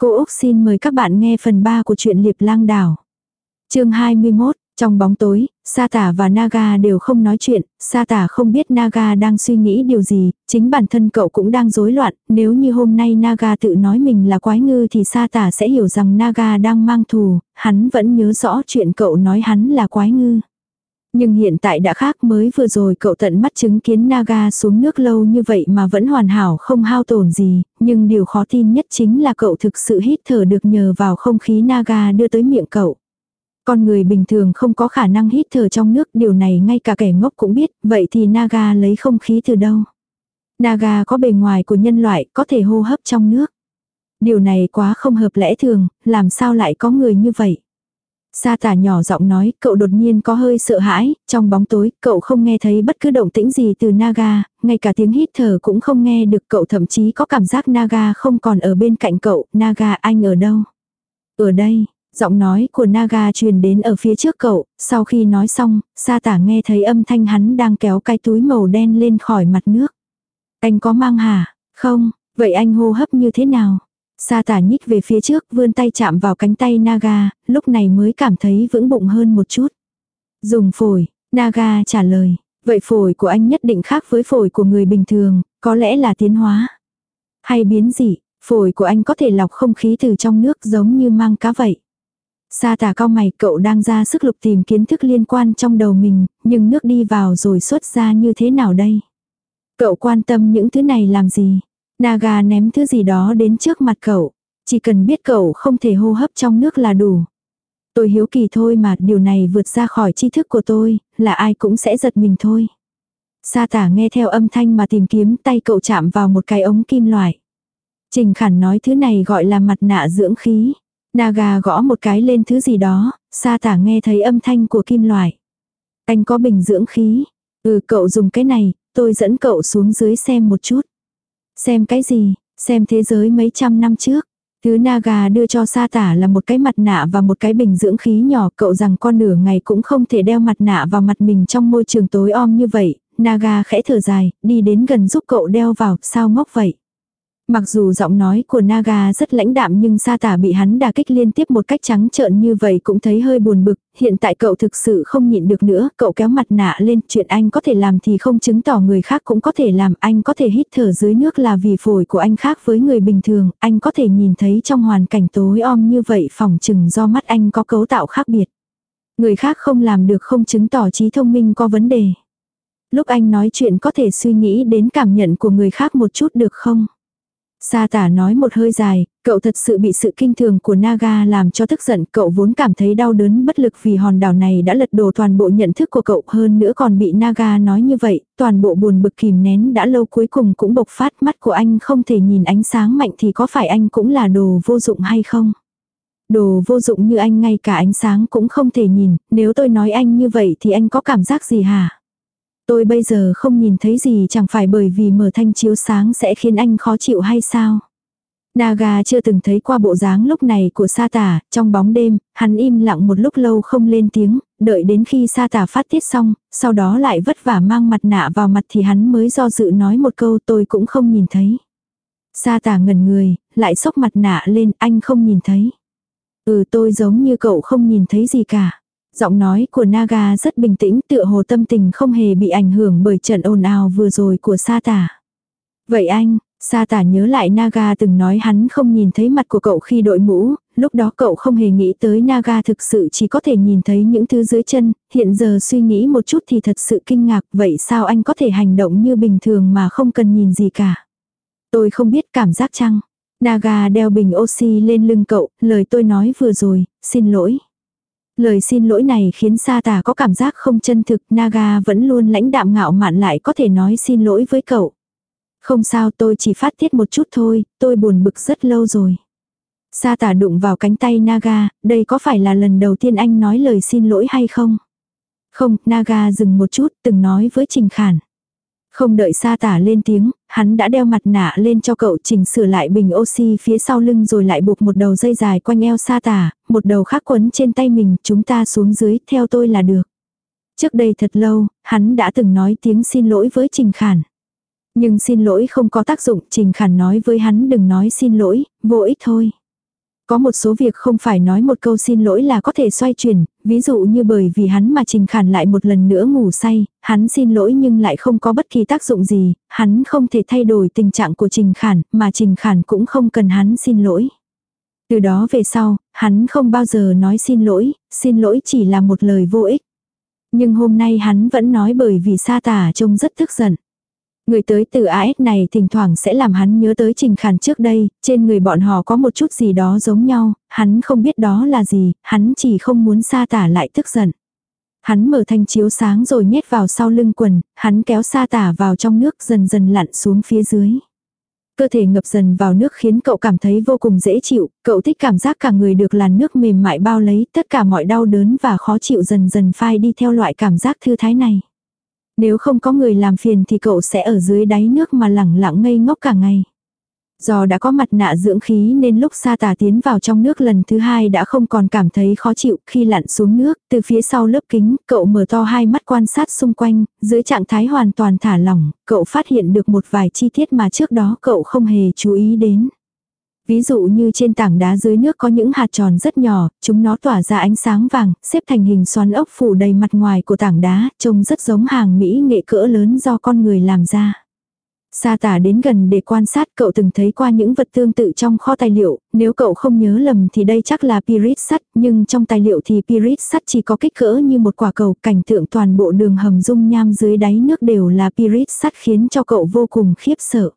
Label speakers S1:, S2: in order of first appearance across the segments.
S1: Cô Úc xin mời các bạn nghe phần 3 của truyện Liệp Lang Đảo. chương 21, trong bóng tối, Sa Tả và Naga đều không nói chuyện, Sa Tả không biết Naga đang suy nghĩ điều gì, chính bản thân cậu cũng đang rối loạn, nếu như hôm nay Naga tự nói mình là quái ngư thì Sa Tả sẽ hiểu rằng Naga đang mang thù, hắn vẫn nhớ rõ chuyện cậu nói hắn là quái ngư. Nhưng hiện tại đã khác mới vừa rồi cậu tận mắt chứng kiến Naga xuống nước lâu như vậy mà vẫn hoàn hảo không hao tổn gì, nhưng điều khó tin nhất chính là cậu thực sự hít thở được nhờ vào không khí Naga đưa tới miệng cậu. Con người bình thường không có khả năng hít thở trong nước, điều này ngay cả kẻ ngốc cũng biết, vậy thì Naga lấy không khí từ đâu? Naga có bề ngoài của nhân loại, có thể hô hấp trong nước. Điều này quá không hợp lẽ thường, làm sao lại có người như vậy? Sa tả nhỏ giọng nói, cậu đột nhiên có hơi sợ hãi, trong bóng tối, cậu không nghe thấy bất cứ động tĩnh gì từ Naga, ngay cả tiếng hít thở cũng không nghe được cậu thậm chí có cảm giác Naga không còn ở bên cạnh cậu, Naga anh ở đâu? Ở đây, giọng nói của Naga truyền đến ở phía trước cậu, sau khi nói xong, sa tả nghe thấy âm thanh hắn đang kéo cái túi màu đen lên khỏi mặt nước. Anh có mang hả? Không, vậy anh hô hấp như thế nào? Sa tả nhích về phía trước vươn tay chạm vào cánh tay Naga, lúc này mới cảm thấy vững bụng hơn một chút. Dùng phổi, Naga trả lời, vậy phổi của anh nhất định khác với phổi của người bình thường, có lẽ là tiến hóa. Hay biến dị, phổi của anh có thể lọc không khí từ trong nước giống như mang cá vậy. Sa tả cao mày cậu đang ra sức lục tìm kiến thức liên quan trong đầu mình, nhưng nước đi vào rồi xuất ra như thế nào đây? Cậu quan tâm những thứ này làm gì? Naga ném thứ gì đó đến trước mặt cậu. Chỉ cần biết cậu không thể hô hấp trong nước là đủ. Tôi hiếu kỳ thôi mà điều này vượt ra khỏi tri thức của tôi, là ai cũng sẽ giật mình thôi. Sa tả nghe theo âm thanh mà tìm kiếm tay cậu chạm vào một cái ống kim loại. Trình khản nói thứ này gọi là mặt nạ dưỡng khí. Naga gõ một cái lên thứ gì đó, sa tả nghe thấy âm thanh của kim loại. Anh có bình dưỡng khí. Ừ cậu dùng cái này, tôi dẫn cậu xuống dưới xem một chút. Xem cái gì, xem thế giới mấy trăm năm trước. Thứ Naga đưa cho sa tả là một cái mặt nạ và một cái bình dưỡng khí nhỏ cậu rằng con nửa ngày cũng không thể đeo mặt nạ vào mặt mình trong môi trường tối om như vậy. Naga khẽ thở dài, đi đến gần giúp cậu đeo vào, sao ngốc vậy. Mặc dù giọng nói của Naga rất lãnh đạm nhưng sa tả bị hắn đà kích liên tiếp một cách trắng trợn như vậy cũng thấy hơi buồn bực, hiện tại cậu thực sự không nhịn được nữa, cậu kéo mặt nạ lên, chuyện anh có thể làm thì không chứng tỏ người khác cũng có thể làm, anh có thể hít thở dưới nước là vì phổi của anh khác với người bình thường, anh có thể nhìn thấy trong hoàn cảnh tối om như vậy phòng chừng do mắt anh có cấu tạo khác biệt. Người khác không làm được không chứng tỏ trí thông minh có vấn đề. Lúc anh nói chuyện có thể suy nghĩ đến cảm nhận của người khác một chút được không? Sa tả nói một hơi dài, cậu thật sự bị sự kinh thường của Naga làm cho tức giận, cậu vốn cảm thấy đau đớn bất lực vì hòn đảo này đã lật đổ toàn bộ nhận thức của cậu hơn nữa còn bị Naga nói như vậy, toàn bộ buồn bực kìm nén đã lâu cuối cùng cũng bộc phát mắt của anh không thể nhìn ánh sáng mạnh thì có phải anh cũng là đồ vô dụng hay không? Đồ vô dụng như anh ngay cả ánh sáng cũng không thể nhìn, nếu tôi nói anh như vậy thì anh có cảm giác gì hả? Tôi bây giờ không nhìn thấy gì chẳng phải bởi vì mở thanh chiếu sáng sẽ khiến anh khó chịu hay sao? Naga chưa từng thấy qua bộ dáng lúc này của sa tả, trong bóng đêm, hắn im lặng một lúc lâu không lên tiếng, đợi đến khi sa tả phát tiết xong, sau đó lại vất vả mang mặt nạ vào mặt thì hắn mới do dự nói một câu tôi cũng không nhìn thấy. Sa tả ngẩn người, lại xốc mặt nạ lên, anh không nhìn thấy. Ừ tôi giống như cậu không nhìn thấy gì cả. Giọng nói của Naga rất bình tĩnh tựa hồ tâm tình không hề bị ảnh hưởng bởi trận ồn ào vừa rồi của sa tả. Vậy anh, sa tả nhớ lại Naga từng nói hắn không nhìn thấy mặt của cậu khi đội mũ, lúc đó cậu không hề nghĩ tới Naga thực sự chỉ có thể nhìn thấy những thứ dưới chân, hiện giờ suy nghĩ một chút thì thật sự kinh ngạc, vậy sao anh có thể hành động như bình thường mà không cần nhìn gì cả. Tôi không biết cảm giác chăng. Naga đeo bình oxy lên lưng cậu, lời tôi nói vừa rồi, xin lỗi. Lời xin lỗi này khiến sa tà có cảm giác không chân thực, Naga vẫn luôn lãnh đạm ngạo mạn lại có thể nói xin lỗi với cậu. Không sao tôi chỉ phát tiết một chút thôi, tôi buồn bực rất lâu rồi. Sa tả đụng vào cánh tay Naga, đây có phải là lần đầu tiên anh nói lời xin lỗi hay không? Không, Naga dừng một chút, từng nói với Trình Khản. Không đợi sa tả lên tiếng, hắn đã đeo mặt nạ lên cho cậu chỉnh sửa lại bình oxy phía sau lưng rồi lại buộc một đầu dây dài quanh eo sa tả, một đầu khác quấn trên tay mình, chúng ta xuống dưới, theo tôi là được. Trước đây thật lâu, hắn đã từng nói tiếng xin lỗi với Trình Khản. Nhưng xin lỗi không có tác dụng, Trình Khản nói với hắn đừng nói xin lỗi, vô ích thôi. Có một số việc không phải nói một câu xin lỗi là có thể xoay chuyển, ví dụ như bởi vì hắn mà Trình Khản lại một lần nữa ngủ say, hắn xin lỗi nhưng lại không có bất kỳ tác dụng gì, hắn không thể thay đổi tình trạng của Trình Khản, mà Trình Khản cũng không cần hắn xin lỗi. Từ đó về sau, hắn không bao giờ nói xin lỗi, xin lỗi chỉ là một lời vô ích. Nhưng hôm nay hắn vẫn nói bởi vì sa tả trông rất tức giận. Người tới từ AS này thỉnh thoảng sẽ làm hắn nhớ tới trình khản trước đây, trên người bọn họ có một chút gì đó giống nhau, hắn không biết đó là gì, hắn chỉ không muốn sa tả lại tức giận. Hắn mở thanh chiếu sáng rồi nhét vào sau lưng quần, hắn kéo sa tả vào trong nước dần dần lặn xuống phía dưới. Cơ thể ngập dần vào nước khiến cậu cảm thấy vô cùng dễ chịu, cậu thích cảm giác cả người được làn nước mềm mại bao lấy, tất cả mọi đau đớn và khó chịu dần dần phai đi theo loại cảm giác thư thái này. Nếu không có người làm phiền thì cậu sẽ ở dưới đáy nước mà lẳng lặng ngây ngốc cả ngày. Do đã có mặt nạ dưỡng khí nên lúc sa tà tiến vào trong nước lần thứ hai đã không còn cảm thấy khó chịu khi lặn xuống nước, từ phía sau lớp kính, cậu mở to hai mắt quan sát xung quanh, dưới trạng thái hoàn toàn thả lỏng, cậu phát hiện được một vài chi tiết mà trước đó cậu không hề chú ý đến. Ví dụ như trên tảng đá dưới nước có những hạt tròn rất nhỏ, chúng nó tỏa ra ánh sáng vàng, xếp thành hình xoắn ốc phủ đầy mặt ngoài của tảng đá, trông rất giống hàng mỹ nghệ cỡ lớn do con người làm ra. Sa tả đến gần để quan sát cậu từng thấy qua những vật tương tự trong kho tài liệu, nếu cậu không nhớ lầm thì đây chắc là pirit sắt, nhưng trong tài liệu thì pirit sắt chỉ có kích cỡ như một quả cầu, cảnh tượng toàn bộ đường hầm dung nham dưới đáy nước đều là pirit sắt khiến cho cậu vô cùng khiếp sợ.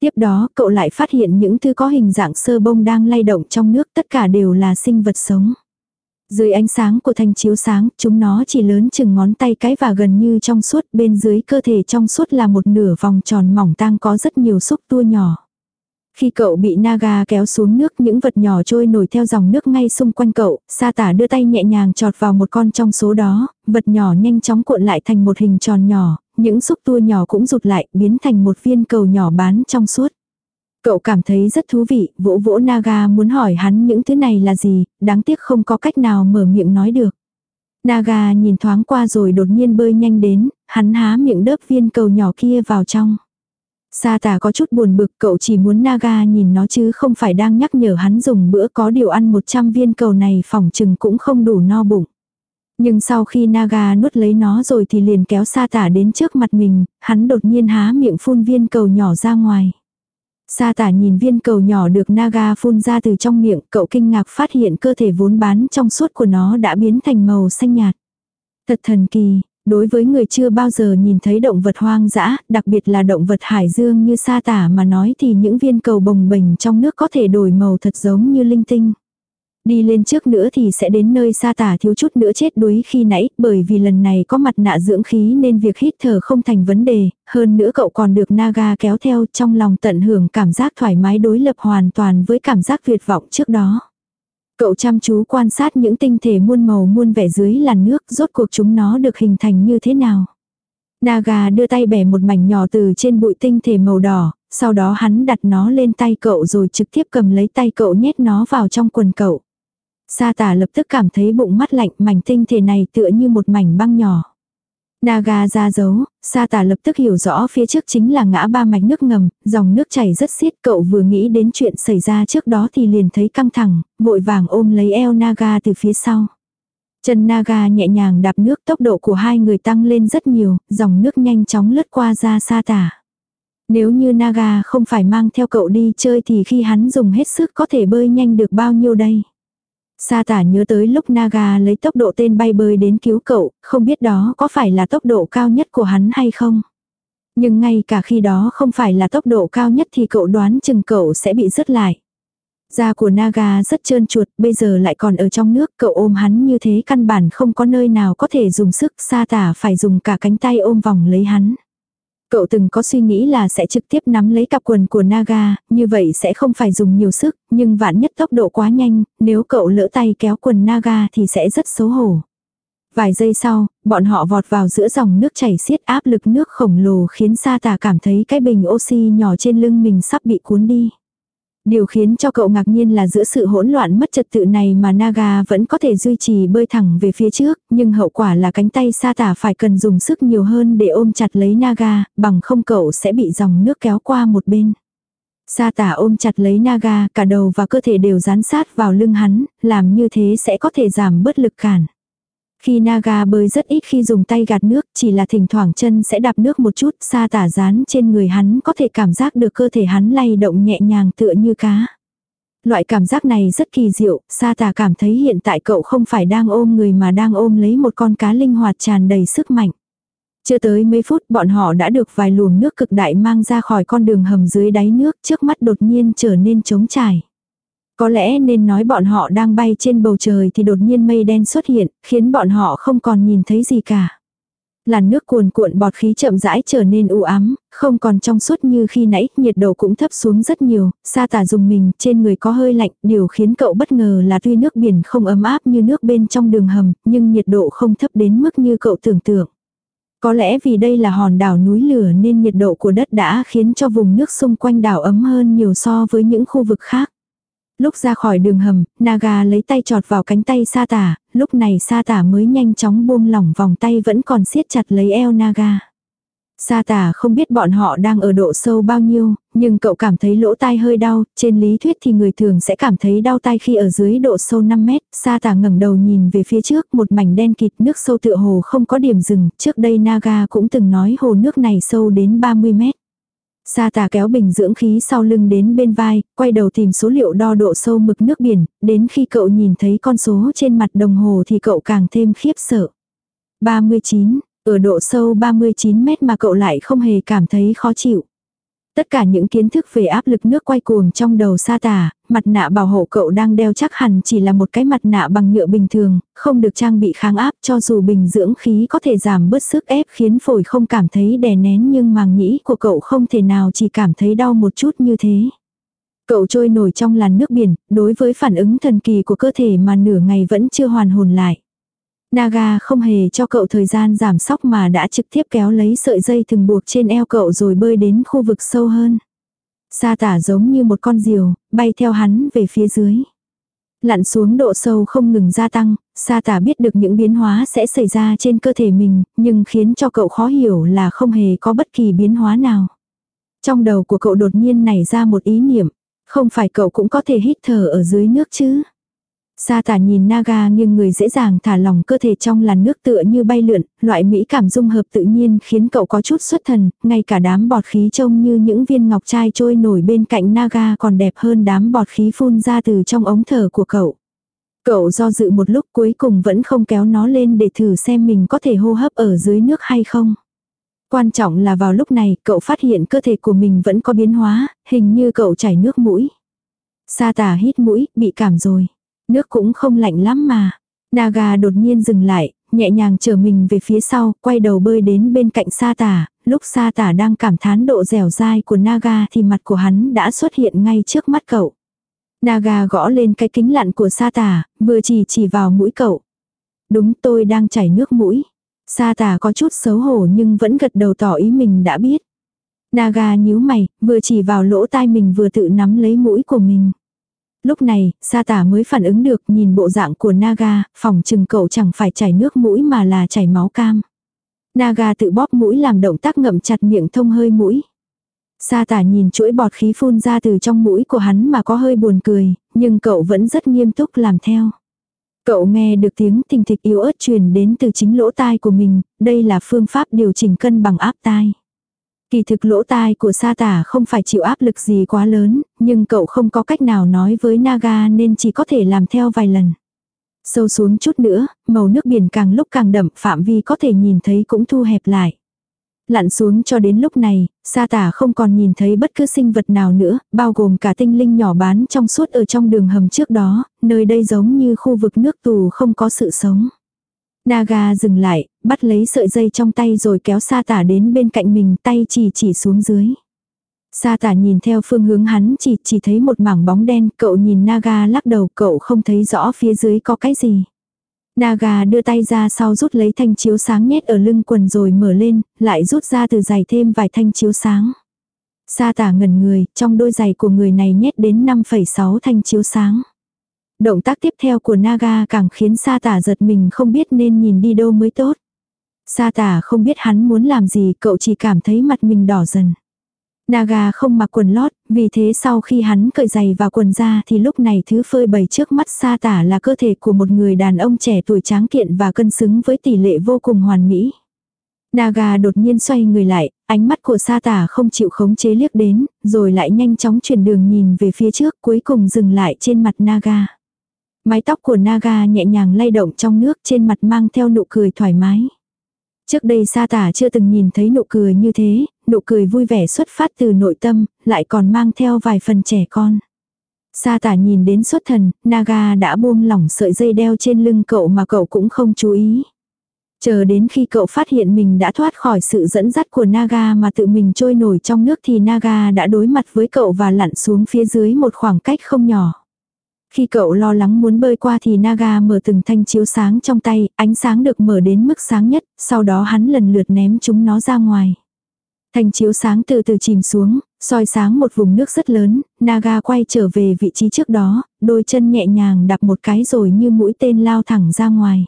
S1: Tiếp đó cậu lại phát hiện những thứ có hình dạng sơ bông đang lay động trong nước tất cả đều là sinh vật sống. Dưới ánh sáng của thanh chiếu sáng, chúng nó chỉ lớn chừng ngón tay cái và gần như trong suốt, bên dưới cơ thể trong suốt là một nửa vòng tròn mỏng tang có rất nhiều xúc tua nhỏ. Khi cậu bị Naga kéo xuống nước những vật nhỏ trôi nổi theo dòng nước ngay xung quanh cậu, sa tả đưa tay nhẹ nhàng chọt vào một con trong số đó, vật nhỏ nhanh chóng cuộn lại thành một hình tròn nhỏ, những xúc tua nhỏ cũng rụt lại, biến thành một viên cầu nhỏ bán trong suốt. Cậu cảm thấy rất thú vị, vỗ vỗ Naga muốn hỏi hắn những thứ này là gì, đáng tiếc không có cách nào mở miệng nói được. Naga nhìn thoáng qua rồi đột nhiên bơi nhanh đến, hắn há miệng đớp viên cầu nhỏ kia vào trong. Sa tà có chút buồn bực cậu chỉ muốn Naga nhìn nó chứ không phải đang nhắc nhở hắn dùng bữa có điều ăn 100 viên cầu này phỏng chừng cũng không đủ no bụng. Nhưng sau khi Naga nuốt lấy nó rồi thì liền kéo sa tả đến trước mặt mình, hắn đột nhiên há miệng phun viên cầu nhỏ ra ngoài. Sa tả nhìn viên cầu nhỏ được Naga phun ra từ trong miệng, cậu kinh ngạc phát hiện cơ thể vốn bán trong suốt của nó đã biến thành màu xanh nhạt. Thật thần kỳ, đối với người chưa bao giờ nhìn thấy động vật hoang dã, đặc biệt là động vật hải dương như sa tả mà nói thì những viên cầu bồng bềnh trong nước có thể đổi màu thật giống như linh tinh. Đi lên trước nữa thì sẽ đến nơi xa tả thiếu chút nữa chết đuối khi nãy, bởi vì lần này có mặt nạ dưỡng khí nên việc hít thở không thành vấn đề, hơn nữa cậu còn được Naga kéo theo trong lòng tận hưởng cảm giác thoải mái đối lập hoàn toàn với cảm giác tuyệt vọng trước đó. Cậu chăm chú quan sát những tinh thể muôn màu muôn vẻ dưới làn nước, rốt cuộc chúng nó được hình thành như thế nào. Naga đưa tay bẻ một mảnh nhỏ từ trên bụi tinh thể màu đỏ, sau đó hắn đặt nó lên tay cậu rồi trực tiếp cầm lấy tay cậu nhét nó vào trong quần cậu. Sa tả lập tức cảm thấy bụng mắt lạnh mảnh tinh thể này tựa như một mảnh băng nhỏ. Naga ra dấu, sa tả lập tức hiểu rõ phía trước chính là ngã ba mạch nước ngầm, dòng nước chảy rất xiết cậu vừa nghĩ đến chuyện xảy ra trước đó thì liền thấy căng thẳng, vội vàng ôm lấy eo Naga từ phía sau. Chân Naga nhẹ nhàng đạp nước tốc độ của hai người tăng lên rất nhiều, dòng nước nhanh chóng lướt qua ra sa tả. Nếu như Naga không phải mang theo cậu đi chơi thì khi hắn dùng hết sức có thể bơi nhanh được bao nhiêu đây. Sa tả nhớ tới lúc Naga lấy tốc độ tên bay bơi đến cứu cậu, không biết đó có phải là tốc độ cao nhất của hắn hay không. Nhưng ngay cả khi đó không phải là tốc độ cao nhất thì cậu đoán chừng cậu sẽ bị rớt lại. Da của Naga rất trơn chuột, bây giờ lại còn ở trong nước, cậu ôm hắn như thế căn bản không có nơi nào có thể dùng sức, sa tả phải dùng cả cánh tay ôm vòng lấy hắn. Cậu từng có suy nghĩ là sẽ trực tiếp nắm lấy cặp quần của Naga, như vậy sẽ không phải dùng nhiều sức, nhưng vạn nhất tốc độ quá nhanh, nếu cậu lỡ tay kéo quần Naga thì sẽ rất xấu hổ. Vài giây sau, bọn họ vọt vào giữa dòng nước chảy xiết áp lực nước khổng lồ khiến Sa Tà cảm thấy cái bình oxy nhỏ trên lưng mình sắp bị cuốn đi. Điều khiến cho cậu ngạc nhiên là giữa sự hỗn loạn mất trật tự này mà Naga vẫn có thể duy trì bơi thẳng về phía trước, nhưng hậu quả là cánh tay sa tả phải cần dùng sức nhiều hơn để ôm chặt lấy Naga, bằng không cậu sẽ bị dòng nước kéo qua một bên. Sa tả ôm chặt lấy Naga, cả đầu và cơ thể đều dán sát vào lưng hắn, làm như thế sẽ có thể giảm bớt lực cản. Khi Naga bơi rất ít khi dùng tay gạt nước, chỉ là thỉnh thoảng chân sẽ đạp nước một chút, sa tả dán trên người hắn có thể cảm giác được cơ thể hắn lay động nhẹ nhàng tựa như cá. Loại cảm giác này rất kỳ diệu, sa tả cảm thấy hiện tại cậu không phải đang ôm người mà đang ôm lấy một con cá linh hoạt tràn đầy sức mạnh. Chưa tới mấy phút bọn họ đã được vài luồng nước cực đại mang ra khỏi con đường hầm dưới đáy nước trước mắt đột nhiên trở nên trống trải. Có lẽ nên nói bọn họ đang bay trên bầu trời thì đột nhiên mây đen xuất hiện, khiến bọn họ không còn nhìn thấy gì cả. Làn nước cuồn cuộn bọt khí chậm rãi trở nên u ám, không còn trong suốt như khi nãy, nhiệt độ cũng thấp xuống rất nhiều, sa tả dùng mình, trên người có hơi lạnh, điều khiến cậu bất ngờ là tuy nước biển không ấm áp như nước bên trong đường hầm, nhưng nhiệt độ không thấp đến mức như cậu tưởng tượng. Có lẽ vì đây là hòn đảo núi lửa nên nhiệt độ của đất đã khiến cho vùng nước xung quanh đảo ấm hơn nhiều so với những khu vực khác. Lúc ra khỏi đường hầm, Naga lấy tay trọt vào cánh tay sa tả, lúc này sa tả mới nhanh chóng buông lỏng vòng tay vẫn còn siết chặt lấy eo Naga. Sa tả không biết bọn họ đang ở độ sâu bao nhiêu, nhưng cậu cảm thấy lỗ tai hơi đau, trên lý thuyết thì người thường sẽ cảm thấy đau tai khi ở dưới độ sâu 5 mét. Sa tả ngẩng đầu nhìn về phía trước, một mảnh đen kịt nước sâu tựa hồ không có điểm dừng, trước đây Naga cũng từng nói hồ nước này sâu đến 30 mét. Sa tà kéo bình dưỡng khí sau lưng đến bên vai, quay đầu tìm số liệu đo độ sâu mực nước biển, đến khi cậu nhìn thấy con số trên mặt đồng hồ thì cậu càng thêm khiếp sợ. 39, ở độ sâu 39 mét mà cậu lại không hề cảm thấy khó chịu. Tất cả những kiến thức về áp lực nước quay cuồng trong đầu sa tả, mặt nạ bảo hộ cậu đang đeo chắc hẳn chỉ là một cái mặt nạ bằng nhựa bình thường, không được trang bị kháng áp cho dù bình dưỡng khí có thể giảm bớt sức ép khiến phổi không cảm thấy đè nén nhưng màng nhĩ của cậu không thể nào chỉ cảm thấy đau một chút như thế. Cậu trôi nổi trong làn nước biển, đối với phản ứng thần kỳ của cơ thể mà nửa ngày vẫn chưa hoàn hồn lại. Naga không hề cho cậu thời gian giảm sóc mà đã trực tiếp kéo lấy sợi dây thừng buộc trên eo cậu rồi bơi đến khu vực sâu hơn. Sa tả giống như một con diều, bay theo hắn về phía dưới. Lặn xuống độ sâu không ngừng gia tăng, sa tả biết được những biến hóa sẽ xảy ra trên cơ thể mình, nhưng khiến cho cậu khó hiểu là không hề có bất kỳ biến hóa nào. Trong đầu của cậu đột nhiên nảy ra một ý niệm, không phải cậu cũng có thể hít thở ở dưới nước chứ. Sa tả nhìn Naga nhưng người dễ dàng thả lỏng cơ thể trong làn nước tựa như bay lượn, loại mỹ cảm dung hợp tự nhiên khiến cậu có chút xuất thần, ngay cả đám bọt khí trông như những viên ngọc trai trôi nổi bên cạnh Naga còn đẹp hơn đám bọt khí phun ra từ trong ống thở của cậu. Cậu do dự một lúc cuối cùng vẫn không kéo nó lên để thử xem mình có thể hô hấp ở dưới nước hay không. Quan trọng là vào lúc này cậu phát hiện cơ thể của mình vẫn có biến hóa, hình như cậu chảy nước mũi. Sa tả hít mũi, bị cảm rồi. Nước cũng không lạnh lắm mà. Naga đột nhiên dừng lại, nhẹ nhàng trở mình về phía sau, quay đầu bơi đến bên cạnh sa tả, lúc sa tả đang cảm thán độ dẻo dai của Naga thì mặt của hắn đã xuất hiện ngay trước mắt cậu. Naga gõ lên cái kính lặn của sa tả, vừa chỉ chỉ vào mũi cậu. Đúng tôi đang chảy nước mũi. Sa tả có chút xấu hổ nhưng vẫn gật đầu tỏ ý mình đã biết. Naga nhíu mày, vừa chỉ vào lỗ tai mình vừa tự nắm lấy mũi của mình. Lúc này, sa tả mới phản ứng được nhìn bộ dạng của Naga, phòng trừng cậu chẳng phải chảy nước mũi mà là chảy máu cam. Naga tự bóp mũi làm động tác ngậm chặt miệng thông hơi mũi. Sa tả nhìn chuỗi bọt khí phun ra từ trong mũi của hắn mà có hơi buồn cười, nhưng cậu vẫn rất nghiêm túc làm theo. Cậu nghe được tiếng tình thịch yếu ớt truyền đến từ chính lỗ tai của mình, đây là phương pháp điều chỉnh cân bằng áp tai. Kỳ thực lỗ tai của sa tả không phải chịu áp lực gì quá lớn, nhưng cậu không có cách nào nói với Naga nên chỉ có thể làm theo vài lần. Sâu xuống chút nữa, màu nước biển càng lúc càng đậm, phạm vi có thể nhìn thấy cũng thu hẹp lại. Lặn xuống cho đến lúc này, sa tả không còn nhìn thấy bất cứ sinh vật nào nữa, bao gồm cả tinh linh nhỏ bán trong suốt ở trong đường hầm trước đó, nơi đây giống như khu vực nước tù không có sự sống. Naga dừng lại, bắt lấy sợi dây trong tay rồi kéo sa tả đến bên cạnh mình tay chỉ chỉ xuống dưới. Sa tả nhìn theo phương hướng hắn chỉ chỉ thấy một mảng bóng đen, cậu nhìn Naga lắc đầu cậu không thấy rõ phía dưới có cái gì. Naga đưa tay ra sau rút lấy thanh chiếu sáng nhét ở lưng quần rồi mở lên, lại rút ra từ giày thêm vài thanh chiếu sáng. Sa tả ngẩn người, trong đôi giày của người này nhét đến 5,6 thanh chiếu sáng. Động tác tiếp theo của Naga càng khiến sa tả giật mình không biết nên nhìn đi đâu mới tốt. Sa tả không biết hắn muốn làm gì, cậu chỉ cảm thấy mặt mình đỏ dần. Naga không mặc quần lót, vì thế sau khi hắn cởi giày và quần ra thì lúc này thứ phơi bày trước mắt sa tả là cơ thể của một người đàn ông trẻ tuổi tráng kiện và cân xứng với tỷ lệ vô cùng hoàn mỹ. Naga đột nhiên xoay người lại, ánh mắt của sa tả không chịu khống chế liếc đến, rồi lại nhanh chóng chuyển đường nhìn về phía trước cuối cùng dừng lại trên mặt Naga. Mái tóc của Naga nhẹ nhàng lay động trong nước trên mặt mang theo nụ cười thoải mái. Trước đây sa tả chưa từng nhìn thấy nụ cười như thế, nụ cười vui vẻ xuất phát từ nội tâm, lại còn mang theo vài phần trẻ con. Sa tả nhìn đến xuất thần, Naga đã buông lỏng sợi dây đeo trên lưng cậu mà cậu cũng không chú ý. Chờ đến khi cậu phát hiện mình đã thoát khỏi sự dẫn dắt của Naga mà tự mình trôi nổi trong nước thì Naga đã đối mặt với cậu và lặn xuống phía dưới một khoảng cách không nhỏ. Khi cậu lo lắng muốn bơi qua thì Naga mở từng thanh chiếu sáng trong tay, ánh sáng được mở đến mức sáng nhất, sau đó hắn lần lượt ném chúng nó ra ngoài. Thanh chiếu sáng từ từ chìm xuống, soi sáng một vùng nước rất lớn, Naga quay trở về vị trí trước đó, đôi chân nhẹ nhàng đạp một cái rồi như mũi tên lao thẳng ra ngoài.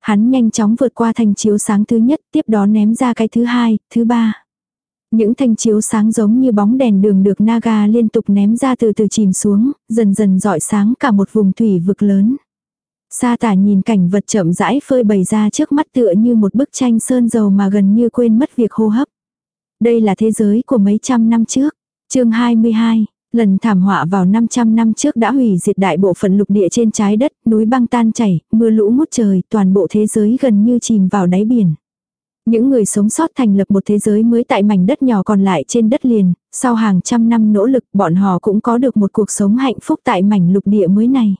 S1: Hắn nhanh chóng vượt qua thanh chiếu sáng thứ nhất, tiếp đó ném ra cái thứ hai, thứ ba. Những thanh chiếu sáng giống như bóng đèn đường được Naga liên tục ném ra từ từ chìm xuống, dần dần dọi sáng cả một vùng thủy vực lớn. Sa tả nhìn cảnh vật chậm rãi phơi bày ra trước mắt tựa như một bức tranh sơn dầu mà gần như quên mất việc hô hấp. Đây là thế giới của mấy trăm năm trước. chương 22, lần thảm họa vào 500 năm trước đã hủy diệt đại bộ phận lục địa trên trái đất, núi băng tan chảy, mưa lũ ngút trời, toàn bộ thế giới gần như chìm vào đáy biển. Những người sống sót thành lập một thế giới mới tại mảnh đất nhỏ còn lại trên đất liền, sau hàng trăm năm nỗ lực bọn họ cũng có được một cuộc sống hạnh phúc tại mảnh lục địa mới này.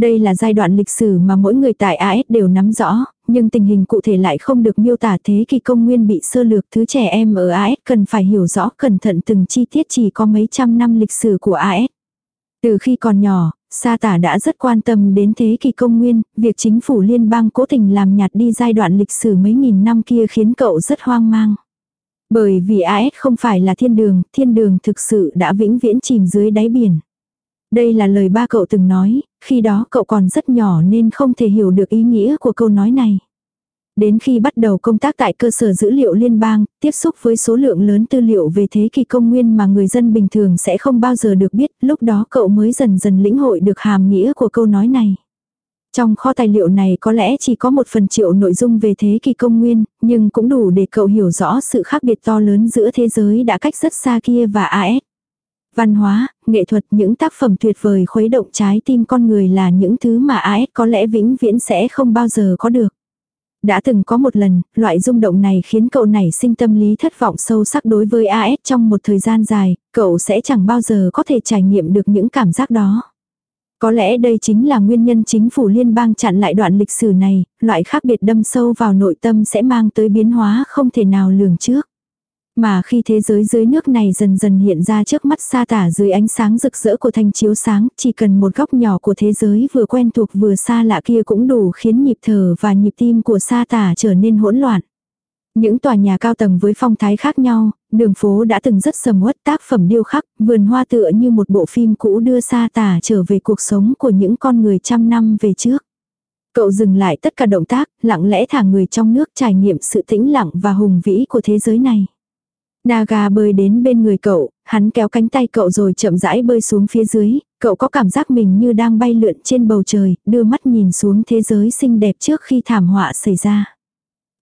S1: Đây là giai đoạn lịch sử mà mỗi người tại AS đều nắm rõ, nhưng tình hình cụ thể lại không được miêu tả thế kỳ công nguyên bị sơ lược thứ trẻ em ở AS cần phải hiểu rõ cẩn thận từng chi tiết chỉ có mấy trăm năm lịch sử của AS. Từ khi còn nhỏ, Sa tả đã rất quan tâm đến thế kỷ công nguyên, việc chính phủ liên bang cố tình làm nhạt đi giai đoạn lịch sử mấy nghìn năm kia khiến cậu rất hoang mang. Bởi vì AS không phải là thiên đường, thiên đường thực sự đã vĩnh viễn chìm dưới đáy biển. Đây là lời ba cậu từng nói, khi đó cậu còn rất nhỏ nên không thể hiểu được ý nghĩa của câu nói này. Đến khi bắt đầu công tác tại cơ sở dữ liệu liên bang, tiếp xúc với số lượng lớn tư liệu về thế kỷ công nguyên mà người dân bình thường sẽ không bao giờ được biết, lúc đó cậu mới dần dần lĩnh hội được hàm nghĩa của câu nói này. Trong kho tài liệu này có lẽ chỉ có một phần triệu nội dung về thế kỷ công nguyên, nhưng cũng đủ để cậu hiểu rõ sự khác biệt to lớn giữa thế giới đã cách rất xa kia và AS. Văn hóa, nghệ thuật, những tác phẩm tuyệt vời khuấy động trái tim con người là những thứ mà AS có lẽ vĩnh viễn sẽ không bao giờ có được. Đã từng có một lần, loại rung động này khiến cậu nảy sinh tâm lý thất vọng sâu sắc đối với AS trong một thời gian dài, cậu sẽ chẳng bao giờ có thể trải nghiệm được những cảm giác đó. Có lẽ đây chính là nguyên nhân chính phủ liên bang chặn lại đoạn lịch sử này, loại khác biệt đâm sâu vào nội tâm sẽ mang tới biến hóa không thể nào lường trước. Mà khi thế giới dưới nước này dần dần hiện ra trước mắt xa tả dưới ánh sáng rực rỡ của thanh chiếu sáng, chỉ cần một góc nhỏ của thế giới vừa quen thuộc vừa xa lạ kia cũng đủ khiến nhịp thở và nhịp tim của sa tả trở nên hỗn loạn. Những tòa nhà cao tầng với phong thái khác nhau, đường phố đã từng rất sầm uất tác phẩm điêu khắc, vườn hoa tựa như một bộ phim cũ đưa sa tả trở về cuộc sống của những con người trăm năm về trước. Cậu dừng lại tất cả động tác, lặng lẽ thả người trong nước trải nghiệm sự tĩnh lặng và hùng vĩ của thế giới này. Naga bơi đến bên người cậu, hắn kéo cánh tay cậu rồi chậm rãi bơi xuống phía dưới, cậu có cảm giác mình như đang bay lượn trên bầu trời, đưa mắt nhìn xuống thế giới xinh đẹp trước khi thảm họa xảy ra.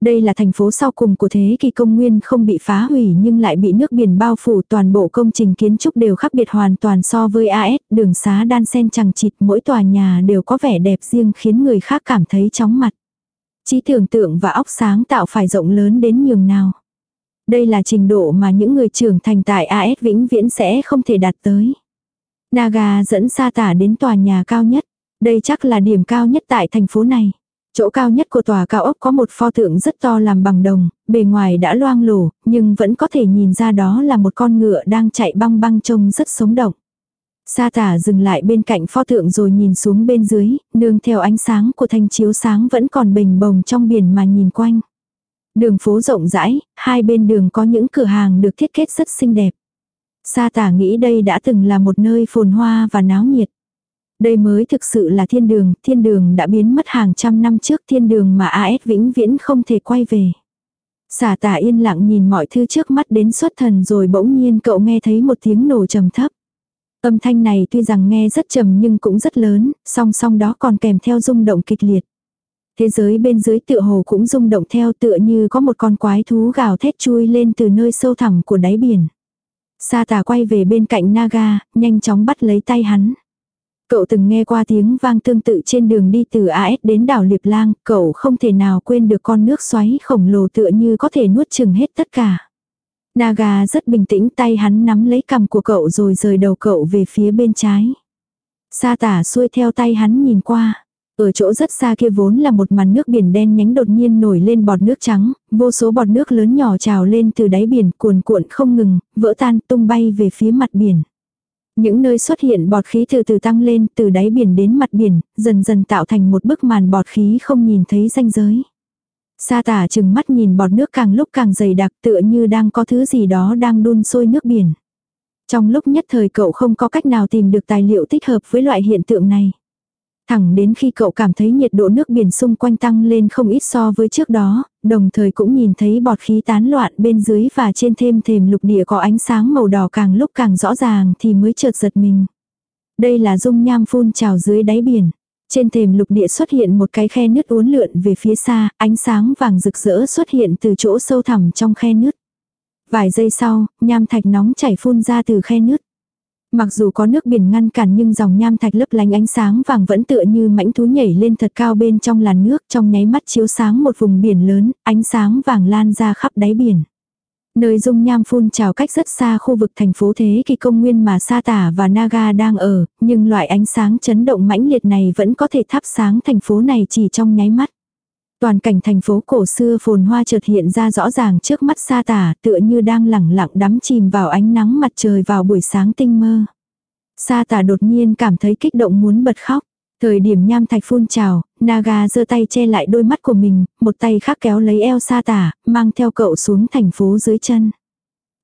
S1: Đây là thành phố sau cùng của thế kỷ công nguyên không bị phá hủy nhưng lại bị nước biển bao phủ toàn bộ công trình kiến trúc đều khác biệt hoàn toàn so với AS, đường xá đan sen chẳng chịt mỗi tòa nhà đều có vẻ đẹp riêng khiến người khác cảm thấy chóng mặt. Trí tưởng tượng và óc sáng tạo phải rộng lớn đến nhường nào. Đây là trình độ mà những người trưởng thành tại AS vĩnh viễn sẽ không thể đạt tới. Naga dẫn sa tả đến tòa nhà cao nhất. Đây chắc là điểm cao nhất tại thành phố này. Chỗ cao nhất của tòa cao ốc có một pho tượng rất to làm bằng đồng, bề ngoài đã loang lổ, nhưng vẫn có thể nhìn ra đó là một con ngựa đang chạy băng băng trông rất sống động. Sa tả dừng lại bên cạnh pho tượng rồi nhìn xuống bên dưới, nương theo ánh sáng của thanh chiếu sáng vẫn còn bình bồng trong biển mà nhìn quanh. Đường phố rộng rãi, hai bên đường có những cửa hàng được thiết kế rất xinh đẹp. Sa tả nghĩ đây đã từng là một nơi phồn hoa và náo nhiệt. Đây mới thực sự là thiên đường, thiên đường đã biến mất hàng trăm năm trước thiên đường mà AS vĩnh viễn không thể quay về. Xả tả yên lặng nhìn mọi thứ trước mắt đến xuất thần rồi bỗng nhiên cậu nghe thấy một tiếng nổ trầm thấp. Âm thanh này tuy rằng nghe rất trầm nhưng cũng rất lớn, song song đó còn kèm theo rung động kịch liệt. Thế giới bên dưới tựa hồ cũng rung động theo tựa như có một con quái thú gào thét chui lên từ nơi sâu thẳm của đáy biển. Sa tà quay về bên cạnh Naga, nhanh chóng bắt lấy tay hắn. Cậu từng nghe qua tiếng vang tương tự trên đường đi từ AS đến đảo Liệp Lang, cậu không thể nào quên được con nước xoáy khổng lồ tựa như có thể nuốt chừng hết tất cả. Naga rất bình tĩnh tay hắn nắm lấy cằm của cậu rồi rời đầu cậu về phía bên trái. Sa tả xuôi theo tay hắn nhìn qua. Ở chỗ rất xa kia vốn là một màn nước biển đen nhánh đột nhiên nổi lên bọt nước trắng, vô số bọt nước lớn nhỏ trào lên từ đáy biển cuồn cuộn không ngừng, vỡ tan tung bay về phía mặt biển. Những nơi xuất hiện bọt khí từ từ tăng lên từ đáy biển đến mặt biển, dần dần tạo thành một bức màn bọt khí không nhìn thấy ranh giới. Sa tả chừng mắt nhìn bọt nước càng lúc càng dày đặc tựa như đang có thứ gì đó đang đun sôi nước biển. Trong lúc nhất thời cậu không có cách nào tìm được tài liệu thích hợp với loại hiện tượng này. Thẳng đến khi cậu cảm thấy nhiệt độ nước biển xung quanh tăng lên không ít so với trước đó, đồng thời cũng nhìn thấy bọt khí tán loạn bên dưới và trên thêm thềm lục địa có ánh sáng màu đỏ càng lúc càng rõ ràng thì mới chợt giật mình. Đây là dung nham phun trào dưới đáy biển. Trên thềm lục địa xuất hiện một cái khe nứt uốn lượn về phía xa, ánh sáng vàng rực rỡ xuất hiện từ chỗ sâu thẳm trong khe nứt. Vài giây sau, nham thạch nóng chảy phun ra từ khe nứt. Mặc dù có nước biển ngăn cản nhưng dòng nham thạch lấp lánh ánh sáng vàng vẫn tựa như mãnh thú nhảy lên thật cao bên trong làn nước trong nháy mắt chiếu sáng một vùng biển lớn, ánh sáng vàng lan ra khắp đáy biển. Nơi dung nham phun trào cách rất xa khu vực thành phố Thế Kỳ công nguyên mà Sa Tả và Naga đang ở, nhưng loại ánh sáng chấn động mãnh liệt này vẫn có thể thắp sáng thành phố này chỉ trong nháy mắt. Toàn cảnh thành phố cổ xưa phồn hoa chợt hiện ra rõ ràng trước mắt Sa Tả tựa như đang lẳng lặng đắm chìm vào ánh nắng mặt trời vào buổi sáng tinh mơ. Sa Tả đột nhiên cảm thấy kích động muốn bật khóc. Thời điểm nham thạch phun trào, Naga giơ tay che lại đôi mắt của mình, một tay khác kéo lấy eo sa tả, mang theo cậu xuống thành phố dưới chân.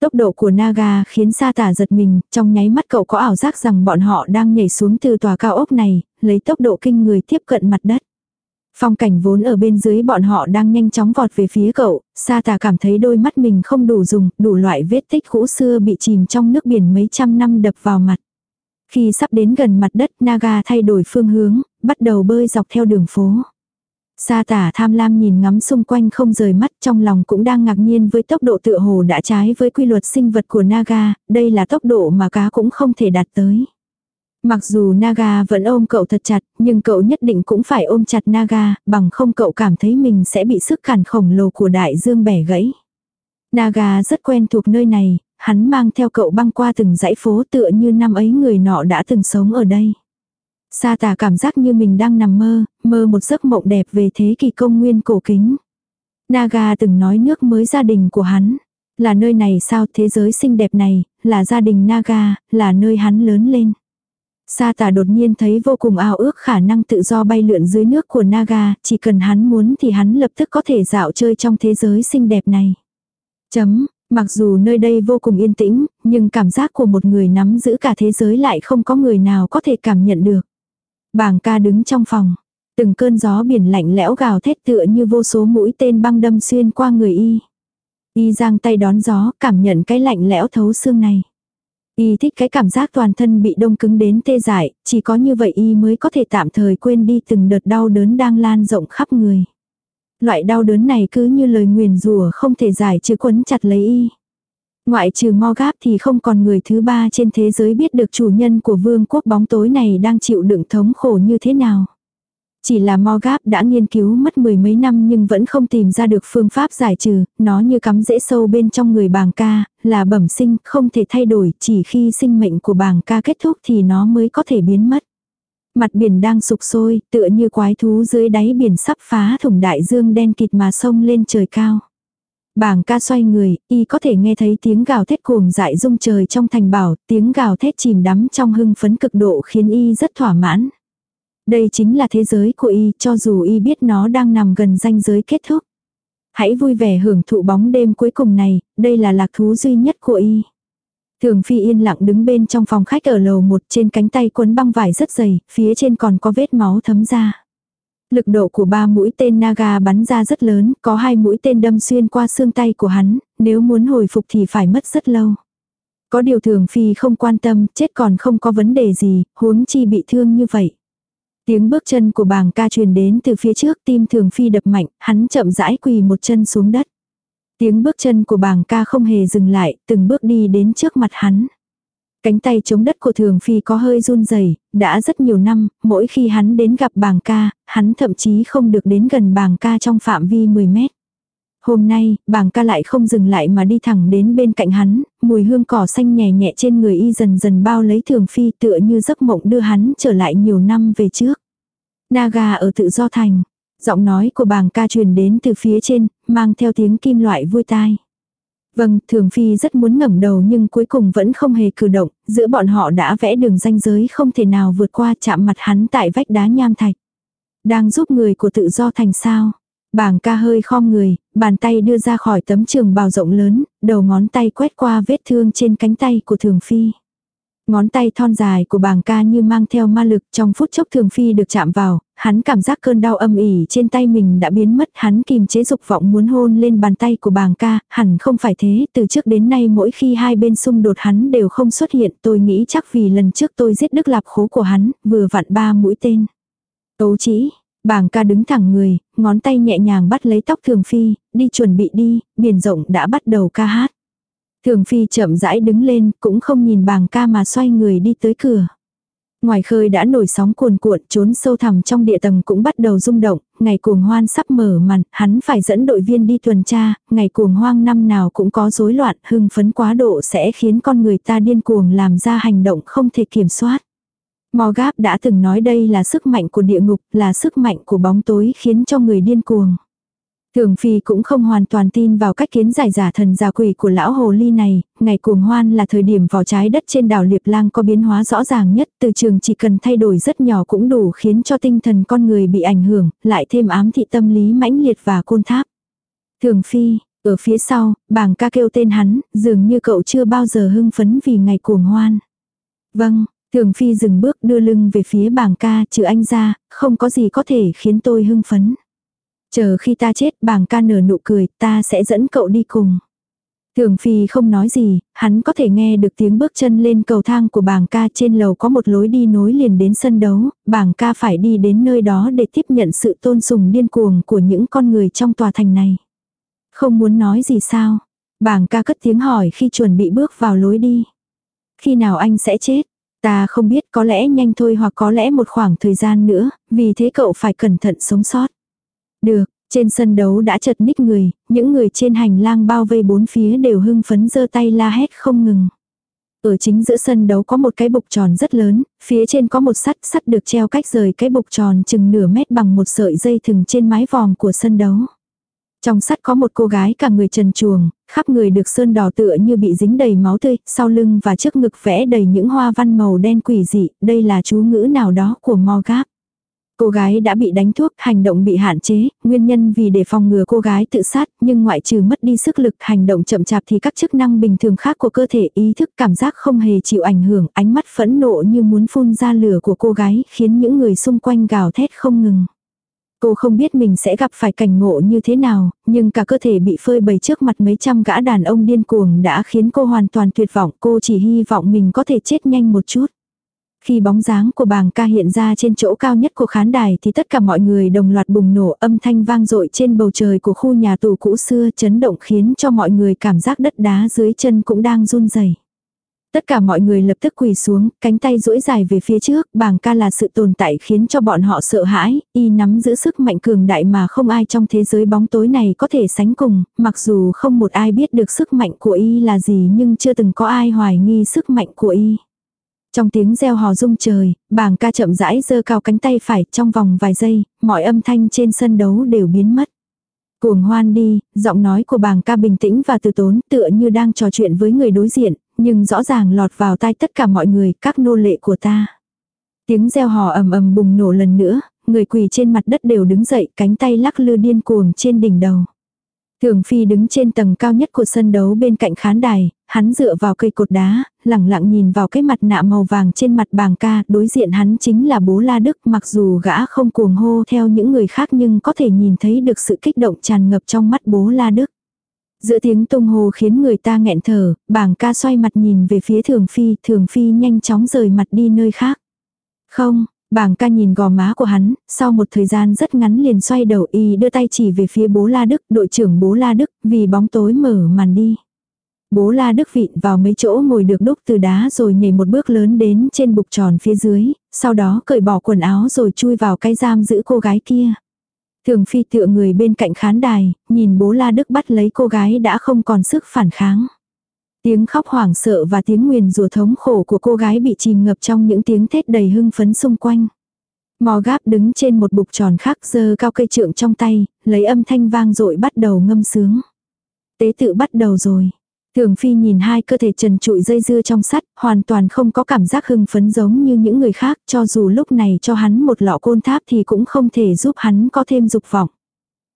S1: Tốc độ của Naga khiến sa tả giật mình, trong nháy mắt cậu có ảo giác rằng bọn họ đang nhảy xuống từ tòa cao ốc này, lấy tốc độ kinh người tiếp cận mặt đất. Phong cảnh vốn ở bên dưới bọn họ đang nhanh chóng vọt về phía cậu, sa tà cảm thấy đôi mắt mình không đủ dùng, đủ loại vết tích cũ xưa bị chìm trong nước biển mấy trăm năm đập vào mặt. Khi sắp đến gần mặt đất Naga thay đổi phương hướng, bắt đầu bơi dọc theo đường phố. Sa tả tham lam nhìn ngắm xung quanh không rời mắt trong lòng cũng đang ngạc nhiên với tốc độ tựa hồ đã trái với quy luật sinh vật của Naga, đây là tốc độ mà cá cũng không thể đạt tới. Mặc dù Naga vẫn ôm cậu thật chặt, nhưng cậu nhất định cũng phải ôm chặt Naga, bằng không cậu cảm thấy mình sẽ bị sức cản khổng lồ của đại dương bẻ gãy. Naga rất quen thuộc nơi này, hắn mang theo cậu băng qua từng dãy phố tựa như năm ấy người nọ đã từng sống ở đây. Sa tà cảm giác như mình đang nằm mơ, mơ một giấc mộng đẹp về thế kỷ công nguyên cổ kính. Naga từng nói nước mới gia đình của hắn. Là nơi này sao thế giới xinh đẹp này, là gia đình Naga, là nơi hắn lớn lên. Sa tà đột nhiên thấy vô cùng ao ước khả năng tự do bay lượn dưới nước của Naga, chỉ cần hắn muốn thì hắn lập tức có thể dạo chơi trong thế giới xinh đẹp này. Chấm, Mặc dù nơi đây vô cùng yên tĩnh, nhưng cảm giác của một người nắm giữ cả thế giới lại không có người nào có thể cảm nhận được. Bàng ca đứng trong phòng. Từng cơn gió biển lạnh lẽo gào thét tựa như vô số mũi tên băng đâm xuyên qua người y. Y giang tay đón gió, cảm nhận cái lạnh lẽo thấu xương này. Y thích cái cảm giác toàn thân bị đông cứng đến tê dại, chỉ có như vậy Y mới có thể tạm thời quên đi từng đợt đau đớn đang lan rộng khắp người. Loại đau đớn này cứ như lời nguyền rủa không thể giải trừ quấn chặt lấy y. Ngoại trừ Mo Gáp thì không còn người thứ ba trên thế giới biết được chủ nhân của vương quốc bóng tối này đang chịu đựng thống khổ như thế nào. Chỉ là Mogap đã nghiên cứu mất mười mấy năm nhưng vẫn không tìm ra được phương pháp giải trừ, nó như cắm rễ sâu bên trong người bàng ca, là bẩm sinh, không thể thay đổi, chỉ khi sinh mệnh của bàng ca kết thúc thì nó mới có thể biến mất. Mặt biển đang sụp sôi, tựa như quái thú dưới đáy biển sắp phá thủng đại dương đen kịt mà sông lên trời cao. Bàng ca xoay người, y có thể nghe thấy tiếng gào thét cuồng dại rung trời trong thành bảo, tiếng gào thét chìm đắm trong hưng phấn cực độ khiến y rất thỏa mãn. Đây chính là thế giới của y, cho dù y biết nó đang nằm gần ranh giới kết thúc. Hãy vui vẻ hưởng thụ bóng đêm cuối cùng này, đây là lạc thú duy nhất của y. Thường Phi yên lặng đứng bên trong phòng khách ở lầu một trên cánh tay quấn băng vải rất dày, phía trên còn có vết máu thấm ra. Lực độ của ba mũi tên Naga bắn ra rất lớn, có hai mũi tên đâm xuyên qua xương tay của hắn, nếu muốn hồi phục thì phải mất rất lâu. Có điều thường phi không quan tâm, chết còn không có vấn đề gì, huống chi bị thương như vậy. Tiếng bước chân của bàng ca truyền đến từ phía trước tim thường phi đập mạnh, hắn chậm rãi quỳ một chân xuống đất. Tiếng bước chân của bàng ca không hề dừng lại, từng bước đi đến trước mặt hắn. Cánh tay chống đất của thường phi có hơi run rẩy đã rất nhiều năm, mỗi khi hắn đến gặp bàng ca, hắn thậm chí không được đến gần bàng ca trong phạm vi 10 mét. Hôm nay, bàng ca lại không dừng lại mà đi thẳng đến bên cạnh hắn, mùi hương cỏ xanh nhẹ nhẹ trên người y dần dần bao lấy thường phi tựa như giấc mộng đưa hắn trở lại nhiều năm về trước. Naga ở tự do thành. Giọng nói của bàng ca truyền đến từ phía trên, mang theo tiếng kim loại vui tai. Vâng, Thường Phi rất muốn ngẩng đầu nhưng cuối cùng vẫn không hề cử động, giữa bọn họ đã vẽ đường ranh giới không thể nào vượt qua chạm mặt hắn tại vách đá nham thạch. Đang giúp người của tự do thành sao. Bàng ca hơi khom người, bàn tay đưa ra khỏi tấm trường bào rộng lớn, đầu ngón tay quét qua vết thương trên cánh tay của Thường Phi. Ngón tay thon dài của bàng ca như mang theo ma lực trong phút chốc thường phi được chạm vào, hắn cảm giác cơn đau âm ỉ trên tay mình đã biến mất, hắn kìm chế dục vọng muốn hôn lên bàn tay của bàng ca, hẳn không phải thế, từ trước đến nay mỗi khi hai bên xung đột hắn đều không xuất hiện, tôi nghĩ chắc vì lần trước tôi giết đức lạp khố của hắn, vừa vặn ba mũi tên. Tấu chỉ, bàng ca đứng thẳng người, ngón tay nhẹ nhàng bắt lấy tóc thường phi, đi chuẩn bị đi, biển rộng đã bắt đầu ca hát. Thường Phi chậm rãi đứng lên, cũng không nhìn bàng ca mà xoay người đi tới cửa. Ngoài khơi đã nổi sóng cuồn cuộn, trốn sâu thẳm trong địa tầng cũng bắt đầu rung động, ngày cuồng hoan sắp mở màn, hắn phải dẫn đội viên đi tuần tra, ngày cuồng hoang năm nào cũng có rối loạn, hưng phấn quá độ sẽ khiến con người ta điên cuồng làm ra hành động không thể kiểm soát. Morgab đã từng nói đây là sức mạnh của địa ngục, là sức mạnh của bóng tối khiến cho người điên cuồng. Thường Phi cũng không hoàn toàn tin vào cách kiến giải giả thần giả quỷ của lão hồ ly này, ngày cuồng hoan là thời điểm vỏ trái đất trên đảo Liệp Lang có biến hóa rõ ràng nhất, từ trường chỉ cần thay đổi rất nhỏ cũng đủ khiến cho tinh thần con người bị ảnh hưởng, lại thêm ám thị tâm lý mãnh liệt và côn tháp. Thường Phi, ở phía sau, bảng ca kêu tên hắn, dường như cậu chưa bao giờ hưng phấn vì ngày cuồng hoan. Vâng, Thường Phi dừng bước đưa lưng về phía bảng ca, trừ anh ra, không có gì có thể khiến tôi hưng phấn. Chờ khi ta chết bàng ca nở nụ cười, ta sẽ dẫn cậu đi cùng. Thường Phi không nói gì, hắn có thể nghe được tiếng bước chân lên cầu thang của bàng ca trên lầu có một lối đi nối liền đến sân đấu, bàng ca phải đi đến nơi đó để tiếp nhận sự tôn sùng điên cuồng của những con người trong tòa thành này. Không muốn nói gì sao? Bàng ca cất tiếng hỏi khi chuẩn bị bước vào lối đi. Khi nào anh sẽ chết? Ta không biết có lẽ nhanh thôi hoặc có lẽ một khoảng thời gian nữa, vì thế cậu phải cẩn thận sống sót. Được, trên sân đấu đã chật ních người, những người trên hành lang bao vây bốn phía đều hưng phấn giơ tay la hét không ngừng. Ở chính giữa sân đấu có một cái bục tròn rất lớn, phía trên có một sắt, sắt được treo cách rời cái bục tròn chừng nửa mét bằng một sợi dây thừng trên mái vòm của sân đấu. Trong sắt có một cô gái cả người trần chuồng, khắp người được sơn đỏ tựa như bị dính đầy máu tươi, sau lưng và trước ngực vẽ đầy những hoa văn màu đen quỷ dị, đây là chú ngữ nào đó của Morgap. Cô gái đã bị đánh thuốc, hành động bị hạn chế, nguyên nhân vì để phòng ngừa cô gái tự sát, nhưng ngoại trừ mất đi sức lực, hành động chậm chạp thì các chức năng bình thường khác của cơ thể, ý thức, cảm giác không hề chịu ảnh hưởng, ánh mắt phẫn nộ như muốn phun ra lửa của cô gái, khiến những người xung quanh gào thét không ngừng. Cô không biết mình sẽ gặp phải cảnh ngộ như thế nào, nhưng cả cơ thể bị phơi bày trước mặt mấy trăm gã đàn ông điên cuồng đã khiến cô hoàn toàn tuyệt vọng, cô chỉ hy vọng mình có thể chết nhanh một chút. Khi bóng dáng của bàng ca hiện ra trên chỗ cao nhất của khán đài thì tất cả mọi người đồng loạt bùng nổ âm thanh vang dội trên bầu trời của khu nhà tù cũ xưa chấn động khiến cho mọi người cảm giác đất đá dưới chân cũng đang run rẩy. Tất cả mọi người lập tức quỳ xuống, cánh tay duỗi dài về phía trước, bàng ca là sự tồn tại khiến cho bọn họ sợ hãi, y nắm giữ sức mạnh cường đại mà không ai trong thế giới bóng tối này có thể sánh cùng, mặc dù không một ai biết được sức mạnh của y là gì nhưng chưa từng có ai hoài nghi sức mạnh của y. Trong tiếng reo hò rung trời, bàng ca chậm rãi giơ cao cánh tay phải trong vòng vài giây, mọi âm thanh trên sân đấu đều biến mất. Cuồng hoan đi, giọng nói của bàng ca bình tĩnh và từ tốn tựa như đang trò chuyện với người đối diện, nhưng rõ ràng lọt vào tai tất cả mọi người, các nô lệ của ta. Tiếng reo hò ầm ầm bùng nổ lần nữa, người quỳ trên mặt đất đều đứng dậy, cánh tay lắc lư điên cuồng trên đỉnh đầu. Thường Phi đứng trên tầng cao nhất của sân đấu bên cạnh khán đài, hắn dựa vào cây cột đá, lẳng lặng nhìn vào cái mặt nạ màu vàng trên mặt bàng ca, đối diện hắn chính là bố La Đức, mặc dù gã không cuồng hô theo những người khác nhưng có thể nhìn thấy được sự kích động tràn ngập trong mắt bố La Đức. Giữa tiếng tung hồ khiến người ta nghẹn thở, bàng ca xoay mặt nhìn về phía Thường Phi, Thường Phi nhanh chóng rời mặt đi nơi khác. Không, Bàng ca nhìn gò má của hắn, sau một thời gian rất ngắn liền xoay đầu y đưa tay chỉ về phía bố La Đức, đội trưởng bố La Đức, vì bóng tối mở màn đi. Bố La Đức vịn vào mấy chỗ ngồi được đúc từ đá rồi nhảy một bước lớn đến trên bục tròn phía dưới, sau đó cởi bỏ quần áo rồi chui vào cái giam giữ cô gái kia. Thường phi tựa người bên cạnh khán đài, nhìn bố La Đức bắt lấy cô gái đã không còn sức phản kháng. Tiếng khóc hoảng sợ và tiếng nguyền rủa thống khổ của cô gái bị chìm ngập trong những tiếng thét đầy hưng phấn xung quanh. Mò gáp đứng trên một bục tròn khác giơ cao cây trượng trong tay, lấy âm thanh vang dội bắt đầu ngâm sướng. Tế tự bắt đầu rồi. Thường Phi nhìn hai cơ thể trần trụi dây dưa trong sắt, hoàn toàn không có cảm giác hưng phấn giống như những người khác, cho dù lúc này cho hắn một lọ côn tháp thì cũng không thể giúp hắn có thêm dục vọng.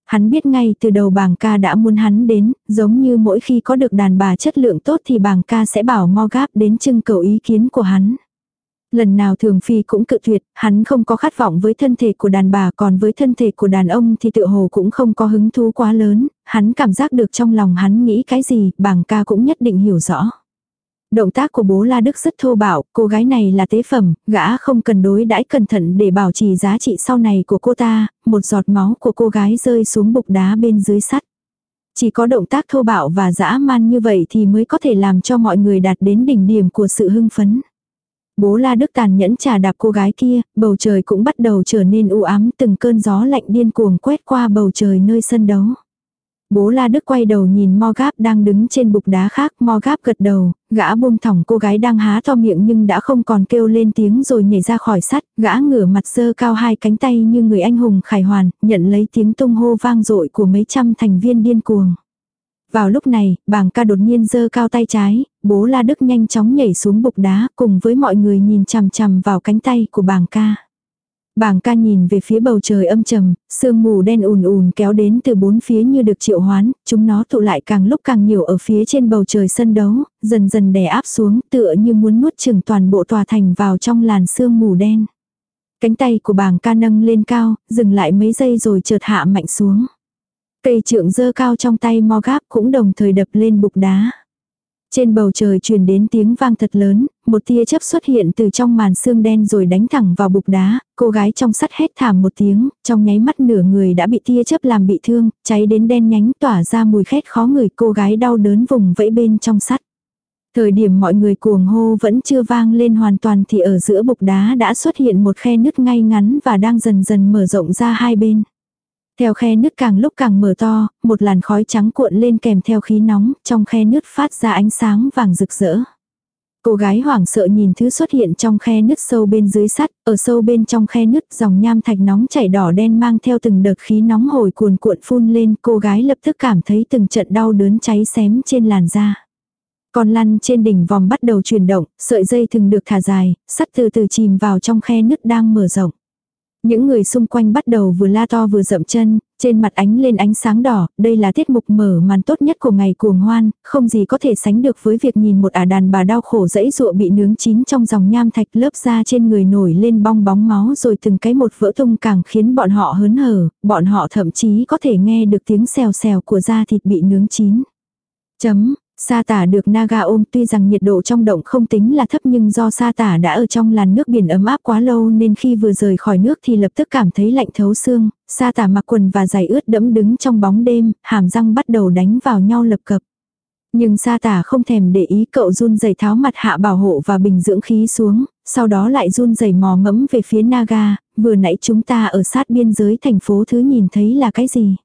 S1: Hắn biết ngay từ đầu bàng ca đã muốn hắn đến, giống như mỗi khi có được đàn bà chất lượng tốt thì bàng ca sẽ bảo mo gáp đến trưng cầu ý kiến của hắn. Lần nào thường phi cũng cự tuyệt, hắn không có khát vọng với thân thể của đàn bà còn với thân thể của đàn ông thì tự hồ cũng không có hứng thú quá lớn, hắn cảm giác được trong lòng hắn nghĩ cái gì, bàng ca cũng nhất định hiểu rõ. Động tác của bố La Đức rất thô bạo, cô gái này là tế phẩm, gã không cần đối đãi cẩn thận để bảo trì giá trị sau này của cô ta, một giọt máu của cô gái rơi xuống bục đá bên dưới sắt. Chỉ có động tác thô bạo và dã man như vậy thì mới có thể làm cho mọi người đạt đến đỉnh điểm của sự hưng phấn. Bố La Đức tàn nhẫn trà đạp cô gái kia, bầu trời cũng bắt đầu trở nên u ám từng cơn gió lạnh điên cuồng quét qua bầu trời nơi sân đấu. Bố La Đức quay đầu nhìn Mo Gáp đang đứng trên bục đá khác, Mo Gáp gật đầu, gã buông thỏng cô gái đang há to miệng nhưng đã không còn kêu lên tiếng rồi nhảy ra khỏi sắt, gã ngửa mặt dơ cao hai cánh tay như người anh hùng khải hoàn, nhận lấy tiếng tung hô vang dội của mấy trăm thành viên điên cuồng. Vào lúc này, bàng ca đột nhiên giơ cao tay trái, bố La Đức nhanh chóng nhảy xuống bục đá cùng với mọi người nhìn chằm chằm vào cánh tay của bàng ca. Bàng ca nhìn về phía bầu trời âm trầm, sương mù đen ùn ùn kéo đến từ bốn phía như được triệu hoán, chúng nó tụ lại càng lúc càng nhiều ở phía trên bầu trời sân đấu, dần dần đè áp xuống tựa như muốn nuốt chừng toàn bộ tòa thành vào trong làn sương mù đen. Cánh tay của bàng ca nâng lên cao, dừng lại mấy giây rồi chợt hạ mạnh xuống. Cây trượng dơ cao trong tay mo gáp cũng đồng thời đập lên bục đá. Trên bầu trời truyền đến tiếng vang thật lớn, một tia chớp xuất hiện từ trong màn xương đen rồi đánh thẳng vào bục đá, cô gái trong sắt hét thảm một tiếng, trong nháy mắt nửa người đã bị tia chớp làm bị thương, cháy đến đen nhánh tỏa ra mùi khét khó người cô gái đau đớn vùng vẫy bên trong sắt. Thời điểm mọi người cuồng hô vẫn chưa vang lên hoàn toàn thì ở giữa bục đá đã xuất hiện một khe nứt ngay ngắn và đang dần dần mở rộng ra hai bên. Theo khe nước càng lúc càng mở to, một làn khói trắng cuộn lên kèm theo khí nóng, trong khe nước phát ra ánh sáng vàng rực rỡ. Cô gái hoảng sợ nhìn thứ xuất hiện trong khe nứt sâu bên dưới sắt, ở sâu bên trong khe nứt dòng nham thạch nóng chảy đỏ đen mang theo từng đợt khí nóng hồi cuồn cuộn phun lên, cô gái lập tức cảm thấy từng trận đau đớn cháy xém trên làn da. Con lăn trên đỉnh vòng bắt đầu chuyển động, sợi dây thường được thả dài, sắt từ từ chìm vào trong khe nứt đang mở rộng. Những người xung quanh bắt đầu vừa la to vừa rậm chân, trên mặt ánh lên ánh sáng đỏ, đây là tiết mục mở màn tốt nhất của ngày cuồng hoan, không gì có thể sánh được với việc nhìn một ả đàn bà đau khổ dẫy dụa bị nướng chín trong dòng nham thạch lớp da trên người nổi lên bong bóng máu rồi từng cái một vỡ tung càng khiến bọn họ hớn hở, bọn họ thậm chí có thể nghe được tiếng xèo xèo của da thịt bị nướng chín. Chấm, Sa tả được Naga ôm tuy rằng nhiệt độ trong động không tính là thấp nhưng do sa tả đã ở trong làn nước biển ấm áp quá lâu nên khi vừa rời khỏi nước thì lập tức cảm thấy lạnh thấu xương, sa tả mặc quần và giày ướt đẫm đứng trong bóng đêm, hàm răng bắt đầu đánh vào nhau lập cập. Nhưng sa tả không thèm để ý cậu run giày tháo mặt hạ bảo hộ và bình dưỡng khí xuống, sau đó lại run giày mò mẫm về phía Naga, vừa nãy chúng ta ở sát biên giới thành phố thứ nhìn thấy là cái gì.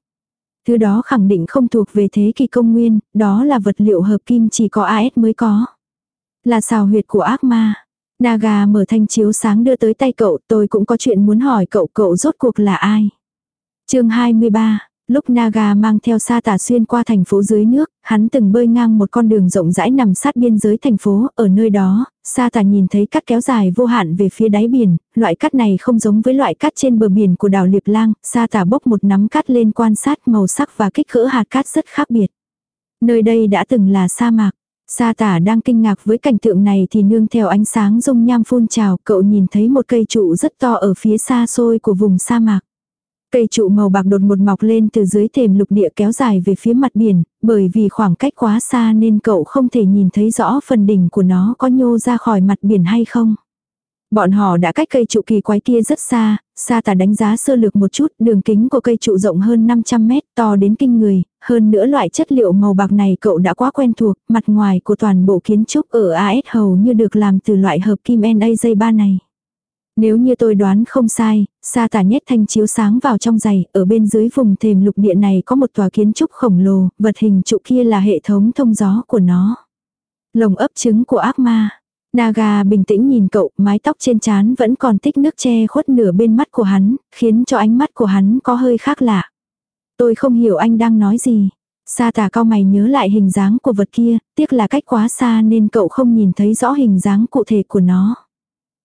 S1: Thứ đó khẳng định không thuộc về thế kỷ công nguyên, đó là vật liệu hợp kim chỉ có AS mới có. Là xào huyệt của ác ma. Naga mở thanh chiếu sáng đưa tới tay cậu, tôi cũng có chuyện muốn hỏi cậu, cậu rốt cuộc là ai? chương 23, Lúc Naga mang theo sa tả xuyên qua thành phố dưới nước, hắn từng bơi ngang một con đường rộng rãi nằm sát biên giới thành phố, ở nơi đó, sa tả nhìn thấy cắt kéo dài vô hạn về phía đáy biển, loại cắt này không giống với loại cắt trên bờ biển của đảo Liệp Lang, sa tả bốc một nắm cắt lên quan sát màu sắc và kích cỡ hạt cát rất khác biệt. Nơi đây đã từng là sa mạc. Sa tả đang kinh ngạc với cảnh tượng này thì nương theo ánh sáng rung nham phun trào, cậu nhìn thấy một cây trụ rất to ở phía xa xôi của vùng sa mạc. Cây trụ màu bạc đột một mọc lên từ dưới thềm lục địa kéo dài về phía mặt biển, bởi vì khoảng cách quá xa nên cậu không thể nhìn thấy rõ phần đỉnh của nó có nhô ra khỏi mặt biển hay không. Bọn họ đã cách cây trụ kỳ quái kia rất xa, xa tả đánh giá sơ lược một chút, đường kính của cây trụ rộng hơn 500 mét, to đến kinh người, hơn nữa loại chất liệu màu bạc này cậu đã quá quen thuộc, mặt ngoài của toàn bộ kiến trúc ở AS hầu như được làm từ loại hợp kim NAJ3 này. Nếu như tôi đoán không sai, sa tả nhét thanh chiếu sáng vào trong giày, ở bên dưới vùng thềm lục địa này có một tòa kiến trúc khổng lồ, vật hình trụ kia là hệ thống thông gió của nó. Lồng ấp trứng của ác ma. Naga bình tĩnh nhìn cậu, mái tóc trên trán vẫn còn tích nước che khuất nửa bên mắt của hắn, khiến cho ánh mắt của hắn có hơi khác lạ. Tôi không hiểu anh đang nói gì. Sa tà cao mày nhớ lại hình dáng của vật kia, tiếc là cách quá xa nên cậu không nhìn thấy rõ hình dáng cụ thể của nó.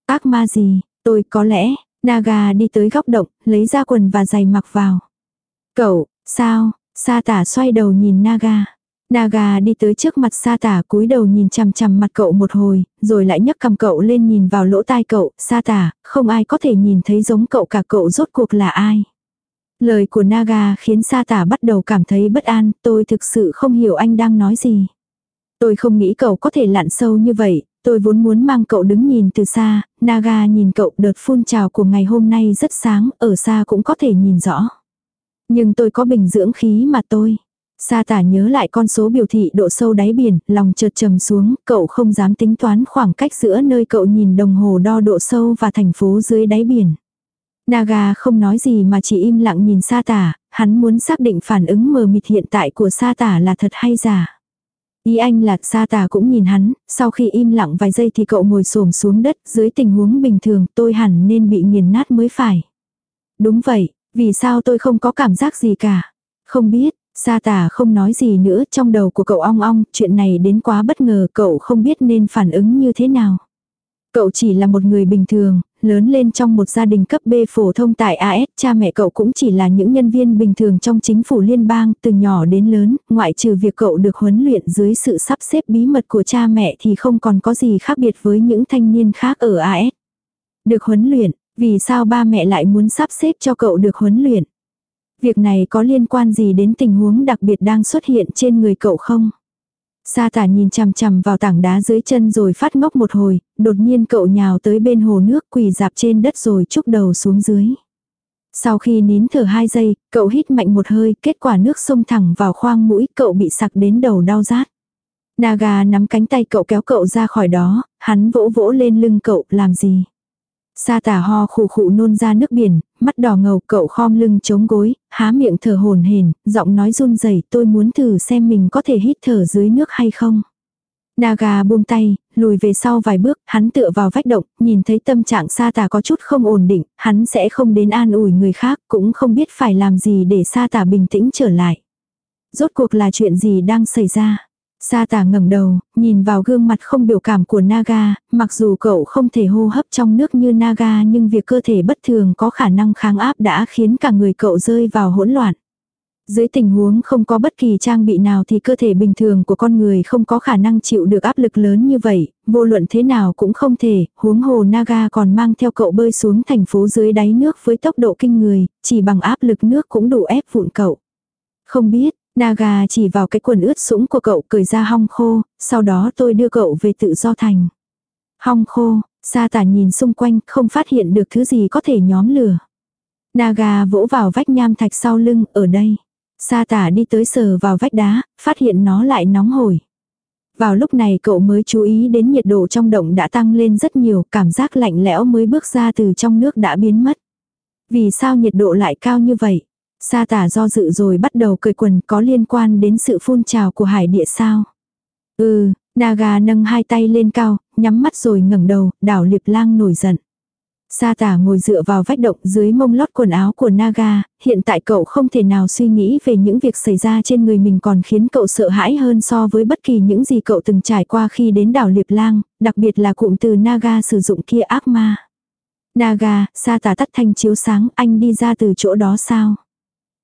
S1: Ác ma gì, tôi có lẽ, Naga đi tới góc động, lấy ra quần và giày mặc vào. Cậu, sao, sa tả xoay đầu nhìn Naga. Naga đi tới trước mặt sa tả cúi đầu nhìn chằm chằm mặt cậu một hồi, rồi lại nhấc cầm cậu lên nhìn vào lỗ tai cậu, sa tả, không ai có thể nhìn thấy giống cậu cả cậu rốt cuộc là ai. Lời của Naga khiến sa tả bắt đầu cảm thấy bất an, tôi thực sự không hiểu anh đang nói gì. Tôi không nghĩ cậu có thể lặn sâu như vậy, tôi vốn muốn mang cậu đứng nhìn từ xa, Naga nhìn cậu đợt phun trào của ngày hôm nay rất sáng, ở xa cũng có thể nhìn rõ. Nhưng tôi có bình dưỡng khí mà tôi. Sa tả nhớ lại con số biểu thị độ sâu đáy biển, lòng chợt trầm xuống, cậu không dám tính toán khoảng cách giữa nơi cậu nhìn đồng hồ đo độ sâu và thành phố dưới đáy biển. Naga không nói gì mà chỉ im lặng nhìn sa tả, hắn muốn xác định phản ứng mờ mịt hiện tại của sa tả là thật hay giả. Ý anh là sa tà cũng nhìn hắn, sau khi im lặng vài giây thì cậu ngồi xổm xuống đất, dưới tình huống bình thường tôi hẳn nên bị nghiền nát mới phải. Đúng vậy, vì sao tôi không có cảm giác gì cả? Không biết, Sa tà không nói gì nữa trong đầu của cậu ong ong, chuyện này đến quá bất ngờ cậu không biết nên phản ứng như thế nào. Cậu chỉ là một người bình thường, lớn lên trong một gia đình cấp B phổ thông tại AS, cha mẹ cậu cũng chỉ là những nhân viên bình thường trong chính phủ liên bang, từ nhỏ đến lớn, ngoại trừ việc cậu được huấn luyện dưới sự sắp xếp bí mật của cha mẹ thì không còn có gì khác biệt với những thanh niên khác ở AS. Được huấn luyện, vì sao ba mẹ lại muốn sắp xếp cho cậu được huấn luyện? Việc này có liên quan gì đến tình huống đặc biệt đang xuất hiện trên người cậu không? Sa tả nhìn chằm chằm vào tảng đá dưới chân rồi phát ngốc một hồi, đột nhiên cậu nhào tới bên hồ nước quỳ dạp trên đất rồi chúc đầu xuống dưới. Sau khi nín thở hai giây, cậu hít mạnh một hơi, kết quả nước xông thẳng vào khoang mũi, cậu bị sặc đến đầu đau rát. Naga nắm cánh tay cậu kéo cậu ra khỏi đó, hắn vỗ vỗ lên lưng cậu, làm gì? Sa tả ho khụ khụ nôn ra nước biển, mắt đỏ ngầu cậu khom lưng chống gối, há miệng thở hồn hển, giọng nói run rẩy tôi muốn thử xem mình có thể hít thở dưới nước hay không. Naga buông tay, lùi về sau vài bước, hắn tựa vào vách động, nhìn thấy tâm trạng sa tả có chút không ổn định, hắn sẽ không đến an ủi người khác, cũng không biết phải làm gì để sa tả bình tĩnh trở lại. Rốt cuộc là chuyện gì đang xảy ra? Sa tả ngẩng đầu, nhìn vào gương mặt không biểu cảm của Naga, mặc dù cậu không thể hô hấp trong nước như Naga nhưng việc cơ thể bất thường có khả năng kháng áp đã khiến cả người cậu rơi vào hỗn loạn. Dưới tình huống không có bất kỳ trang bị nào thì cơ thể bình thường của con người không có khả năng chịu được áp lực lớn như vậy, vô luận thế nào cũng không thể, huống hồ Naga còn mang theo cậu bơi xuống thành phố dưới đáy nước với tốc độ kinh người, chỉ bằng áp lực nước cũng đủ ép vụn cậu. Không biết, Naga chỉ vào cái quần ướt sũng của cậu cười ra hong khô, sau đó tôi đưa cậu về tự do thành. Hong khô, sa tả nhìn xung quanh không phát hiện được thứ gì có thể nhóm lửa. Naga vỗ vào vách nham thạch sau lưng, ở đây. Sa tả đi tới sờ vào vách đá, phát hiện nó lại nóng hổi. Vào lúc này cậu mới chú ý đến nhiệt độ trong động đã tăng lên rất nhiều, cảm giác lạnh lẽo mới bước ra từ trong nước đã biến mất. Vì sao nhiệt độ lại cao như vậy? Sa tả do dự rồi bắt đầu cởi quần có liên quan đến sự phun trào của hải địa sao. Ừ, Naga nâng hai tay lên cao, nhắm mắt rồi ngẩng đầu, đảo liệp lang nổi giận. Sa tả ngồi dựa vào vách động dưới mông lót quần áo của Naga, hiện tại cậu không thể nào suy nghĩ về những việc xảy ra trên người mình còn khiến cậu sợ hãi hơn so với bất kỳ những gì cậu từng trải qua khi đến đảo Liệp Lang, đặc biệt là cụm từ Naga sử dụng kia ác ma. Naga, sa tả tắt thanh chiếu sáng, anh đi ra từ chỗ đó sao?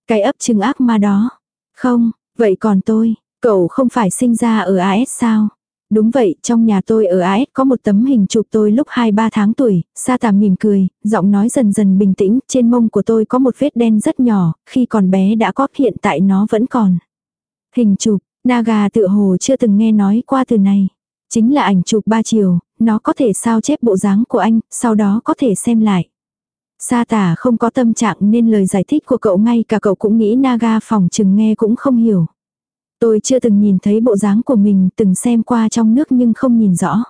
S1: Cái ấp trứng ác ma đó. Không, vậy còn tôi, cậu không phải sinh ra ở AS sao? Đúng vậy, trong nhà tôi ở AS có một tấm hình chụp tôi lúc 2-3 tháng tuổi, sa tàm mỉm cười, giọng nói dần dần bình tĩnh, trên mông của tôi có một vết đen rất nhỏ, khi còn bé đã có, hiện tại nó vẫn còn. Hình chụp, Naga tự hồ chưa từng nghe nói qua từ này. Chính là ảnh chụp ba chiều, nó có thể sao chép bộ dáng của anh, sau đó có thể xem lại. Sa tả không có tâm trạng nên lời giải thích của cậu ngay cả cậu cũng nghĩ Naga phòng chừng nghe cũng không hiểu. Tôi chưa từng nhìn thấy bộ dáng của mình, từng xem qua trong nước nhưng không nhìn rõ.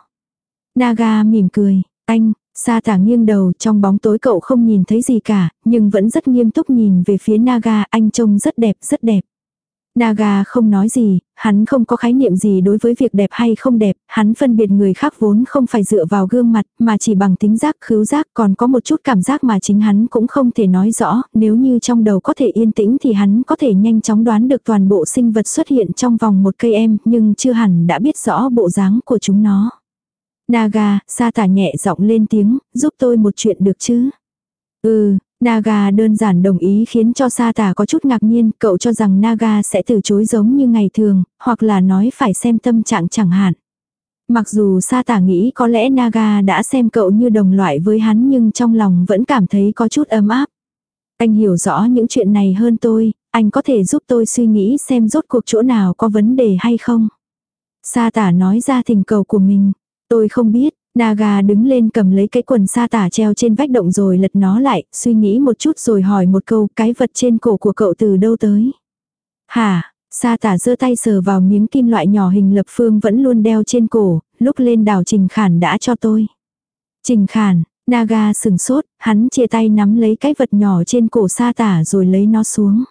S1: Naga mỉm cười, anh, Sa tả nghiêng đầu trong bóng tối cậu không nhìn thấy gì cả, nhưng vẫn rất nghiêm túc nhìn về phía Naga, anh trông rất đẹp, rất đẹp. Naga không nói gì, hắn không có khái niệm gì đối với việc đẹp hay không đẹp, hắn phân biệt người khác vốn không phải dựa vào gương mặt, mà chỉ bằng tính giác khứu giác còn có một chút cảm giác mà chính hắn cũng không thể nói rõ, nếu như trong đầu có thể yên tĩnh thì hắn có thể nhanh chóng đoán được toàn bộ sinh vật xuất hiện trong vòng một cây em, nhưng chưa hẳn đã biết rõ bộ dáng của chúng nó. Naga, sa tả nhẹ giọng lên tiếng, giúp tôi một chuyện được chứ? Ừ, Naga đơn giản đồng ý khiến cho sa tả có chút ngạc nhiên, cậu cho rằng Naga sẽ từ chối giống như ngày thường, hoặc là nói phải xem tâm trạng chẳng hạn. Mặc dù sa tả nghĩ có lẽ Naga đã xem cậu như đồng loại với hắn nhưng trong lòng vẫn cảm thấy có chút ấm áp. Anh hiểu rõ những chuyện này hơn tôi, anh có thể giúp tôi suy nghĩ xem rốt cuộc chỗ nào có vấn đề hay không. Sa tả nói ra tình cầu của mình. Tôi không biết, Naga đứng lên cầm lấy cái quần sa tả treo trên vách động rồi lật nó lại, suy nghĩ một chút rồi hỏi một câu cái vật trên cổ của cậu từ đâu tới. Hả, sa tả giơ tay sờ vào miếng kim loại nhỏ hình lập phương vẫn luôn đeo trên cổ, lúc lên đảo Trình Khản đã cho tôi. Trình Khản, Naga sừng sốt, hắn chia tay nắm lấy cái vật nhỏ trên cổ sa tả rồi lấy nó xuống.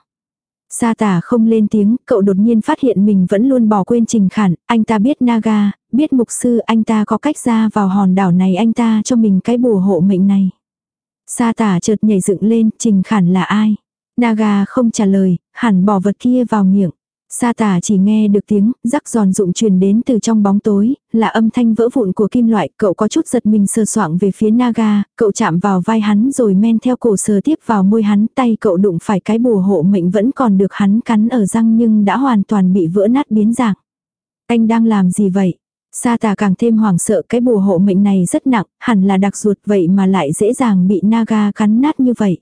S1: Sa tả không lên tiếng, cậu đột nhiên phát hiện mình vẫn luôn bỏ quên trình khản, anh ta biết Naga, biết mục sư anh ta có cách ra vào hòn đảo này anh ta cho mình cái bùa hộ mệnh này. Sa tả chợt nhảy dựng lên, trình khản là ai? Naga không trả lời, hẳn bỏ vật kia vào miệng. Sa tả chỉ nghe được tiếng rắc giòn rụng truyền đến từ trong bóng tối, là âm thanh vỡ vụn của kim loại, cậu có chút giật mình sơ soạng về phía Naga, cậu chạm vào vai hắn rồi men theo cổ sờ tiếp vào môi hắn, tay cậu đụng phải cái bùa hộ mệnh vẫn còn được hắn cắn ở răng nhưng đã hoàn toàn bị vỡ nát biến dạng. Anh đang làm gì vậy? Sa tà càng thêm hoảng sợ cái bùa hộ mệnh này rất nặng, hẳn là đặc ruột vậy mà lại dễ dàng bị Naga cắn nát như vậy.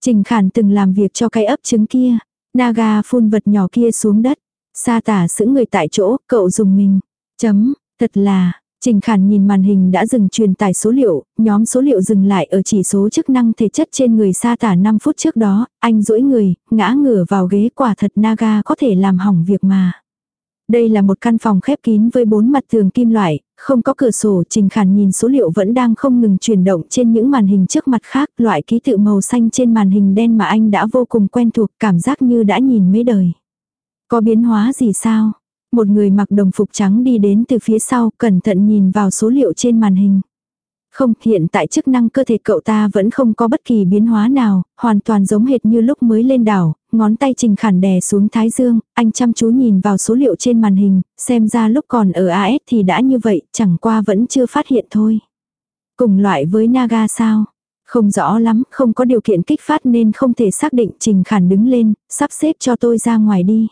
S1: Trình Khản từng làm việc cho cái ấp trứng kia, Naga phun vật nhỏ kia xuống đất. Sa tả giữ người tại chỗ, cậu dùng mình. Chấm, thật là, Trình Khản nhìn màn hình đã dừng truyền tải số liệu, nhóm số liệu dừng lại ở chỉ số chức năng thể chất trên người sa tả 5 phút trước đó, anh duỗi người, ngã ngửa vào ghế quả thật Naga có thể làm hỏng việc mà. Đây là một căn phòng khép kín với bốn mặt tường kim loại, không có cửa sổ, Trình Khản nhìn số liệu vẫn đang không ngừng chuyển động trên những màn hình trước mặt khác, loại ký tự màu xanh trên màn hình đen mà anh đã vô cùng quen thuộc, cảm giác như đã nhìn mấy đời. Có biến hóa gì sao? Một người mặc đồng phục trắng đi đến từ phía sau, cẩn thận nhìn vào số liệu trên màn hình. Không, hiện tại chức năng cơ thể cậu ta vẫn không có bất kỳ biến hóa nào, hoàn toàn giống hệt như lúc mới lên đảo, ngón tay trình khản đè xuống thái dương, anh chăm chú nhìn vào số liệu trên màn hình, xem ra lúc còn ở AS thì đã như vậy, chẳng qua vẫn chưa phát hiện thôi. Cùng loại với Naga sao? Không rõ lắm, không có điều kiện kích phát nên không thể xác định trình khản đứng lên, sắp xếp cho tôi ra ngoài đi.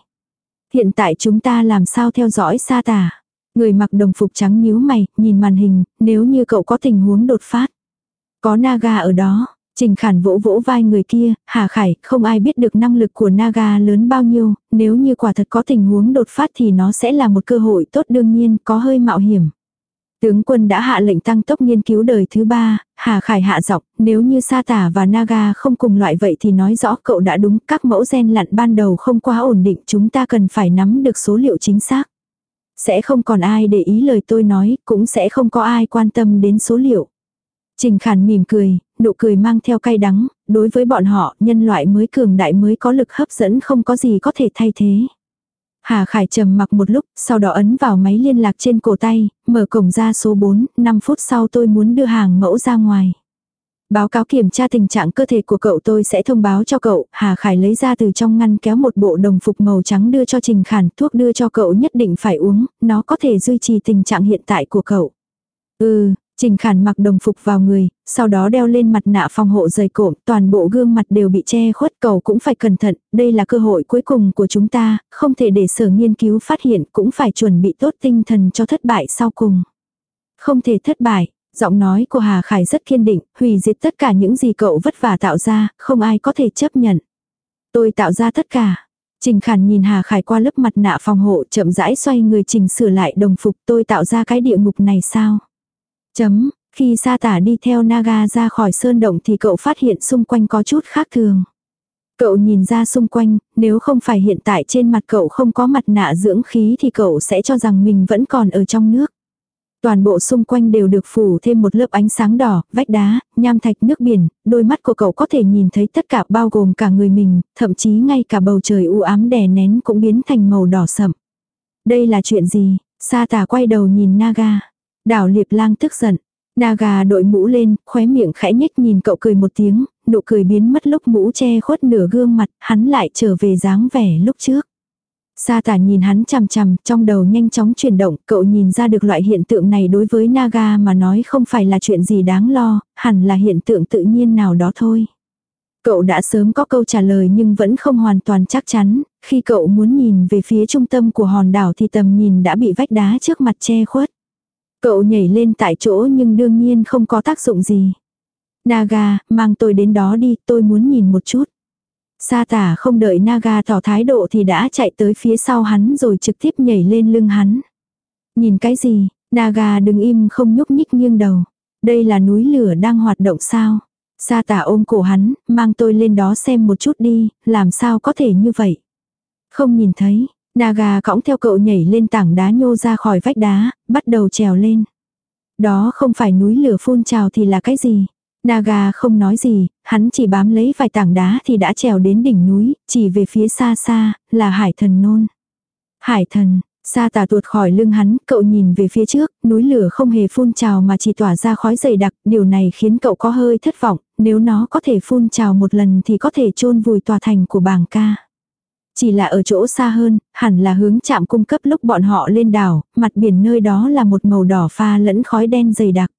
S1: Hiện tại chúng ta làm sao theo dõi sa tả. Người mặc đồng phục trắng nhíu mày, nhìn màn hình, nếu như cậu có tình huống đột phát. Có Naga ở đó, Trình Khản vỗ vỗ vai người kia, Hà Khải, không ai biết được năng lực của Naga lớn bao nhiêu, nếu như quả thật có tình huống đột phát thì nó sẽ là một cơ hội tốt đương nhiên, có hơi mạo hiểm. Tướng quân đã hạ lệnh tăng tốc nghiên cứu đời thứ ba, Hà Khải hạ giọng, nếu như Sa Tả và Naga không cùng loại vậy thì nói rõ cậu đã đúng, các mẫu gen lặn ban đầu không quá ổn định, chúng ta cần phải nắm được số liệu chính xác. Sẽ không còn ai để ý lời tôi nói, cũng sẽ không có ai quan tâm đến số liệu. Trình Khản mỉm cười, nụ cười mang theo cay đắng, đối với bọn họ, nhân loại mới cường đại mới có lực hấp dẫn không có gì có thể thay thế. Hà Khải trầm mặc một lúc, sau đó ấn vào máy liên lạc trên cổ tay, mở cổng ra số 4, 5 phút sau tôi muốn đưa hàng mẫu ra ngoài. Báo cáo kiểm tra tình trạng cơ thể của cậu tôi sẽ thông báo cho cậu. Hà Khải lấy ra từ trong ngăn kéo một bộ đồng phục màu trắng đưa cho Trình Khản. Thuốc đưa cho cậu nhất định phải uống. Nó có thể duy trì tình trạng hiện tại của cậu. Ừ, Trình Khản mặc đồng phục vào người, sau đó đeo lên mặt nạ phòng hộ dày cộm, toàn bộ gương mặt đều bị che khuất cầu cũng phải cẩn thận, đây là cơ hội cuối cùng của chúng ta, không thể để sở nghiên cứu phát hiện cũng phải chuẩn bị tốt tinh thần cho thất bại sau cùng. Không thể thất bại, giọng nói của Hà Khải rất kiên định, hủy diệt tất cả những gì cậu vất vả tạo ra, không ai có thể chấp nhận. Tôi tạo ra tất cả. Trình Khản nhìn Hà Khải qua lớp mặt nạ phòng hộ chậm rãi xoay người chỉnh sửa lại đồng phục tôi tạo ra cái địa ngục này sao? Chấm, khi sa tả đi theo Naga ra khỏi sơn động thì cậu phát hiện xung quanh có chút khác thường. Cậu nhìn ra xung quanh, nếu không phải hiện tại trên mặt cậu không có mặt nạ dưỡng khí thì cậu sẽ cho rằng mình vẫn còn ở trong nước. Toàn bộ xung quanh đều được phủ thêm một lớp ánh sáng đỏ, vách đá, nham thạch nước biển, đôi mắt của cậu có thể nhìn thấy tất cả bao gồm cả người mình, thậm chí ngay cả bầu trời u ám đè nén cũng biến thành màu đỏ sậm. Đây là chuyện gì? Sa tả quay đầu nhìn Naga. Đảo liệp lang tức giận. Naga đội mũ lên, khóe miệng khẽ nhếch nhìn cậu cười một tiếng, nụ cười biến mất lúc mũ che khuất nửa gương mặt, hắn lại trở về dáng vẻ lúc trước. Sa tả nhìn hắn chằm chằm, trong đầu nhanh chóng chuyển động, cậu nhìn ra được loại hiện tượng này đối với Naga mà nói không phải là chuyện gì đáng lo, hẳn là hiện tượng tự nhiên nào đó thôi. Cậu đã sớm có câu trả lời nhưng vẫn không hoàn toàn chắc chắn, khi cậu muốn nhìn về phía trung tâm của hòn đảo thì tầm nhìn đã bị vách đá trước mặt che khuất. Cậu nhảy lên tại chỗ nhưng đương nhiên không có tác dụng gì. Naga, mang tôi đến đó đi, tôi muốn nhìn một chút. Sa tả không đợi Naga tỏ thái độ thì đã chạy tới phía sau hắn rồi trực tiếp nhảy lên lưng hắn. Nhìn cái gì, Naga đứng im không nhúc nhích nghiêng đầu. Đây là núi lửa đang hoạt động sao? Sa tả ôm cổ hắn, mang tôi lên đó xem một chút đi, làm sao có thể như vậy? Không nhìn thấy, Naga cõng theo cậu nhảy lên tảng đá nhô ra khỏi vách đá, bắt đầu trèo lên. Đó không phải núi lửa phun trào thì là cái gì? Naga không nói gì, hắn chỉ bám lấy vài tảng đá thì đã trèo đến đỉnh núi, chỉ về phía xa xa, là hải thần nôn. Hải thần, xa tà tuột khỏi lưng hắn, cậu nhìn về phía trước, núi lửa không hề phun trào mà chỉ tỏa ra khói dày đặc, điều này khiến cậu có hơi thất vọng, nếu nó có thể phun trào một lần thì có thể chôn vùi tòa thành của bảng ca. Chỉ là ở chỗ xa hơn, hẳn là hướng chạm cung cấp lúc bọn họ lên đảo, mặt biển nơi đó là một màu đỏ pha lẫn khói đen dày đặc.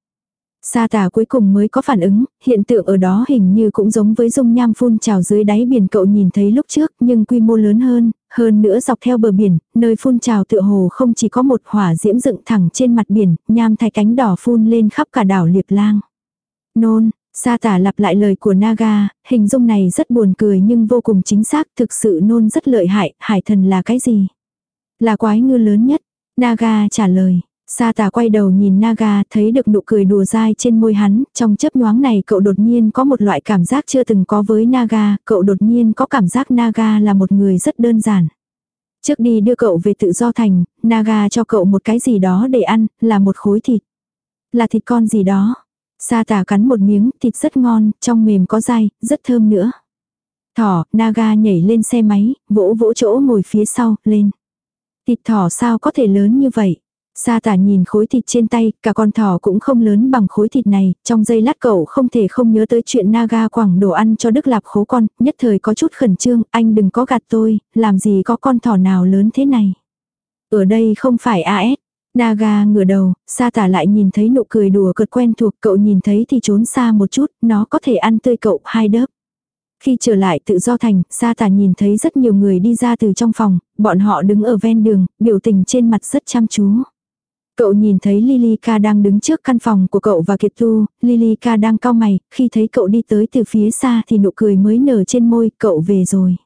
S1: Sa tà cuối cùng mới có phản ứng, hiện tượng ở đó hình như cũng giống với dung nham phun trào dưới đáy biển cậu nhìn thấy lúc trước nhưng quy mô lớn hơn, hơn nữa dọc theo bờ biển, nơi phun trào tựa hồ không chỉ có một hỏa diễm dựng thẳng trên mặt biển, nham thạch cánh đỏ phun lên khắp cả đảo liệp lang. Nôn, Sa tả lặp lại lời của Naga, hình dung này rất buồn cười nhưng vô cùng chính xác, thực sự nôn rất lợi hại, hải thần là cái gì? Là quái ngư lớn nhất. Naga trả lời. Sa tà quay đầu nhìn Naga thấy được nụ cười đùa dai trên môi hắn, trong chớp nhoáng này cậu đột nhiên có một loại cảm giác chưa từng có với Naga, cậu đột nhiên có cảm giác Naga là một người rất đơn giản. Trước đi đưa cậu về tự do thành, Naga cho cậu một cái gì đó để ăn, là một khối thịt. Là thịt con gì đó. Sa tà cắn một miếng, thịt rất ngon, trong mềm có dai, rất thơm nữa. Thỏ, Naga nhảy lên xe máy, vỗ vỗ chỗ ngồi phía sau, lên. Thịt thỏ sao có thể lớn như vậy? Sa tả nhìn khối thịt trên tay, cả con thỏ cũng không lớn bằng khối thịt này, trong giây lát cậu không thể không nhớ tới chuyện Naga quảng đồ ăn cho Đức Lạp khố con, nhất thời có chút khẩn trương, anh đừng có gạt tôi, làm gì có con thỏ nào lớn thế này. Ở đây không phải AS. Naga ngửa đầu, sa tả lại nhìn thấy nụ cười đùa cợt quen thuộc cậu nhìn thấy thì trốn xa một chút, nó có thể ăn tươi cậu hai đớp. Khi trở lại tự do thành, sa tả nhìn thấy rất nhiều người đi ra từ trong phòng, bọn họ đứng ở ven đường, biểu tình trên mặt rất chăm chú. Cậu nhìn thấy Lilika đang đứng trước căn phòng của cậu và Kiệt Tu, Lilika đang cao mày, khi thấy cậu đi tới từ phía xa thì nụ cười mới nở trên môi, cậu về rồi.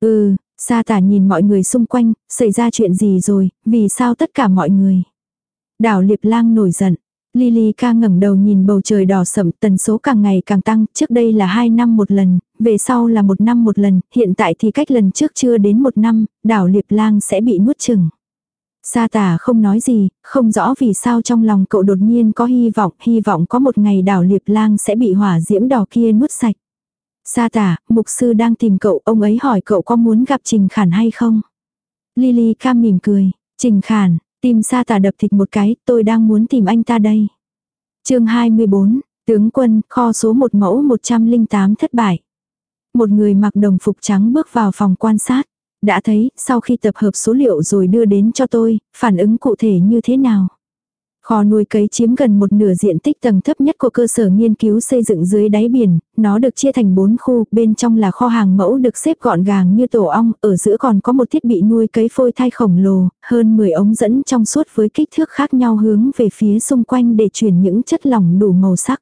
S1: Ừ, Sa tả nhìn mọi người xung quanh, xảy ra chuyện gì rồi, vì sao tất cả mọi người. Đảo Liệp Lang nổi giận. Lily ca ngẩng đầu nhìn bầu trời đỏ sậm tần số càng ngày càng tăng, trước đây là 2 năm một lần, về sau là một năm một lần, hiện tại thì cách lần trước chưa đến một năm, đảo Liệp Lang sẽ bị nuốt chừng. Sa tả không nói gì, không rõ vì sao trong lòng cậu đột nhiên có hy vọng, hy vọng có một ngày đảo Liệp Lang sẽ bị hỏa diễm đỏ kia nuốt sạch. Sa tả, mục sư đang tìm cậu, ông ấy hỏi cậu có muốn gặp Trình Khản hay không? Lily cam mỉm cười, Trình Khản, tìm sa tả đập thịt một cái, tôi đang muốn tìm anh ta đây. chương 24, Tướng quân, kho số một mẫu 108 thất bại. Một người mặc đồng phục trắng bước vào phòng quan sát. Đã thấy, sau khi tập hợp số liệu rồi đưa đến cho tôi, phản ứng cụ thể như thế nào? Kho nuôi cấy chiếm gần một nửa diện tích tầng thấp nhất của cơ sở nghiên cứu xây dựng dưới đáy biển, nó được chia thành 4 khu, bên trong là kho hàng mẫu được xếp gọn gàng như tổ ong, ở giữa còn có một thiết bị nuôi cấy phôi thai khổng lồ, hơn 10 ống dẫn trong suốt với kích thước khác nhau hướng về phía xung quanh để chuyển những chất lỏng đủ màu sắc.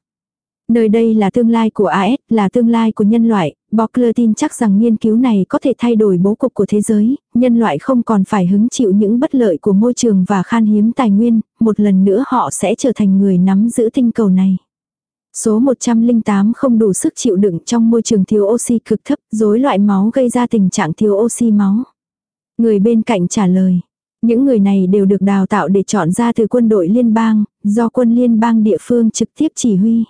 S1: Nơi đây là tương lai của AS, là tương lai của nhân loại, Bockler tin chắc rằng nghiên cứu này có thể thay đổi bố cục của thế giới, nhân loại không còn phải hứng chịu những bất lợi của môi trường và khan hiếm tài nguyên, một lần nữa họ sẽ trở thành người nắm giữ tinh cầu này. Số 108 không đủ sức chịu đựng trong môi trường thiếu oxy cực thấp, rối loại máu gây ra tình trạng thiếu oxy máu. Người bên cạnh trả lời. Những người này đều được đào tạo để chọn ra từ quân đội liên bang, do quân liên bang địa phương trực tiếp chỉ huy.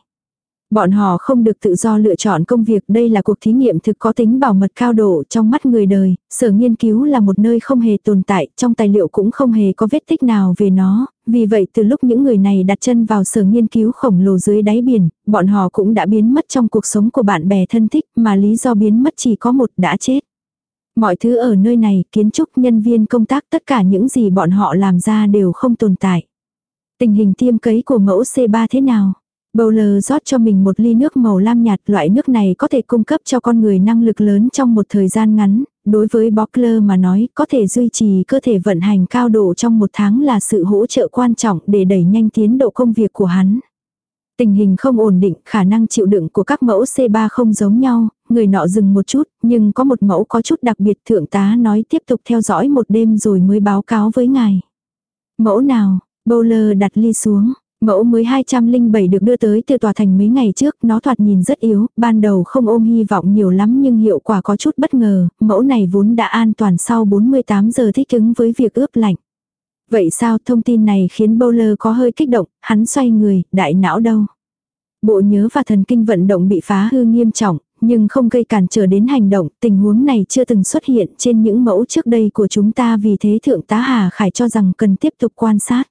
S1: Bọn họ không được tự do lựa chọn công việc, đây là cuộc thí nghiệm thực có tính bảo mật cao độ trong mắt người đời, sở nghiên cứu là một nơi không hề tồn tại, trong tài liệu cũng không hề có vết tích nào về nó, vì vậy từ lúc những người này đặt chân vào sở nghiên cứu khổng lồ dưới đáy biển, bọn họ cũng đã biến mất trong cuộc sống của bạn bè thân thích, mà lý do biến mất chỉ có một đã chết. Mọi thứ ở nơi này, kiến trúc, nhân viên công tác, tất cả những gì bọn họ làm ra đều không tồn tại. Tình hình tiêm cấy của mẫu C3 thế nào? Bowler rót cho mình một ly nước màu lam nhạt, loại nước này có thể cung cấp cho con người năng lực lớn trong một thời gian ngắn. Đối với Bockler mà nói, có thể duy trì cơ thể vận hành cao độ trong một tháng là sự hỗ trợ quan trọng để đẩy nhanh tiến độ công việc của hắn. Tình hình không ổn định, khả năng chịu đựng của các mẫu C3 không giống nhau, người nọ dừng một chút, nhưng có một mẫu có chút đặc biệt thượng tá nói tiếp tục theo dõi một đêm rồi mới báo cáo với ngài. Mẫu nào, Bowler đặt ly xuống. Mẫu mới 207 được đưa tới từ tòa thành mấy ngày trước, nó thoạt nhìn rất yếu, ban đầu không ôm hy vọng nhiều lắm nhưng hiệu quả có chút bất ngờ, mẫu này vốn đã an toàn sau 48 giờ thích ứng với việc ướp lạnh. Vậy sao thông tin này khiến Bowler có hơi kích động, hắn xoay người, đại não đâu? Bộ nhớ và thần kinh vận động bị phá hư nghiêm trọng, nhưng không gây cản trở đến hành động, tình huống này chưa từng xuất hiện trên những mẫu trước đây của chúng ta vì thế Thượng tá Hà Khải cho rằng cần tiếp tục quan sát.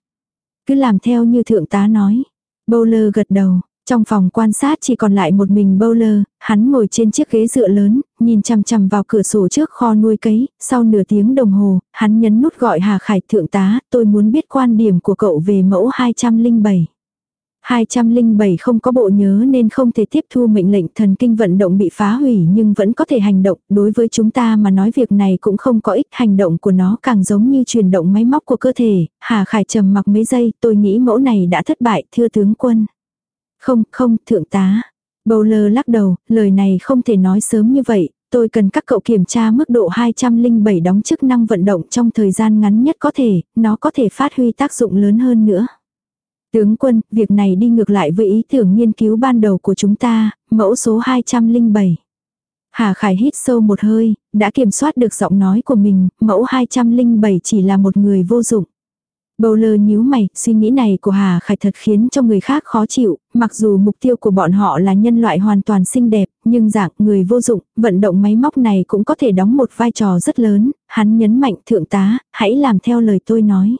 S1: Cứ làm theo như thượng tá nói. Bowler gật đầu. Trong phòng quan sát chỉ còn lại một mình Bowler, hắn ngồi trên chiếc ghế dựa lớn, nhìn chằm chằm vào cửa sổ trước kho nuôi cấy, sau nửa tiếng đồng hồ, hắn nhấn nút gọi Hà Khải thượng tá, tôi muốn biết quan điểm của cậu về mẫu 207. 207 không có bộ nhớ nên không thể tiếp thu mệnh lệnh thần kinh vận động bị phá hủy nhưng vẫn có thể hành động. Đối với chúng ta mà nói việc này cũng không có ích hành động của nó càng giống như chuyển động máy móc của cơ thể. Hà Khải trầm mặc mấy giây tôi nghĩ mẫu này đã thất bại thưa tướng quân. Không, không, thượng tá. Bowler lắc đầu, lời này không thể nói sớm như vậy. Tôi cần các cậu kiểm tra mức độ 207 đóng chức năng vận động trong thời gian ngắn nhất có thể, nó có thể phát huy tác dụng lớn hơn nữa. Tướng quân, việc này đi ngược lại với ý tưởng nghiên cứu ban đầu của chúng ta, mẫu số 207. Hà Khải hít sâu một hơi, đã kiểm soát được giọng nói của mình, mẫu 207 chỉ là một người vô dụng. Bầu lơ nhíu mày, suy nghĩ này của Hà Khải thật khiến cho người khác khó chịu, mặc dù mục tiêu của bọn họ là nhân loại hoàn toàn xinh đẹp, nhưng dạng người vô dụng, vận động máy móc này cũng có thể đóng một vai trò rất lớn, hắn nhấn mạnh thượng tá, hãy làm theo lời tôi nói.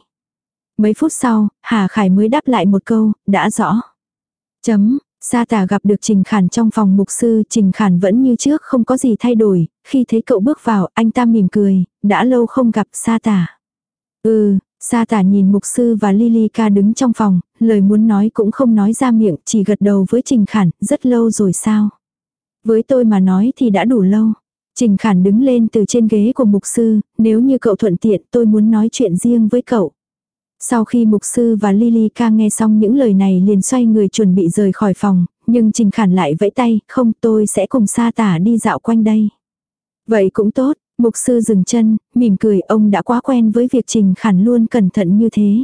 S1: Mấy phút sau, Hà Khải mới đáp lại một câu, đã rõ. Chấm, Sa tả gặp được Trình Khản trong phòng mục sư, Trình Khản vẫn như trước không có gì thay đổi, khi thấy cậu bước vào, anh ta mỉm cười, đã lâu không gặp Sa tả. Ừ, Sa tả nhìn mục sư và Lily đứng trong phòng, lời muốn nói cũng không nói ra miệng, chỉ gật đầu với Trình Khản, rất lâu rồi sao? Với tôi mà nói thì đã đủ lâu. Trình Khản đứng lên từ trên ghế của mục sư, nếu như cậu thuận tiện tôi muốn nói chuyện riêng với cậu. Sau khi mục sư và Lily ca nghe xong những lời này liền xoay người chuẩn bị rời khỏi phòng, nhưng Trình Khản lại vẫy tay, không tôi sẽ cùng sa tả đi dạo quanh đây. Vậy cũng tốt, mục sư dừng chân, mỉm cười ông đã quá quen với việc Trình Khản luôn cẩn thận như thế.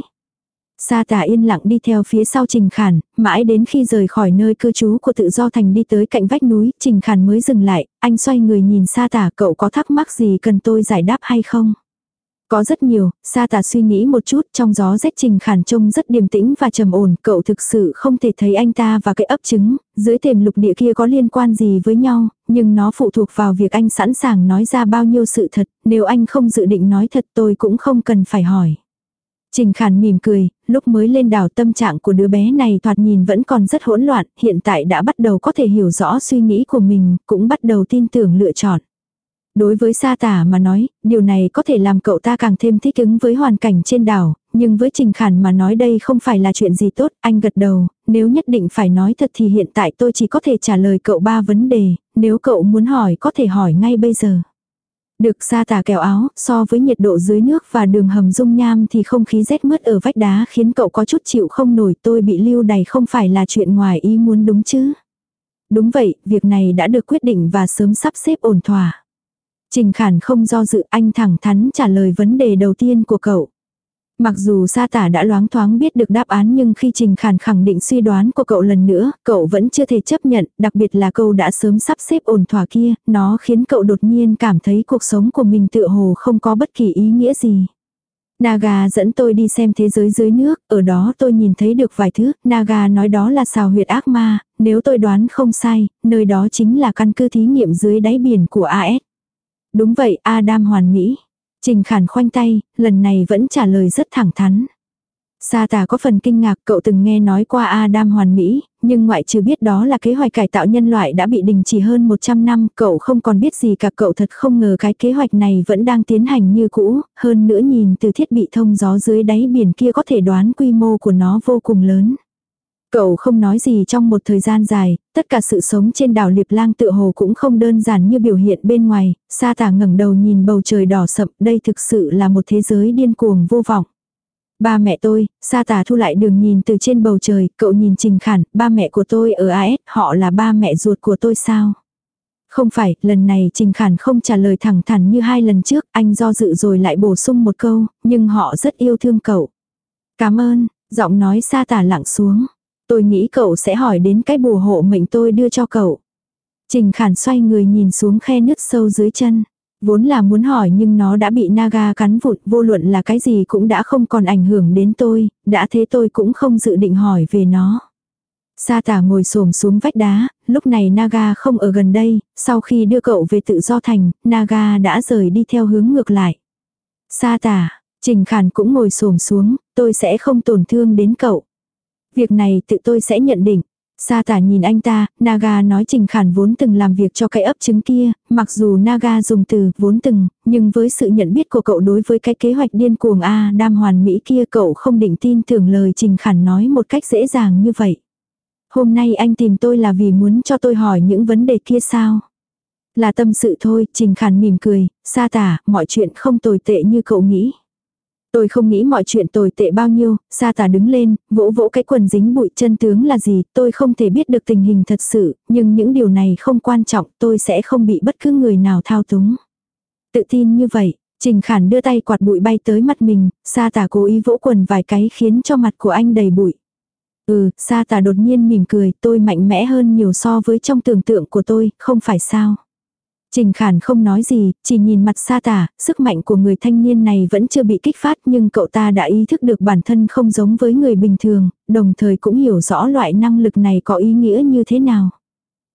S1: Sa tả yên lặng đi theo phía sau Trình Khản, mãi đến khi rời khỏi nơi cư trú của tự do thành đi tới cạnh vách núi, Trình Khản mới dừng lại, anh xoay người nhìn sa tả cậu có thắc mắc gì cần tôi giải đáp hay không? Có rất nhiều, sa tà suy nghĩ một chút trong gió rét trình khản trông rất điềm tĩnh và trầm ổn, cậu thực sự không thể thấy anh ta và cái ấp trứng, dưới thềm lục địa kia có liên quan gì với nhau, nhưng nó phụ thuộc vào việc anh sẵn sàng nói ra bao nhiêu sự thật, nếu anh không dự định nói thật tôi cũng không cần phải hỏi. Trình Khản mỉm cười, lúc mới lên đảo tâm trạng của đứa bé này thoạt nhìn vẫn còn rất hỗn loạn, hiện tại đã bắt đầu có thể hiểu rõ suy nghĩ của mình, cũng bắt đầu tin tưởng lựa chọn. Đối với sa tả mà nói, điều này có thể làm cậu ta càng thêm thích ứng với hoàn cảnh trên đảo, nhưng với Trình Khản mà nói đây không phải là chuyện gì tốt, anh gật đầu, nếu nhất định phải nói thật thì hiện tại tôi chỉ có thể trả lời cậu ba vấn đề, nếu cậu muốn hỏi có thể hỏi ngay bây giờ. Được sa tả kéo áo, so với nhiệt độ dưới nước và đường hầm dung nham thì không khí rét mướt ở vách đá khiến cậu có chút chịu không nổi tôi bị lưu đày không phải là chuyện ngoài ý muốn đúng chứ. Đúng vậy, việc này đã được quyết định và sớm sắp xếp ổn thỏa. Trình Khản không do dự anh thẳng thắn trả lời vấn đề đầu tiên của cậu. Mặc dù sa tả đã loáng thoáng biết được đáp án nhưng khi Trình Khản khẳng định suy đoán của cậu lần nữa, cậu vẫn chưa thể chấp nhận, đặc biệt là câu đã sớm sắp xếp ổn thỏa kia, nó khiến cậu đột nhiên cảm thấy cuộc sống của mình tựa hồ không có bất kỳ ý nghĩa gì. Naga dẫn tôi đi xem thế giới dưới nước, ở đó tôi nhìn thấy được vài thứ, Naga nói đó là xào huyệt ác ma, nếu tôi đoán không sai, nơi đó chính là căn cứ thí nghiệm dưới đáy biển của AS. Đúng vậy, Adam hoàn mỹ. Trình khản khoanh tay, lần này vẫn trả lời rất thẳng thắn. Sa tà có phần kinh ngạc cậu từng nghe nói qua Adam hoàn mỹ, nhưng ngoại trừ biết đó là kế hoạch cải tạo nhân loại đã bị đình chỉ hơn 100 năm, cậu không còn biết gì cả cậu thật không ngờ cái kế hoạch này vẫn đang tiến hành như cũ, hơn nữa nhìn từ thiết bị thông gió dưới đáy biển kia có thể đoán quy mô của nó vô cùng lớn. Cậu không nói gì trong một thời gian dài, tất cả sự sống trên đảo Liệp Lang tựa hồ cũng không đơn giản như biểu hiện bên ngoài, sa tả ngẩng đầu nhìn bầu trời đỏ sậm, đây thực sự là một thế giới điên cuồng vô vọng. Ba mẹ tôi, sa tả thu lại đường nhìn từ trên bầu trời, cậu nhìn Trình Khản, ba mẹ của tôi ở AS, họ là ba mẹ ruột của tôi sao? Không phải, lần này Trình Khản không trả lời thẳng thắn như hai lần trước, anh do dự rồi lại bổ sung một câu, nhưng họ rất yêu thương cậu. Cảm ơn, giọng nói sa tả lặng xuống. Tôi nghĩ cậu sẽ hỏi đến cái bùa hộ mệnh tôi đưa cho cậu. Trình khản xoay người nhìn xuống khe nứt sâu dưới chân. Vốn là muốn hỏi nhưng nó đã bị naga cắn vụt vô luận là cái gì cũng đã không còn ảnh hưởng đến tôi, đã thế tôi cũng không dự định hỏi về nó. Sa tả ngồi xổm xuống vách đá, lúc này Naga không ở gần đây, sau khi đưa cậu về tự do thành, Naga đã rời đi theo hướng ngược lại. Sa tả, Trình Khản cũng ngồi xổm xuống, tôi sẽ không tổn thương đến cậu. Việc này tự tôi sẽ nhận định. Sa tả nhìn anh ta, Naga nói Trình Khản vốn từng làm việc cho cái ấp trứng kia, mặc dù Naga dùng từ vốn từng, nhưng với sự nhận biết của cậu đối với cái kế hoạch điên cuồng A đam hoàn mỹ kia cậu không định tin tưởng lời Trình Khản nói một cách dễ dàng như vậy. Hôm nay anh tìm tôi là vì muốn cho tôi hỏi những vấn đề kia sao? Là tâm sự thôi, Trình Khản mỉm cười, sa tả, mọi chuyện không tồi tệ như cậu nghĩ. Tôi không nghĩ mọi chuyện tồi tệ bao nhiêu, sa tà đứng lên, vỗ vỗ cái quần dính bụi chân tướng là gì, tôi không thể biết được tình hình thật sự, nhưng những điều này không quan trọng, tôi sẽ không bị bất cứ người nào thao túng. Tự tin như vậy, Trình Khản đưa tay quạt bụi bay tới mặt mình, sa tà cố ý vỗ quần vài cái khiến cho mặt của anh đầy bụi. Ừ, sa tà đột nhiên mỉm cười, tôi mạnh mẽ hơn nhiều so với trong tưởng tượng của tôi, không phải sao. Trình Khản không nói gì, chỉ nhìn mặt xa tả, sức mạnh của người thanh niên này vẫn chưa bị kích phát nhưng cậu ta đã ý thức được bản thân không giống với người bình thường, đồng thời cũng hiểu rõ loại năng lực này có ý nghĩa như thế nào.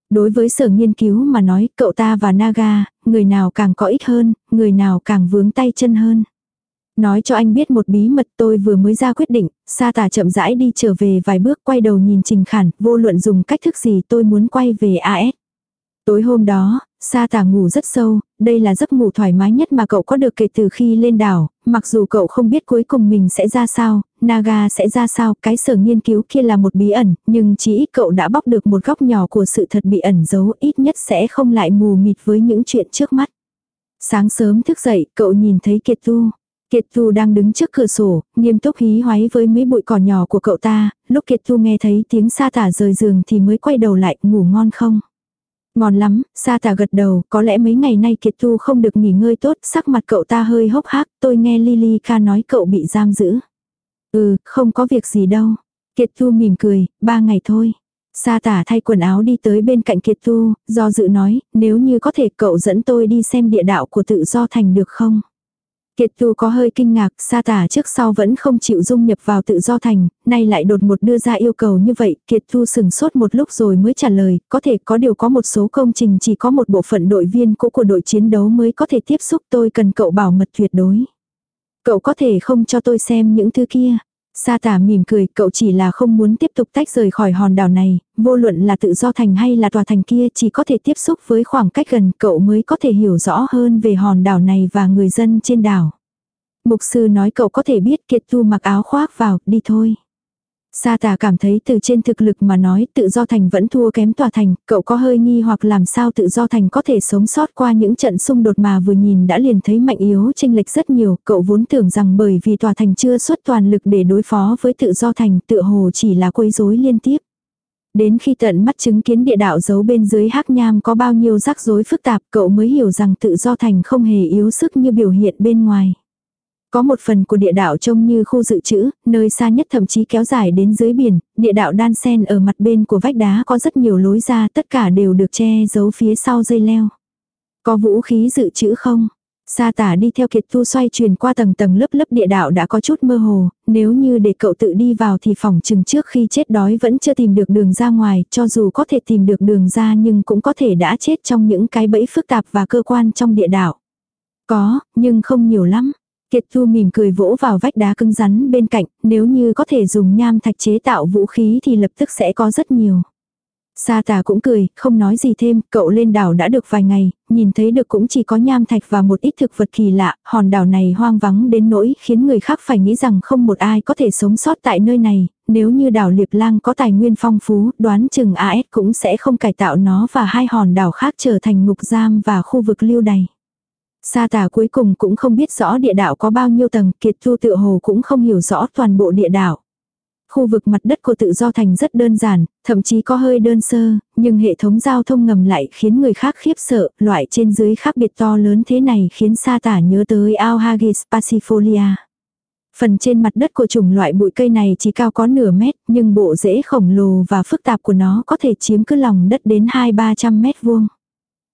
S1: Đối với sở nghiên cứu mà nói cậu ta và Naga, người nào càng có ích hơn, người nào càng vướng tay chân hơn. Nói cho anh biết một bí mật tôi vừa mới ra quyết định, sa tả chậm rãi đi trở về vài bước quay đầu nhìn Trình Khản, vô luận dùng cách thức gì tôi muốn quay về AS. Tối hôm đó, Sa tả ngủ rất sâu, đây là giấc ngủ thoải mái nhất mà cậu có được kể từ khi lên đảo, mặc dù cậu không biết cuối cùng mình sẽ ra sao, Naga sẽ ra sao, cái sở nghiên cứu kia là một bí ẩn, nhưng chỉ ít cậu đã bóc được một góc nhỏ của sự thật bị ẩn giấu, ít nhất sẽ không lại mù mịt với những chuyện trước mắt. Sáng sớm thức dậy, cậu nhìn thấy Kiệt Tu. Kiệt Tu đang đứng trước cửa sổ, nghiêm túc hí hoáy với mấy bụi cỏ nhỏ của cậu ta, lúc Kiệt Tu nghe thấy tiếng sa tả rời giường thì mới quay đầu lại, ngủ ngon không? Ngon lắm, sa tà gật đầu, có lẽ mấy ngày nay Kiệt Tu không được nghỉ ngơi tốt, sắc mặt cậu ta hơi hốc hác, tôi nghe Lily ca nói cậu bị giam giữ. Ừ, không có việc gì đâu. Kiệt Tu mỉm cười, ba ngày thôi. Sa tả thay quần áo đi tới bên cạnh Kiệt Tu, do dự nói, nếu như có thể cậu dẫn tôi đi xem địa đạo của tự do thành được không? Kiệt Tu có hơi kinh ngạc, sa tả trước sau vẫn không chịu dung nhập vào tự do thành, nay lại đột một đưa ra yêu cầu như vậy, Kiệt Tu sừng sốt một lúc rồi mới trả lời, có thể có điều có một số công trình chỉ có một bộ phận đội viên cũ của đội chiến đấu mới có thể tiếp xúc tôi cần cậu bảo mật tuyệt đối. Cậu có thể không cho tôi xem những thứ kia. Sa tả mỉm cười, cậu chỉ là không muốn tiếp tục tách rời khỏi hòn đảo này, vô luận là tự do thành hay là tòa thành kia chỉ có thể tiếp xúc với khoảng cách gần cậu mới có thể hiểu rõ hơn về hòn đảo này và người dân trên đảo. Mục sư nói cậu có thể biết Kiệt Tu mặc áo khoác vào, đi thôi. Sa tà cảm thấy từ trên thực lực mà nói tự do thành vẫn thua kém tòa thành, cậu có hơi nghi hoặc làm sao tự do thành có thể sống sót qua những trận xung đột mà vừa nhìn đã liền thấy mạnh yếu chênh lệch rất nhiều, cậu vốn tưởng rằng bởi vì tòa thành chưa xuất toàn lực để đối phó với tự do thành tự hồ chỉ là quấy rối liên tiếp. Đến khi tận mắt chứng kiến địa đạo giấu bên dưới hắc nham có bao nhiêu rắc rối phức tạp cậu mới hiểu rằng tự do thành không hề yếu sức như biểu hiện bên ngoài. Có một phần của địa đạo trông như khu dự trữ, nơi xa nhất thậm chí kéo dài đến dưới biển, địa đạo đan sen ở mặt bên của vách đá có rất nhiều lối ra tất cả đều được che giấu phía sau dây leo. Có vũ khí dự trữ không? Sa tả đi theo kiệt tu xoay truyền qua tầng tầng lớp lớp địa đạo đã có chút mơ hồ, nếu như để cậu tự đi vào thì phòng chừng trước khi chết đói vẫn chưa tìm được đường ra ngoài, cho dù có thể tìm được đường ra nhưng cũng có thể đã chết trong những cái bẫy phức tạp và cơ quan trong địa đạo. Có, nhưng không nhiều lắm. Kiệt Thu mỉm cười vỗ vào vách đá cứng rắn bên cạnh, nếu như có thể dùng nham thạch chế tạo vũ khí thì lập tức sẽ có rất nhiều. Sa tà cũng cười, không nói gì thêm, cậu lên đảo đã được vài ngày, nhìn thấy được cũng chỉ có nham thạch và một ít thực vật kỳ lạ, hòn đảo này hoang vắng đến nỗi khiến người khác phải nghĩ rằng không một ai có thể sống sót tại nơi này, nếu như đảo Liệp Lang có tài nguyên phong phú, đoán chừng AS cũng sẽ không cải tạo nó và hai hòn đảo khác trở thành ngục giam và khu vực lưu đày. Sa tà cuối cùng cũng không biết rõ địa đạo có bao nhiêu tầng, kiệt thu tự hồ cũng không hiểu rõ toàn bộ địa đạo. Khu vực mặt đất của tự do thành rất đơn giản, thậm chí có hơi đơn sơ, nhưng hệ thống giao thông ngầm lại khiến người khác khiếp sợ, loại trên dưới khác biệt to lớn thế này khiến sa tả nhớ tới Auhagis pasifolia. Phần trên mặt đất của chủng loại bụi cây này chỉ cao có nửa mét, nhưng bộ rễ khổng lồ và phức tạp của nó có thể chiếm cứ lòng đất đến 2-300 mét vuông.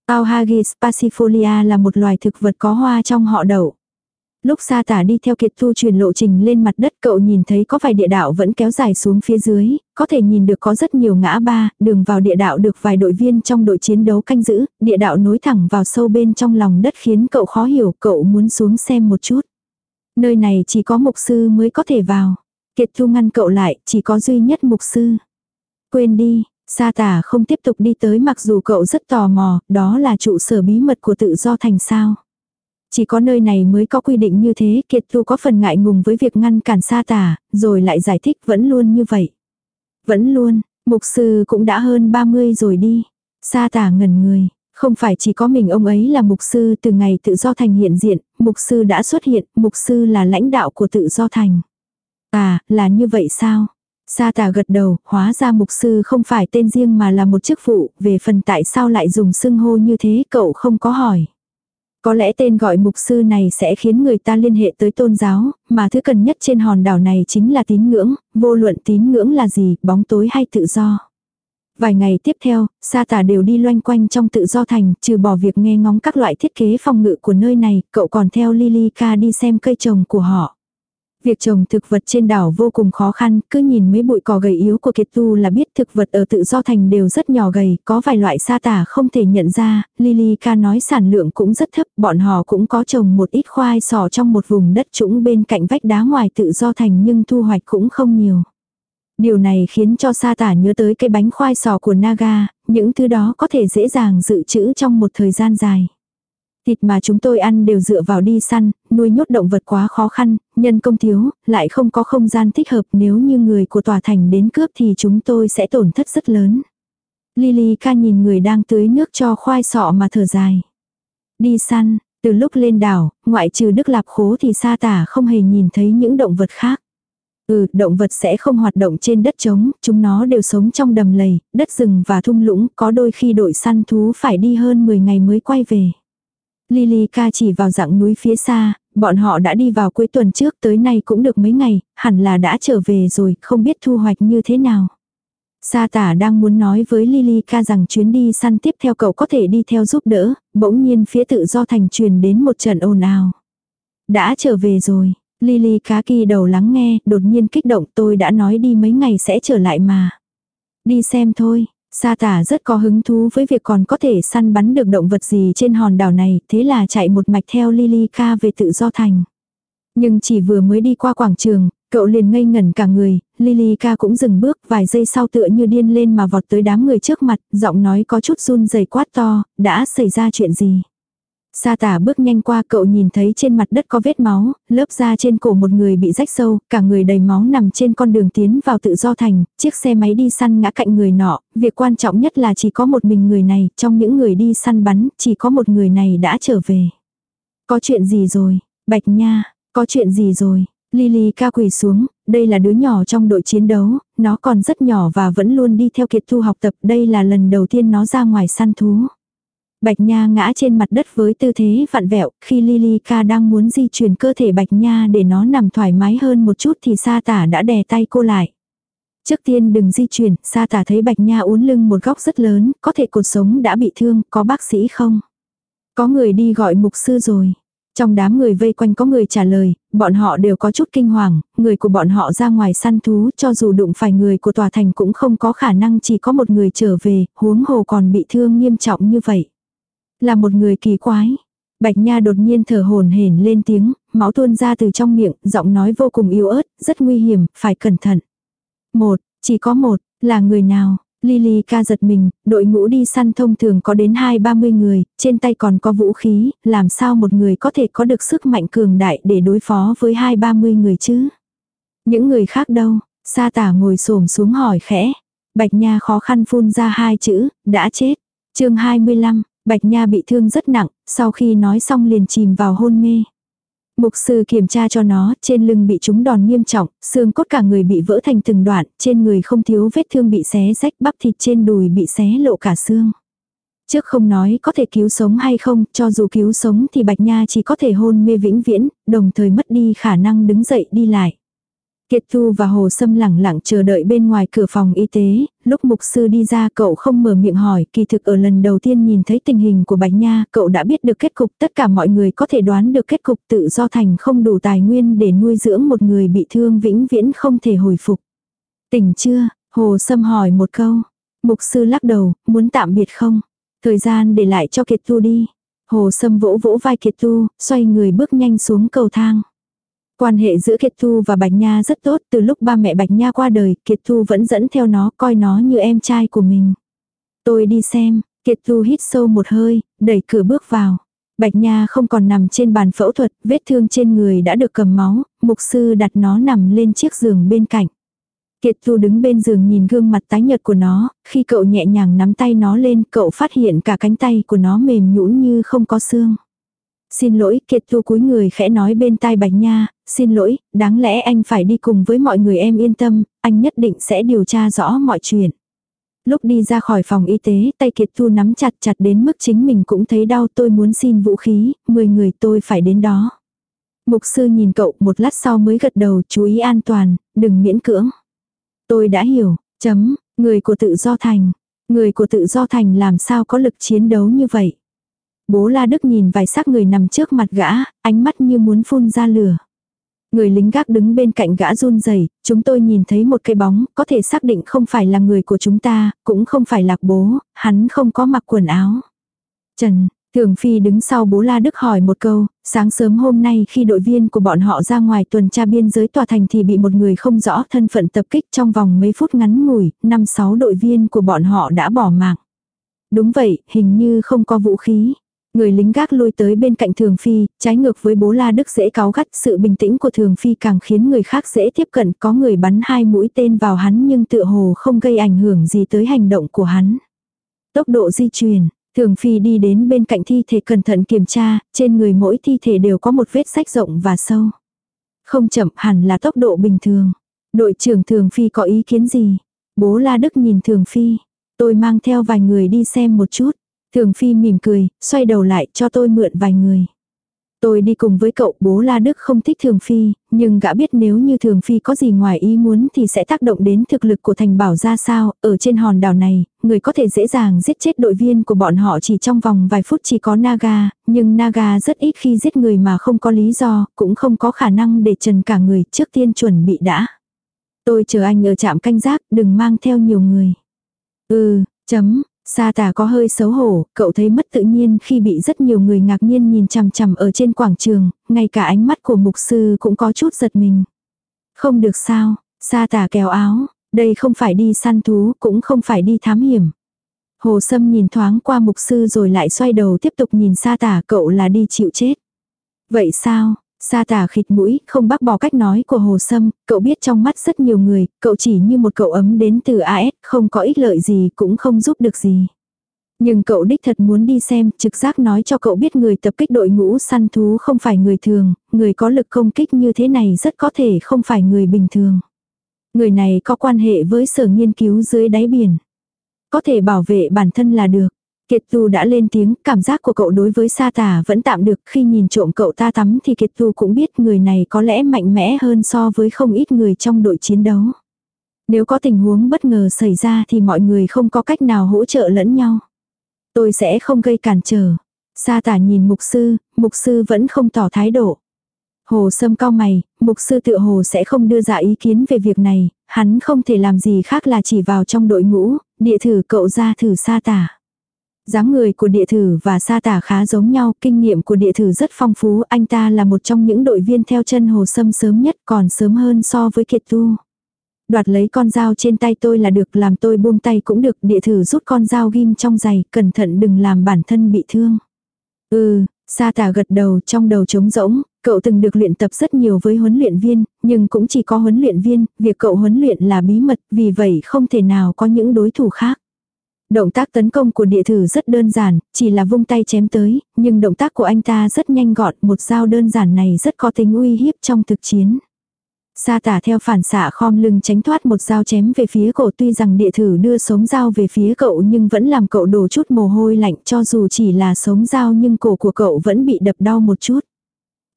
S1: Auhagis pacifolia là một loài thực vật có hoa trong họ đậu. Lúc sa tả đi theo kiệt thu truyền lộ trình lên mặt đất cậu nhìn thấy có vài địa đạo vẫn kéo dài xuống phía dưới, có thể nhìn được có rất nhiều ngã ba, đường vào địa đạo được vài đội viên trong đội chiến đấu canh giữ, địa đạo nối thẳng vào sâu bên trong lòng đất khiến cậu khó hiểu, cậu muốn xuống xem một chút. Nơi này chỉ có mục sư mới có thể vào. Kiệt thu ngăn cậu lại, chỉ có duy nhất mục sư. Quên đi, Sa tả không tiếp tục đi tới mặc dù cậu rất tò mò, đó là trụ sở bí mật của tự do thành sao. Chỉ có nơi này mới có quy định như thế, Kiệt Tu có phần ngại ngùng với việc ngăn cản sa tả, rồi lại giải thích vẫn luôn như vậy. Vẫn luôn, mục sư cũng đã hơn 30 rồi đi. Sa tả ngần người, không phải chỉ có mình ông ấy là mục sư từ ngày tự do thành hiện diện, mục sư đã xuất hiện, mục sư là lãnh đạo của tự do thành. À, là như vậy sao? Sa tà gật đầu, hóa ra mục sư không phải tên riêng mà là một chức vụ, về phần tại sao lại dùng xưng hô như thế cậu không có hỏi. Có lẽ tên gọi mục sư này sẽ khiến người ta liên hệ tới tôn giáo, mà thứ cần nhất trên hòn đảo này chính là tín ngưỡng, vô luận tín ngưỡng là gì, bóng tối hay tự do. Vài ngày tiếp theo, sa tà đều đi loanh quanh trong tự do thành, trừ bỏ việc nghe ngóng các loại thiết kế phòng ngự của nơi này, cậu còn theo Lilika đi xem cây trồng của họ. Việc trồng thực vật trên đảo vô cùng khó khăn, cứ nhìn mấy bụi cỏ gầy yếu của Kiệt Tu là biết thực vật ở tự do thành đều rất nhỏ gầy, có vài loại sa tả không thể nhận ra, Lily ca nói sản lượng cũng rất thấp, bọn họ cũng có trồng một ít khoai sò trong một vùng đất trũng bên cạnh vách đá ngoài tự do thành nhưng thu hoạch cũng không nhiều. Điều này khiến cho sa tả nhớ tới cái bánh khoai sò của Naga, những thứ đó có thể dễ dàng dự trữ trong một thời gian dài. Thịt mà chúng tôi ăn đều dựa vào đi săn, nuôi nhốt động vật quá khó khăn, nhân công thiếu, lại không có không gian thích hợp nếu như người của tòa thành đến cướp thì chúng tôi sẽ tổn thất rất lớn. Lily ca nhìn người đang tưới nước cho khoai sọ mà thở dài. Đi săn, từ lúc lên đảo, ngoại trừ Đức Lạp Khố thì sa tả không hề nhìn thấy những động vật khác. Ừ, động vật sẽ không hoạt động trên đất trống, chúng nó đều sống trong đầm lầy, đất rừng và thung lũng, có đôi khi đội săn thú phải đi hơn 10 ngày mới quay về. Lily ca chỉ vào dạng núi phía xa, bọn họ đã đi vào cuối tuần trước tới nay cũng được mấy ngày, hẳn là đã trở về rồi, không biết thu hoạch như thế nào. Sa tả đang muốn nói với Lily ca rằng chuyến đi săn tiếp theo cậu có thể đi theo giúp đỡ, bỗng nhiên phía tự do thành truyền đến một trận ồn ào. Đã trở về rồi, Lily cá kỳ đầu lắng nghe, đột nhiên kích động tôi đã nói đi mấy ngày sẽ trở lại mà. Đi xem thôi, Sa tả rất có hứng thú với việc còn có thể săn bắn được động vật gì trên hòn đảo này, thế là chạy một mạch theo Lilica về tự do thành. Nhưng chỉ vừa mới đi qua quảng trường, cậu liền ngây ngẩn cả người, Lilica cũng dừng bước vài giây sau tựa như điên lên mà vọt tới đám người trước mặt, giọng nói có chút run rẩy quát to, đã xảy ra chuyện gì. Sa tả bước nhanh qua cậu nhìn thấy trên mặt đất có vết máu, lớp da trên cổ một người bị rách sâu, cả người đầy máu nằm trên con đường tiến vào tự do thành, chiếc xe máy đi săn ngã cạnh người nọ, việc quan trọng nhất là chỉ có một mình người này, trong những người đi săn bắn, chỉ có một người này đã trở về. Có chuyện gì rồi, Bạch Nha, có chuyện gì rồi, Lily ca quỳ xuống, đây là đứa nhỏ trong đội chiến đấu, nó còn rất nhỏ và vẫn luôn đi theo kiệt thu học tập, đây là lần đầu tiên nó ra ngoài săn thú. Bạch Nha ngã trên mặt đất với tư thế vặn vẹo, khi lilica đang muốn di chuyển cơ thể Bạch Nha để nó nằm thoải mái hơn một chút thì sa tả đã đè tay cô lại. Trước tiên đừng di chuyển, sa tả thấy Bạch Nha uốn lưng một góc rất lớn, có thể cột sống đã bị thương, có bác sĩ không? Có người đi gọi mục sư rồi. Trong đám người vây quanh có người trả lời, bọn họ đều có chút kinh hoàng, người của bọn họ ra ngoài săn thú cho dù đụng phải người của tòa thành cũng không có khả năng chỉ có một người trở về, huống hồ còn bị thương nghiêm trọng như vậy. Là một người kỳ quái. Bạch Nha đột nhiên thở hồn hển lên tiếng, máu tuôn ra từ trong miệng, giọng nói vô cùng yếu ớt, rất nguy hiểm, phải cẩn thận. Một, chỉ có một, là người nào? Lily ca giật mình, đội ngũ đi săn thông thường có đến hai ba mươi người, trên tay còn có vũ khí, làm sao một người có thể có được sức mạnh cường đại để đối phó với hai ba mươi người chứ? Những người khác đâu? Sa tả ngồi xổm xuống hỏi khẽ. Bạch Nha khó khăn phun ra hai chữ, đã chết. chương 25, Bạch Nha bị thương rất nặng, sau khi nói xong liền chìm vào hôn mê. Mục sư kiểm tra cho nó, trên lưng bị trúng đòn nghiêm trọng, xương cốt cả người bị vỡ thành từng đoạn, trên người không thiếu vết thương bị xé rách, bắp thịt trên đùi bị xé lộ cả xương. Trước không nói có thể cứu sống hay không, cho dù cứu sống thì Bạch Nha chỉ có thể hôn mê vĩnh viễn, đồng thời mất đi khả năng đứng dậy đi lại. Kiệt Thu và Hồ Sâm lẳng lặng chờ đợi bên ngoài cửa phòng y tế, lúc mục sư đi ra cậu không mở miệng hỏi, kỳ thực ở lần đầu tiên nhìn thấy tình hình của Bạch Nha, cậu đã biết được kết cục, tất cả mọi người có thể đoán được kết cục tự do thành không đủ tài nguyên để nuôi dưỡng một người bị thương vĩnh viễn không thể hồi phục. Tỉnh chưa? Hồ Sâm hỏi một câu. Mục sư lắc đầu, muốn tạm biệt không? Thời gian để lại cho Kiệt Thu đi. Hồ Sâm vỗ vỗ vai Kiệt Thu, xoay người bước nhanh xuống cầu thang. Quan hệ giữa Kiệt Thu và Bạch Nha rất tốt, từ lúc ba mẹ Bạch Nha qua đời, Kiệt Thu vẫn dẫn theo nó, coi nó như em trai của mình. Tôi đi xem, Kiệt Thu hít sâu một hơi, đẩy cửa bước vào. Bạch Nha không còn nằm trên bàn phẫu thuật, vết thương trên người đã được cầm máu, mục sư đặt nó nằm lên chiếc giường bên cạnh. Kiệt Thu đứng bên giường nhìn gương mặt tái nhợt của nó, khi cậu nhẹ nhàng nắm tay nó lên, cậu phát hiện cả cánh tay của nó mềm nhũn như không có xương. Xin lỗi, Kiệt Thu cúi người khẽ nói bên tai Bạch Nha, xin lỗi, đáng lẽ anh phải đi cùng với mọi người em yên tâm, anh nhất định sẽ điều tra rõ mọi chuyện. Lúc đi ra khỏi phòng y tế, tay Kiệt Thu nắm chặt chặt đến mức chính mình cũng thấy đau tôi muốn xin vũ khí, 10 người tôi phải đến đó. Mục sư nhìn cậu một lát sau mới gật đầu chú ý an toàn, đừng miễn cưỡng. Tôi đã hiểu, chấm, người của tự do thành. Người của tự do thành làm sao có lực chiến đấu như vậy. Bố La Đức nhìn vài xác người nằm trước mặt gã, ánh mắt như muốn phun ra lửa. Người lính gác đứng bên cạnh gã run rẩy, chúng tôi nhìn thấy một cái bóng, có thể xác định không phải là người của chúng ta, cũng không phải lạc bố, hắn không có mặc quần áo. Trần, Thường Phi đứng sau bố La Đức hỏi một câu, sáng sớm hôm nay khi đội viên của bọn họ ra ngoài tuần tra biên giới tòa thành thì bị một người không rõ thân phận tập kích trong vòng mấy phút ngắn ngủi, năm sáu đội viên của bọn họ đã bỏ mạng. Đúng vậy, hình như không có vũ khí. Người lính gác lui tới bên cạnh Thường Phi, trái ngược với bố La Đức dễ cáu gắt, sự bình tĩnh của Thường Phi càng khiến người khác dễ tiếp cận, có người bắn hai mũi tên vào hắn nhưng tựa hồ không gây ảnh hưởng gì tới hành động của hắn. Tốc độ di chuyển, Thường Phi đi đến bên cạnh thi thể cẩn thận kiểm tra, trên người mỗi thi thể đều có một vết sách rộng và sâu. Không chậm hẳn là tốc độ bình thường. Đội trưởng Thường Phi có ý kiến gì? Bố La Đức nhìn Thường Phi. Tôi mang theo vài người đi xem một chút. Thường Phi mỉm cười, xoay đầu lại cho tôi mượn vài người. Tôi đi cùng với cậu bố La Đức không thích Thường Phi, nhưng gã biết nếu như Thường Phi có gì ngoài ý muốn thì sẽ tác động đến thực lực của thành bảo ra sao, ở trên hòn đảo này, người có thể dễ dàng giết chết đội viên của bọn họ chỉ trong vòng vài phút chỉ có Naga, nhưng Naga rất ít khi giết người mà không có lý do, cũng không có khả năng để trần cả người trước tiên chuẩn bị đã. Tôi chờ anh ở trạm canh giác, đừng mang theo nhiều người. Ừ, chấm, Sa tà có hơi xấu hổ, cậu thấy mất tự nhiên khi bị rất nhiều người ngạc nhiên nhìn chằm chằm ở trên quảng trường, ngay cả ánh mắt của mục sư cũng có chút giật mình. Không được sao, sa tà kéo áo, đây không phải đi săn thú, cũng không phải đi thám hiểm. Hồ Sâm nhìn thoáng qua mục sư rồi lại xoay đầu tiếp tục nhìn sa tà cậu là đi chịu chết. Vậy sao, Sa tả khịt mũi, không bác bỏ cách nói của Hồ Sâm, cậu biết trong mắt rất nhiều người, cậu chỉ như một cậu ấm đến từ AS, không có ích lợi gì cũng không giúp được gì. Nhưng cậu đích thật muốn đi xem, trực giác nói cho cậu biết người tập kích đội ngũ săn thú không phải người thường, người có lực công kích như thế này rất có thể không phải người bình thường. Người này có quan hệ với sở nghiên cứu dưới đáy biển. Có thể bảo vệ bản thân là được. Kiệt Tu đã lên tiếng, cảm giác của cậu đối với Sa Tả vẫn tạm được, khi nhìn trộm cậu ta tắm thì Kiệt Tu cũng biết người này có lẽ mạnh mẽ hơn so với không ít người trong đội chiến đấu. Nếu có tình huống bất ngờ xảy ra thì mọi người không có cách nào hỗ trợ lẫn nhau. Tôi sẽ không gây cản trở. Sa Tả nhìn mục sư, mục sư vẫn không tỏ thái độ. Hồ Sâm cao mày, mục sư tự hồ sẽ không đưa ra ý kiến về việc này, hắn không thể làm gì khác là chỉ vào trong đội ngũ, địa thử cậu ra thử Sa Tả dáng người của địa thử và sa tả khá giống nhau, kinh nghiệm của địa thử rất phong phú, anh ta là một trong những đội viên theo chân hồ sâm sớm nhất còn sớm hơn so với kiệt tu. Đoạt lấy con dao trên tay tôi là được làm tôi buông tay cũng được, địa thử rút con dao ghim trong giày, cẩn thận đừng làm bản thân bị thương. Ừ, sa tả gật đầu trong đầu trống rỗng, cậu từng được luyện tập rất nhiều với huấn luyện viên, nhưng cũng chỉ có huấn luyện viên, việc cậu huấn luyện là bí mật, vì vậy không thể nào có những đối thủ khác. Động tác tấn công của địa thử rất đơn giản, chỉ là vung tay chém tới, nhưng động tác của anh ta rất nhanh gọn, một dao đơn giản này rất có tính uy hiếp trong thực chiến. Sa tả theo phản xạ khom lưng tránh thoát một dao chém về phía cổ tuy rằng địa thử đưa sống dao về phía cậu nhưng vẫn làm cậu đổ chút mồ hôi lạnh cho dù chỉ là sống dao nhưng cổ của cậu vẫn bị đập đau một chút.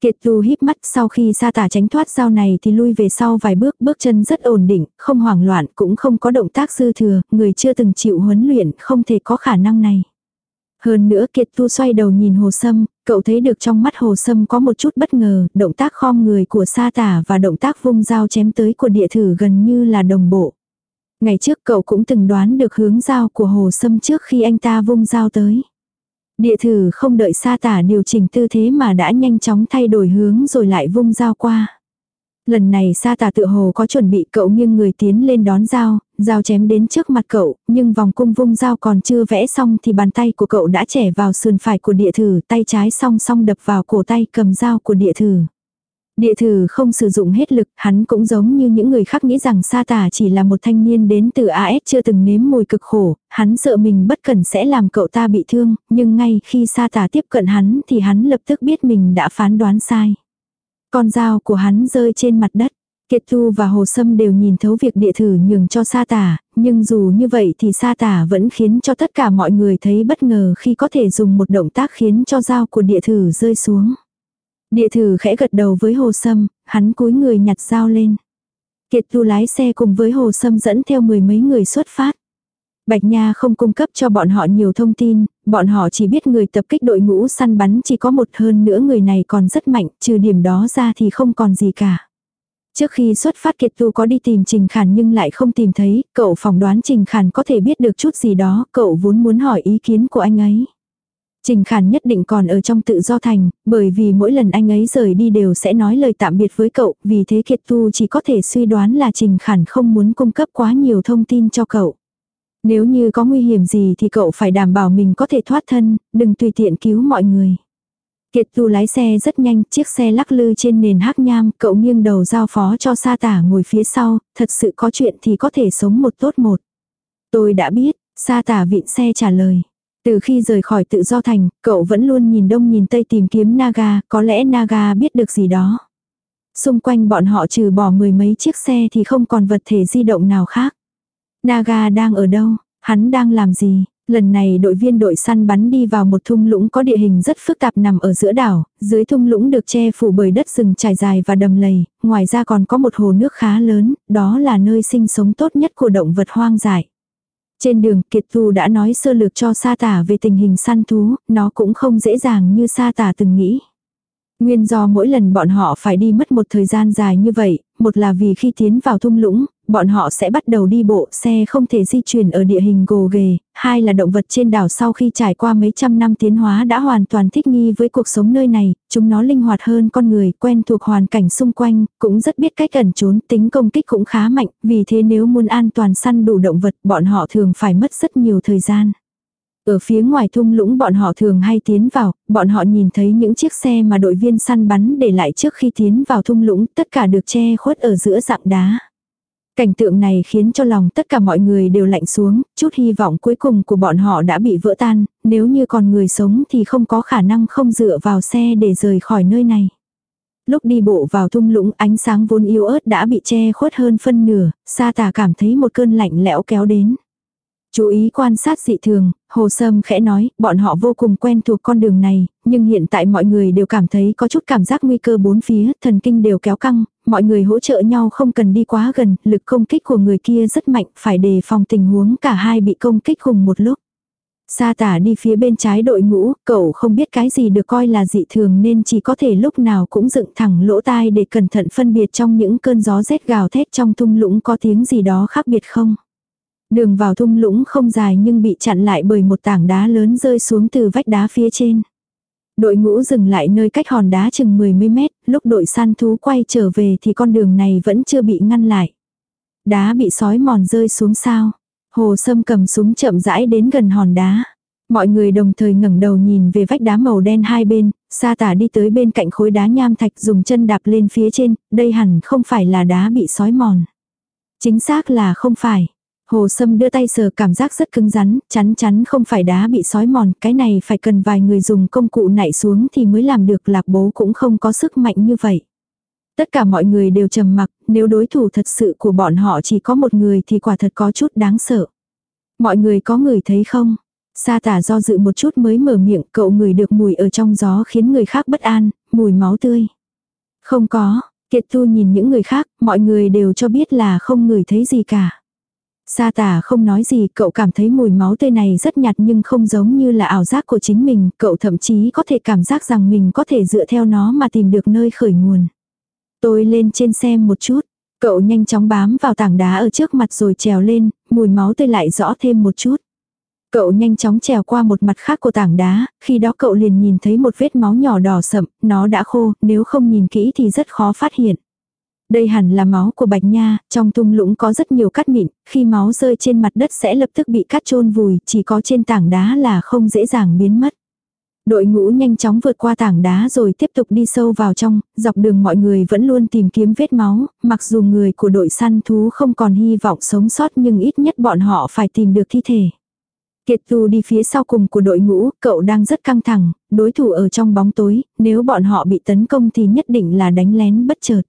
S1: Kiệt Tu híp mắt sau khi sa tả tránh thoát dao này thì lui về sau vài bước, bước chân rất ổn định, không hoảng loạn, cũng không có động tác dư thừa, người chưa từng chịu huấn luyện không thể có khả năng này. Hơn nữa Kiệt Tu xoay đầu nhìn Hồ Sâm, cậu thấy được trong mắt Hồ Sâm có một chút bất ngờ, động tác khom người của sa tả và động tác vung dao chém tới của địa thử gần như là đồng bộ. Ngày trước cậu cũng từng đoán được hướng dao của Hồ Sâm trước khi anh ta vung dao tới. Địa thử không đợi sa tả điều chỉnh tư thế mà đã nhanh chóng thay đổi hướng rồi lại vung dao qua. Lần này sa tả tự hồ có chuẩn bị cậu nghiêng người tiến lên đón dao, dao chém đến trước mặt cậu, nhưng vòng cung vung dao còn chưa vẽ xong thì bàn tay của cậu đã chẻ vào sườn phải của địa thử, tay trái song song đập vào cổ tay cầm dao của địa thử. Địa thử không sử dụng hết lực, hắn cũng giống như những người khác nghĩ rằng sa tả chỉ là một thanh niên đến từ AS chưa từng nếm mùi cực khổ, hắn sợ mình bất cẩn sẽ làm cậu ta bị thương, nhưng ngay khi sa tả tiếp cận hắn thì hắn lập tức biết mình đã phán đoán sai. Con dao của hắn rơi trên mặt đất. Kiệt Tu và Hồ Sâm đều nhìn thấu việc địa thử nhường cho sa tả, nhưng dù như vậy thì sa tả vẫn khiến cho tất cả mọi người thấy bất ngờ khi có thể dùng một động tác khiến cho dao của địa thử rơi xuống. Địa thử khẽ gật đầu với hồ sâm, hắn cúi người nhặt dao lên. Kiệt tu lái xe cùng với hồ sâm dẫn theo mười mấy người xuất phát. Bạch Nha không cung cấp cho bọn họ nhiều thông tin, bọn họ chỉ biết người tập kích đội ngũ săn bắn chỉ có một hơn nữa người này còn rất mạnh, trừ điểm đó ra thì không còn gì cả. Trước khi xuất phát Kiệt Tu có đi tìm Trình Khản nhưng lại không tìm thấy, cậu phỏng đoán Trình Khản có thể biết được chút gì đó, cậu vốn muốn hỏi ý kiến của anh ấy. Trình Khản nhất định còn ở trong tự do thành, bởi vì mỗi lần anh ấy rời đi đều sẽ nói lời tạm biệt với cậu, vì thế Kiệt Tu chỉ có thể suy đoán là Trình Khản không muốn cung cấp quá nhiều thông tin cho cậu. Nếu như có nguy hiểm gì thì cậu phải đảm bảo mình có thể thoát thân, đừng tùy tiện cứu mọi người. Kiệt Tu lái xe rất nhanh, chiếc xe lắc lư trên nền hắc nham, cậu nghiêng đầu giao phó cho sa tả ngồi phía sau, thật sự có chuyện thì có thể sống một tốt một. Tôi đã biết, sa tả vịn xe trả lời. Từ khi rời khỏi tự do thành, cậu vẫn luôn nhìn đông nhìn tây tìm kiếm Naga, có lẽ Naga biết được gì đó. Xung quanh bọn họ trừ bỏ mười mấy chiếc xe thì không còn vật thể di động nào khác. Naga đang ở đâu? Hắn đang làm gì? Lần này đội viên đội săn bắn đi vào một thung lũng có địa hình rất phức tạp nằm ở giữa đảo, dưới thung lũng được che phủ bởi đất rừng trải dài và đầm lầy, ngoài ra còn có một hồ nước khá lớn, đó là nơi sinh sống tốt nhất của động vật hoang dại. Trên đường Kiệt Thu đã nói sơ lược cho sa tả về tình hình săn thú, nó cũng không dễ dàng như sa tả từng nghĩ. Nguyên do mỗi lần bọn họ phải đi mất một thời gian dài như vậy, một là vì khi tiến vào thung lũng, bọn họ sẽ bắt đầu đi bộ, xe không thể di chuyển ở địa hình gồ ghề, hai là động vật trên đảo sau khi trải qua mấy trăm năm tiến hóa đã hoàn toàn thích nghi với cuộc sống nơi này, chúng nó linh hoạt hơn con người, quen thuộc hoàn cảnh xung quanh, cũng rất biết cách ẩn trốn, tính công kích cũng khá mạnh, vì thế nếu muốn an toàn săn đủ động vật, bọn họ thường phải mất rất nhiều thời gian. Ở phía ngoài thung lũng bọn họ thường hay tiến vào, bọn họ nhìn thấy những chiếc xe mà đội viên săn bắn để lại trước khi tiến vào thung lũng, tất cả được che khuất ở giữa dạng đá. Cảnh tượng này khiến cho lòng tất cả mọi người đều lạnh xuống, chút hy vọng cuối cùng của bọn họ đã bị vỡ tan, nếu như còn người sống thì không có khả năng không dựa vào xe để rời khỏi nơi này. Lúc đi bộ vào thung lũng ánh sáng vốn yếu ớt đã bị che khuất hơn phân nửa, sa tà cảm thấy một cơn lạnh lẽo kéo đến. Chú ý quan sát dị thường, Hồ Sâm khẽ nói, bọn họ vô cùng quen thuộc con đường này, nhưng hiện tại mọi người đều cảm thấy có chút cảm giác nguy cơ bốn phía, thần kinh đều kéo căng, mọi người hỗ trợ nhau không cần đi quá gần, lực công kích của người kia rất mạnh, phải đề phòng tình huống cả hai bị công kích cùng một lúc. Sa tả đi phía bên trái đội ngũ, cậu không biết cái gì được coi là dị thường nên chỉ có thể lúc nào cũng dựng thẳng lỗ tai để cẩn thận phân biệt trong những cơn gió rét gào thét trong thung lũng có tiếng gì đó khác biệt không. Đường vào thung lũng không dài nhưng bị chặn lại bởi một tảng đá lớn rơi xuống từ vách đá phía trên. Đội ngũ dừng lại nơi cách hòn đá chừng 10 mét, lúc đội săn thú quay trở về thì con đường này vẫn chưa bị ngăn lại. Đá bị sói mòn rơi xuống sao. Hồ Sâm cầm súng chậm rãi đến gần hòn đá. Mọi người đồng thời ngẩng đầu nhìn về vách đá màu đen hai bên, sa tả đi tới bên cạnh khối đá nham thạch dùng chân đạp lên phía trên, đây hẳn không phải là đá bị sói mòn. Chính xác là không phải. Hồ Sâm đưa tay sờ cảm giác rất cứng rắn, chắn chắn không phải đá bị sói mòn, cái này phải cần vài người dùng công cụ nảy xuống thì mới làm được lạc bố cũng không có sức mạnh như vậy. Tất cả mọi người đều trầm mặc, nếu đối thủ thật sự của bọn họ chỉ có một người thì quả thật có chút đáng sợ. Mọi người có người thấy không? Sa tả do dự một chút mới mở miệng, cậu người được mùi ở trong gió khiến người khác bất an, mùi máu tươi. Không có, Kiệt Thu nhìn những người khác, mọi người đều cho biết là không người thấy gì cả. Sa tả không nói gì, cậu cảm thấy mùi máu tươi này rất nhạt nhưng không giống như là ảo giác của chính mình, cậu thậm chí có thể cảm giác rằng mình có thể dựa theo nó mà tìm được nơi khởi nguồn. Tôi lên trên xem một chút, cậu nhanh chóng bám vào tảng đá ở trước mặt rồi trèo lên, mùi máu tươi lại rõ thêm một chút. Cậu nhanh chóng trèo qua một mặt khác của tảng đá, khi đó cậu liền nhìn thấy một vết máu nhỏ đỏ sậm, nó đã khô, nếu không nhìn kỹ thì rất khó phát hiện. Đây hẳn là máu của bạch nha, trong thung lũng có rất nhiều cát mịn, khi máu rơi trên mặt đất sẽ lập tức bị cát chôn vùi, chỉ có trên tảng đá là không dễ dàng biến mất. Đội ngũ nhanh chóng vượt qua tảng đá rồi tiếp tục đi sâu vào trong, dọc đường mọi người vẫn luôn tìm kiếm vết máu, mặc dù người của đội săn thú không còn hy vọng sống sót nhưng ít nhất bọn họ phải tìm được thi thể. Kiệt Tu đi phía sau cùng của đội ngũ, cậu đang rất căng thẳng, đối thủ ở trong bóng tối, nếu bọn họ bị tấn công thì nhất định là đánh lén bất chợt.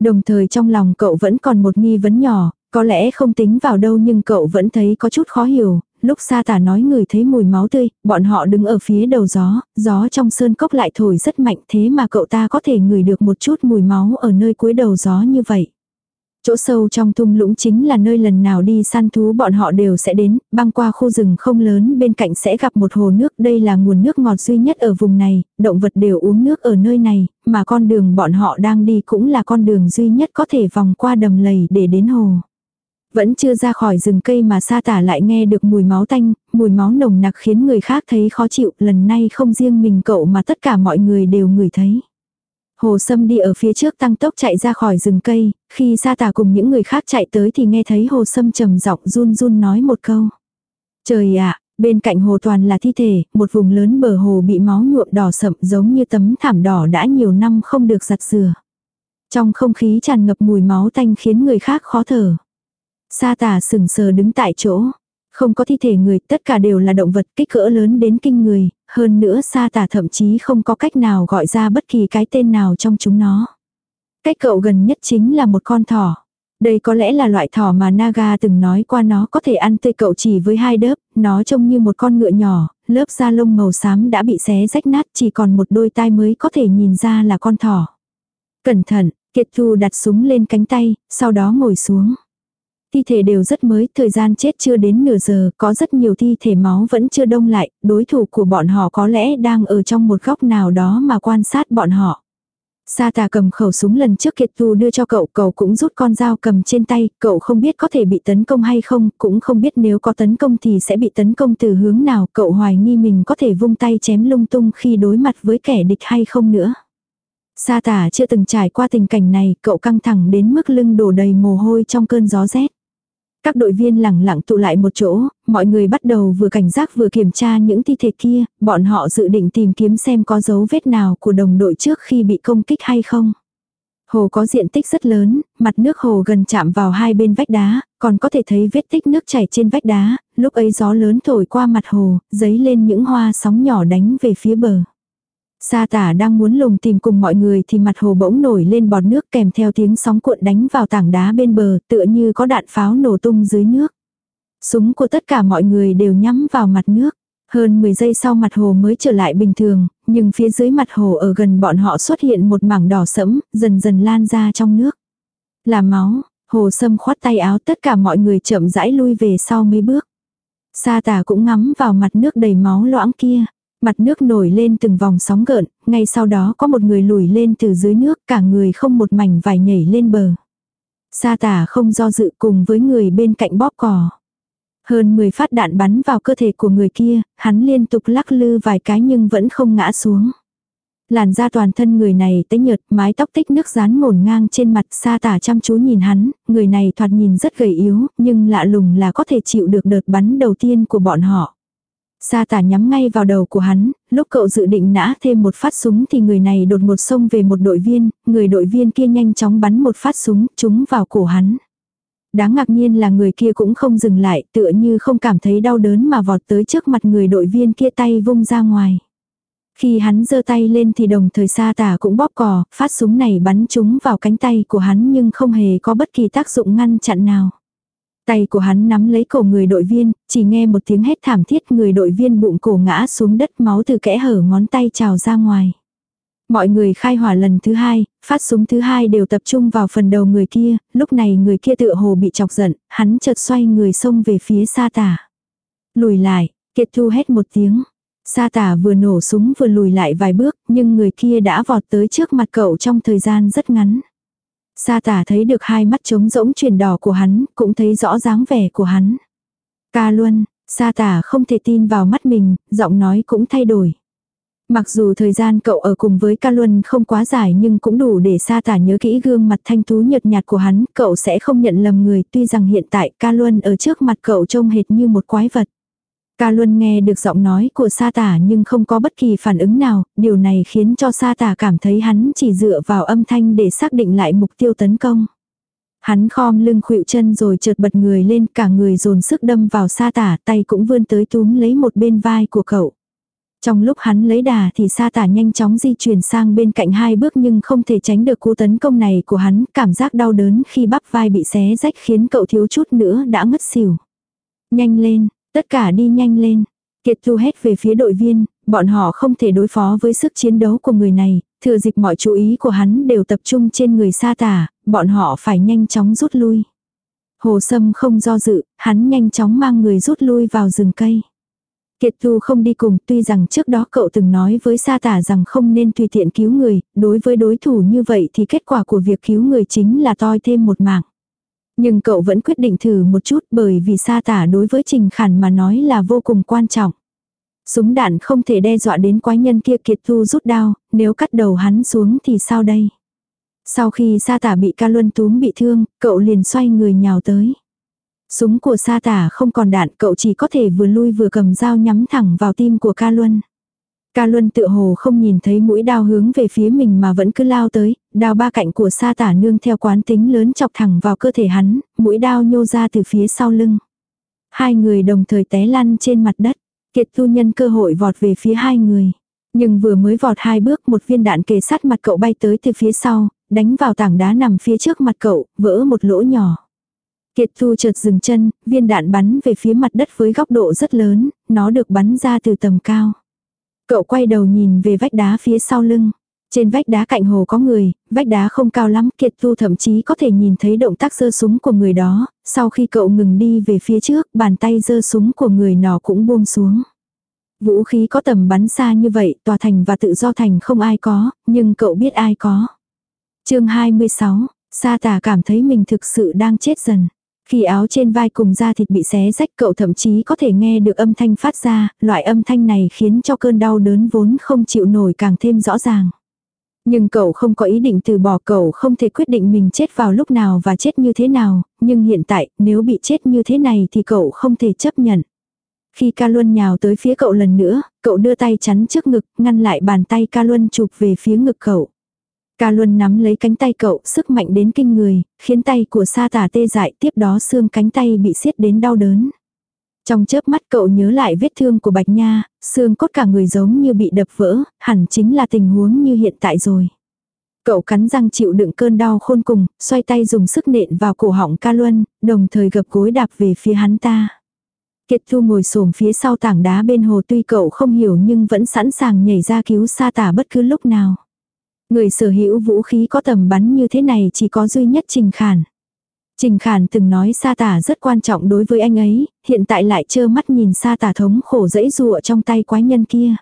S1: Đồng thời trong lòng cậu vẫn còn một nghi vấn nhỏ, có lẽ không tính vào đâu nhưng cậu vẫn thấy có chút khó hiểu. Lúc sa tả nói người thấy mùi máu tươi, bọn họ đứng ở phía đầu gió, gió trong sơn cốc lại thổi rất mạnh thế mà cậu ta có thể ngửi được một chút mùi máu ở nơi cuối đầu gió như vậy. Chỗ sâu trong thung lũng chính là nơi lần nào đi săn thú bọn họ đều sẽ đến, băng qua khu rừng không lớn bên cạnh sẽ gặp một hồ nước. Đây là nguồn nước ngọt duy nhất ở vùng này, động vật đều uống nước ở nơi này, mà con đường bọn họ đang đi cũng là con đường duy nhất có thể vòng qua đầm lầy để đến hồ. Vẫn chưa ra khỏi rừng cây mà sa tả lại nghe được mùi máu tanh, mùi máu nồng nặc khiến người khác thấy khó chịu, lần này không riêng mình cậu mà tất cả mọi người đều ngửi thấy. Hồ Sâm đi ở phía trước tăng tốc chạy ra khỏi rừng cây, khi sa tả cùng những người khác chạy tới thì nghe thấy Hồ Sâm trầm giọng run run nói một câu. Trời ạ, bên cạnh hồ toàn là thi thể, một vùng lớn bờ hồ bị máu nhuộm đỏ sậm giống như tấm thảm đỏ đã nhiều năm không được giặt rửa. Trong không khí tràn ngập mùi máu tanh khiến người khác khó thở. Sa tả sừng sờ đứng tại chỗ. Không có thi thể người, tất cả đều là động vật kích cỡ lớn đến kinh người, hơn nữa sa tả thậm chí không có cách nào gọi ra bất kỳ cái tên nào trong chúng nó. Cách cậu gần nhất chính là một con thỏ. Đây có lẽ là loại thỏ mà Naga từng nói qua nó có thể ăn tươi cậu chỉ với hai đớp, nó trông như một con ngựa nhỏ, lớp da lông màu xám đã bị xé rách nát chỉ còn một đôi tai mới có thể nhìn ra là con thỏ. Cẩn thận, Kiệt Thu đặt súng lên cánh tay, sau đó ngồi xuống. Thi thể đều rất mới, thời gian chết chưa đến nửa giờ, có rất nhiều thi thể máu vẫn chưa đông lại, đối thủ của bọn họ có lẽ đang ở trong một góc nào đó mà quan sát bọn họ. Sa tà cầm khẩu súng lần trước Kiệt Tu đưa cho cậu, cậu cũng rút con dao cầm trên tay, cậu không biết có thể bị tấn công hay không, cũng không biết nếu có tấn công thì sẽ bị tấn công từ hướng nào, cậu hoài nghi mình có thể vung tay chém lung tung khi đối mặt với kẻ địch hay không nữa. Sa tà chưa từng trải qua tình cảnh này, cậu căng thẳng đến mức lưng đổ đầy mồ hôi trong cơn gió rét. Các đội viên lẳng lặng tụ lại một chỗ, mọi người bắt đầu vừa cảnh giác vừa kiểm tra những thi thể kia, bọn họ dự định tìm kiếm xem có dấu vết nào của đồng đội trước khi bị công kích hay không. Hồ có diện tích rất lớn, mặt nước hồ gần chạm vào hai bên vách đá, còn có thể thấy vết tích nước chảy trên vách đá, lúc ấy gió lớn thổi qua mặt hồ, giấy lên những hoa sóng nhỏ đánh về phía bờ. Sa tả đang muốn lùng tìm cùng mọi người thì mặt hồ bỗng nổi lên bọt nước kèm theo tiếng sóng cuộn đánh vào tảng đá bên bờ tựa như có đạn pháo nổ tung dưới nước. Súng của tất cả mọi người đều nhắm vào mặt nước. Hơn 10 giây sau mặt hồ mới trở lại bình thường, nhưng phía dưới mặt hồ ở gần bọn họ xuất hiện một mảng đỏ sẫm, dần dần lan ra trong nước. Là máu, hồ sâm khoát tay áo tất cả mọi người chậm rãi lui về sau mấy bước. Sa tả cũng ngắm vào mặt nước đầy máu loãng kia. Mặt nước nổi lên từng vòng sóng gợn, ngay sau đó có một người lùi lên từ dưới nước, cả người không một mảnh vải nhảy lên bờ. Sa tả không do dự cùng với người bên cạnh bóp cò. Hơn 10 phát đạn bắn vào cơ thể của người kia, hắn liên tục lắc lư vài cái nhưng vẫn không ngã xuống. Làn da toàn thân người này tấy nhợt, mái tóc tích nước rán ngổn ngang trên mặt sa tả chăm chú nhìn hắn, người này thoạt nhìn rất gầy yếu, nhưng lạ lùng là có thể chịu được đợt bắn đầu tiên của bọn họ. Sa tả nhắm ngay vào đầu của hắn, lúc cậu dự định nã thêm một phát súng thì người này đột ngột xông về một đội viên, người đội viên kia nhanh chóng bắn một phát súng, trúng vào cổ hắn. Đáng ngạc nhiên là người kia cũng không dừng lại, tựa như không cảm thấy đau đớn mà vọt tới trước mặt người đội viên kia tay vung ra ngoài. Khi hắn giơ tay lên thì đồng thời sa tả cũng bóp cò, phát súng này bắn trúng vào cánh tay của hắn nhưng không hề có bất kỳ tác dụng ngăn chặn nào. Tay của hắn nắm lấy cổ người đội viên, chỉ nghe một tiếng hét thảm thiết người đội viên bụng cổ ngã xuống đất máu từ kẽ hở ngón tay trào ra ngoài. Mọi người khai hỏa lần thứ hai, phát súng thứ hai đều tập trung vào phần đầu người kia, lúc này người kia tựa hồ bị chọc giận, hắn chợt xoay người xông về phía sa tả. Lùi lại, kiệt thu hét một tiếng. Sa tả vừa nổ súng vừa lùi lại vài bước, nhưng người kia đã vọt tới trước mặt cậu trong thời gian rất ngắn. Sa tả thấy được hai mắt trống rỗng chuyển đỏ của hắn, cũng thấy rõ dáng vẻ của hắn. Ca Luân, sa tả không thể tin vào mắt mình, giọng nói cũng thay đổi. Mặc dù thời gian cậu ở cùng với ca luân không quá dài nhưng cũng đủ để sa tả nhớ kỹ gương mặt thanh tú nhợt nhạt của hắn, cậu sẽ không nhận lầm người tuy rằng hiện tại ca luân ở trước mặt cậu trông hệt như một quái vật. Ca luôn nghe được giọng nói của sa tả nhưng không có bất kỳ phản ứng nào, điều này khiến cho sa tả cảm thấy hắn chỉ dựa vào âm thanh để xác định lại mục tiêu tấn công. Hắn khom lưng khuỵu chân rồi chợt bật người lên cả người dồn sức đâm vào sa tả tay cũng vươn tới túm lấy một bên vai của cậu. Trong lúc hắn lấy đà thì sa tả nhanh chóng di chuyển sang bên cạnh hai bước nhưng không thể tránh được cú tấn công này của hắn, cảm giác đau đớn khi bắp vai bị xé rách khiến cậu thiếu chút nữa đã ngất xỉu. Nhanh lên, tất cả đi nhanh lên. Kiệt thu hét về phía đội viên, bọn họ không thể đối phó với sức chiến đấu của người này, thừa dịp mọi chú ý của hắn đều tập trung trên người sa tả, bọn họ phải nhanh chóng rút lui. Hồ Sâm không do dự, hắn nhanh chóng mang người rút lui vào rừng cây. Kiệt Thu không đi cùng tuy rằng trước đó cậu từng nói với sa tả rằng không nên tùy tiện cứu người, đối với đối thủ như vậy thì kết quả của việc cứu người chính là toi thêm một mạng. Nhưng cậu vẫn quyết định thử một chút bởi vì sa tả đối với Trình Khản mà nói là vô cùng quan trọng. Súng đạn không thể đe dọa đến quái nhân kia Kiệt Thu rút đao, nếu cắt đầu hắn xuống thì sao đây? Sau khi sa tả bị ca luân túm bị thương, cậu liền xoay người nhào tới. Súng của sa tả không còn đạn cậu chỉ có thể vừa lui vừa cầm dao nhắm thẳng vào tim của ca luân. Ca luân tự hồ không nhìn thấy mũi đao hướng về phía mình mà vẫn cứ lao tới, đao ba cạnh của sa tả nương theo quán tính lớn chọc thẳng vào cơ thể hắn, mũi đao nhô ra từ phía sau lưng. Hai người đồng thời té lăn trên mặt đất, kiệt tu nhân cơ hội vọt về phía hai người. Nhưng vừa mới vọt hai bước một viên đạn kề sát mặt cậu bay tới từ phía sau, đánh vào tảng đá nằm phía trước mặt cậu, vỡ một lỗ nhỏ. Kiệt Thu chợt dừng chân, viên đạn bắn về phía mặt đất với góc độ rất lớn, nó được bắn ra từ tầm cao. Cậu quay đầu nhìn về vách đá phía sau lưng. Trên vách đá cạnh hồ có người, vách đá không cao lắm, Kiệt Thu thậm chí có thể nhìn thấy động tác giơ súng của người đó, sau khi cậu ngừng đi về phía trước, bàn tay giơ súng của người nó cũng buông xuống. Vũ khí có tầm bắn xa như vậy, tòa thành và tự do thành không ai có, nhưng cậu biết ai có. chương 26, sa tà cảm thấy mình thực sự đang chết dần. Khi áo trên vai cùng da thịt bị xé rách cậu thậm chí có thể nghe được âm thanh phát ra, loại âm thanh này khiến cho cơn đau đớn vốn không chịu nổi càng thêm rõ ràng. Nhưng cậu không có ý định từ bỏ cậu không thể quyết định mình chết vào lúc nào và chết như thế nào, nhưng hiện tại nếu bị chết như thế này thì cậu không thể chấp nhận. Khi ca luân nhào tới phía cậu lần nữa, cậu đưa tay chắn trước ngực, ngăn lại bàn tay ca luân chụp về phía ngực cậu. Ca luân nắm lấy cánh tay cậu, sức mạnh đến kinh người, khiến tay của sa tả tê dại tiếp đó xương cánh tay bị siết đến đau đớn. Trong chớp mắt cậu nhớ lại vết thương của Bạch Nha, xương cốt cả người giống như bị đập vỡ, hẳn chính là tình huống như hiện tại rồi. Cậu cắn răng chịu đựng cơn đau khôn cùng, xoay tay dùng sức nện vào cổ họng ca luân, đồng thời gập gối đạp về phía hắn ta. Kiệt Thu ngồi xổm phía sau tảng đá bên hồ tuy cậu không hiểu nhưng vẫn sẵn sàng nhảy ra cứu sa tả bất cứ lúc nào. Người sở hữu vũ khí có tầm bắn như thế này chỉ có duy nhất Trình Khản. Trình Khản từng nói sa tả rất quan trọng đối với anh ấy, hiện tại lại trơ mắt nhìn sa tả thống khổ dẫy dụa trong tay quái nhân kia.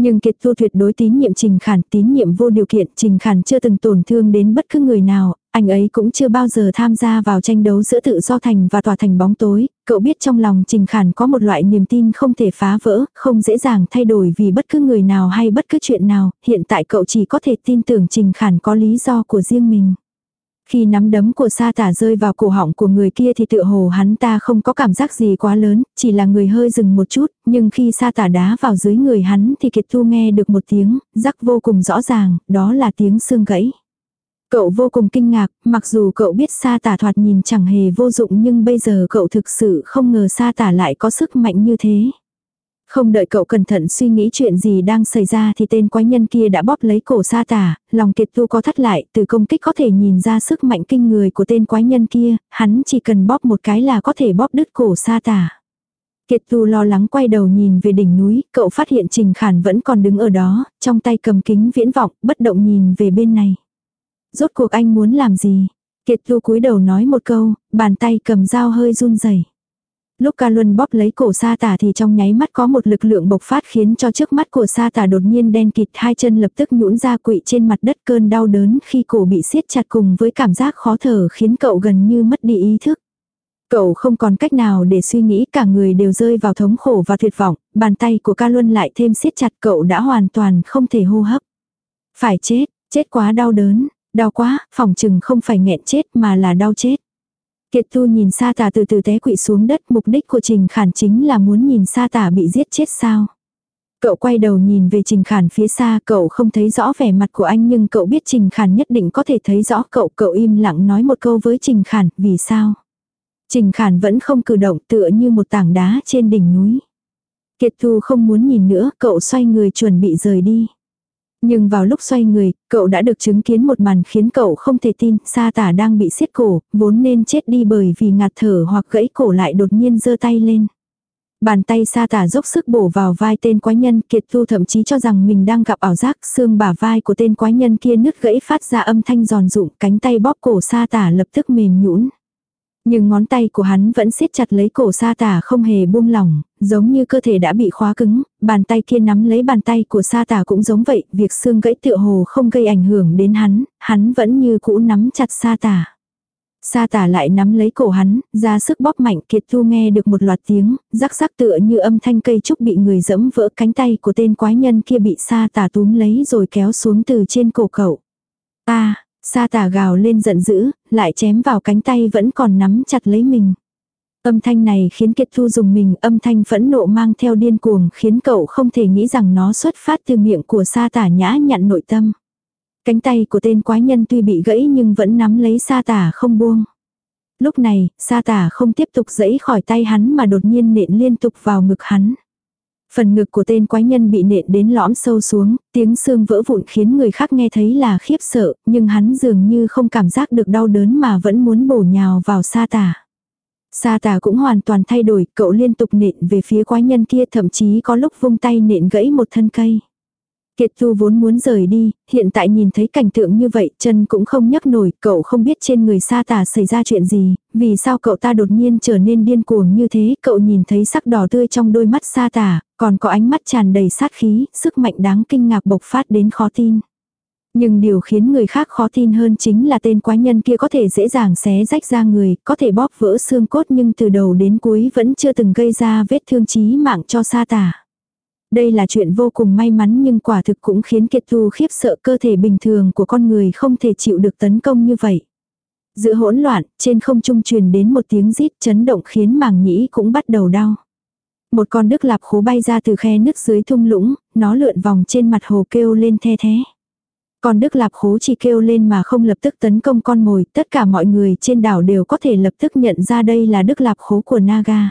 S1: Nhưng Kiệt Thu tuyệt đối tín nhiệm Trình Khản, tín nhiệm vô điều kiện, Trình Khản chưa từng tổn thương đến bất cứ người nào, anh ấy cũng chưa bao giờ tham gia vào tranh đấu giữa tự do thành và tòa thành bóng tối, cậu biết trong lòng Trình Khản có một loại niềm tin không thể phá vỡ, không dễ dàng thay đổi vì bất cứ người nào hay bất cứ chuyện nào, hiện tại cậu chỉ có thể tin tưởng Trình Khản có lý do của riêng mình. Khi nắm đấm của sa tả rơi vào cổ họng của người kia thì tựa hồ hắn ta không có cảm giác gì quá lớn, chỉ là người hơi dừng một chút, nhưng khi sa tả đá vào dưới người hắn thì Kiệt Thu nghe được một tiếng, rắc vô cùng rõ ràng, đó là tiếng xương gãy. Cậu vô cùng kinh ngạc, mặc dù cậu biết sa tả thoạt nhìn chẳng hề vô dụng nhưng bây giờ cậu thực sự không ngờ sa tả lại có sức mạnh như thế. Không đợi cậu cẩn thận suy nghĩ chuyện gì đang xảy ra thì tên quái nhân kia đã bóp lấy cổ sa tả, lòng kiệt tu có thắt lại, từ công kích có thể nhìn ra sức mạnh kinh người của tên quái nhân kia, hắn chỉ cần bóp một cái là có thể bóp đứt cổ sa tả. Kiệt tu lo lắng quay đầu nhìn về đỉnh núi, cậu phát hiện Trình Khản vẫn còn đứng ở đó, trong tay cầm kính viễn vọng, bất động nhìn về bên này. Rốt cuộc anh muốn làm gì? Kiệt tu cúi đầu nói một câu, bàn tay cầm dao hơi run rẩy. Lúc ca luân bóp lấy cổ sa tả thì trong nháy mắt có một lực lượng bộc phát khiến cho trước mắt của sa tả đột nhiên đen kịt hai chân lập tức nhũn ra quỵ trên mặt đất cơn đau đớn khi cổ bị siết chặt cùng với cảm giác khó thở khiến cậu gần như mất đi ý thức. Cậu không còn cách nào để suy nghĩ cả người đều rơi vào thống khổ và tuyệt vọng, bàn tay của ca luân lại thêm siết chặt cậu đã hoàn toàn không thể hô hấp. Phải chết, chết quá đau đớn, đau quá, phòng chừng không phải nghẹn chết mà là đau chết. Kiệt Thu nhìn sa tả từ từ té quỵ xuống đất, mục đích của Trình Khản chính là muốn nhìn sa tả bị giết chết sao. Cậu quay đầu nhìn về Trình Khản phía xa, cậu không thấy rõ vẻ mặt của anh nhưng cậu biết Trình Khản nhất định có thể thấy rõ cậu. Cậu im lặng nói một câu với Trình Khản, vì sao. Trình Khản vẫn không cử động, tựa như một tảng đá trên đỉnh núi. Kiệt Thu không muốn nhìn nữa, cậu xoay người chuẩn bị rời đi. Nhưng vào lúc xoay người, cậu đã được chứng kiến một màn khiến cậu không thể tin, sa tả đang bị siết cổ, vốn nên chết đi bởi vì ngạt thở hoặc gãy cổ lại đột nhiên giơ tay lên. Bàn tay sa tả dốc sức bổ vào vai tên quái nhân kiệt thu thậm chí cho rằng mình đang gặp ảo giác xương bả vai của tên quái nhân kia nứt gãy phát ra âm thanh giòn rụng cánh tay bóp cổ sa tả lập tức mềm nhũn. Nhưng ngón tay của hắn vẫn siết chặt lấy cổ sa tả không hề buông lỏng, giống như cơ thể đã bị khóa cứng, bàn tay kia nắm lấy bàn tay của sa tả cũng giống vậy, việc xương gãy tựa hồ không gây ảnh hưởng đến hắn, hắn vẫn như cũ nắm chặt sa tả. Sa tả lại nắm lấy cổ hắn, ra sức bóp mạnh kiệt thu nghe được một loạt tiếng, rắc rắc tựa như âm thanh cây trúc bị người dẫm vỡ cánh tay của tên quái nhân kia bị sa tả túm lấy rồi kéo xuống từ trên cổ cậu. Ta, Sa tả gào lên giận dữ, lại chém vào cánh tay vẫn còn nắm chặt lấy mình. Âm thanh này khiến Kiệt Thu dùng mình, âm thanh phẫn nộ mang theo điên cuồng, khiến cậu không thể nghĩ rằng nó xuất phát từ miệng của sa tả nhã nhặn nội tâm. Cánh tay của tên quái nhân tuy bị gãy nhưng vẫn nắm lấy sa tả không buông. Lúc này, sa tả không tiếp tục dẫy khỏi tay hắn mà đột nhiên nện liên tục vào ngực hắn. Phần ngực của tên quái nhân bị nện đến lõm sâu xuống, tiếng xương vỡ vụn khiến người khác nghe thấy là khiếp sợ, nhưng hắn dường như không cảm giác được đau đớn mà vẫn muốn bổ nhào vào sa tả. Sa tả cũng hoàn toàn thay đổi, cậu liên tục nện về phía quái nhân kia thậm chí có lúc vung tay nện gãy một thân cây. Kiệt Thu vốn muốn rời đi, hiện tại nhìn thấy cảnh tượng như vậy, chân cũng không nhấc nổi, cậu không biết trên người sa tà xảy ra chuyện gì, vì sao cậu ta đột nhiên trở nên điên cuồng như thế, cậu nhìn thấy sắc đỏ tươi trong đôi mắt sa tà, còn có ánh mắt tràn đầy sát khí, sức mạnh đáng kinh ngạc bộc phát đến khó tin. Nhưng điều khiến người khác khó tin hơn chính là tên quái nhân kia có thể dễ dàng xé rách ra người, có thể bóp vỡ xương cốt nhưng từ đầu đến cuối vẫn chưa từng gây ra vết thương chí mạng cho sa tả. Đây là chuyện vô cùng may mắn nhưng quả thực cũng khiến Kiệt Tu khiếp sợ cơ thể bình thường của con người không thể chịu được tấn công như vậy. Giữa hỗn loạn, trên không trung truyền đến một tiếng rít chấn động khiến màng nhĩ cũng bắt đầu đau. Một con đức lạp khố bay ra từ khe nước dưới thung lũng, nó lượn vòng trên mặt hồ kêu lên the thế. Con đức lạp khố chỉ kêu lên mà không lập tức tấn công con mồi, tất cả mọi người trên đảo đều có thể lập tức nhận ra đây là đức lạp khố của Naga.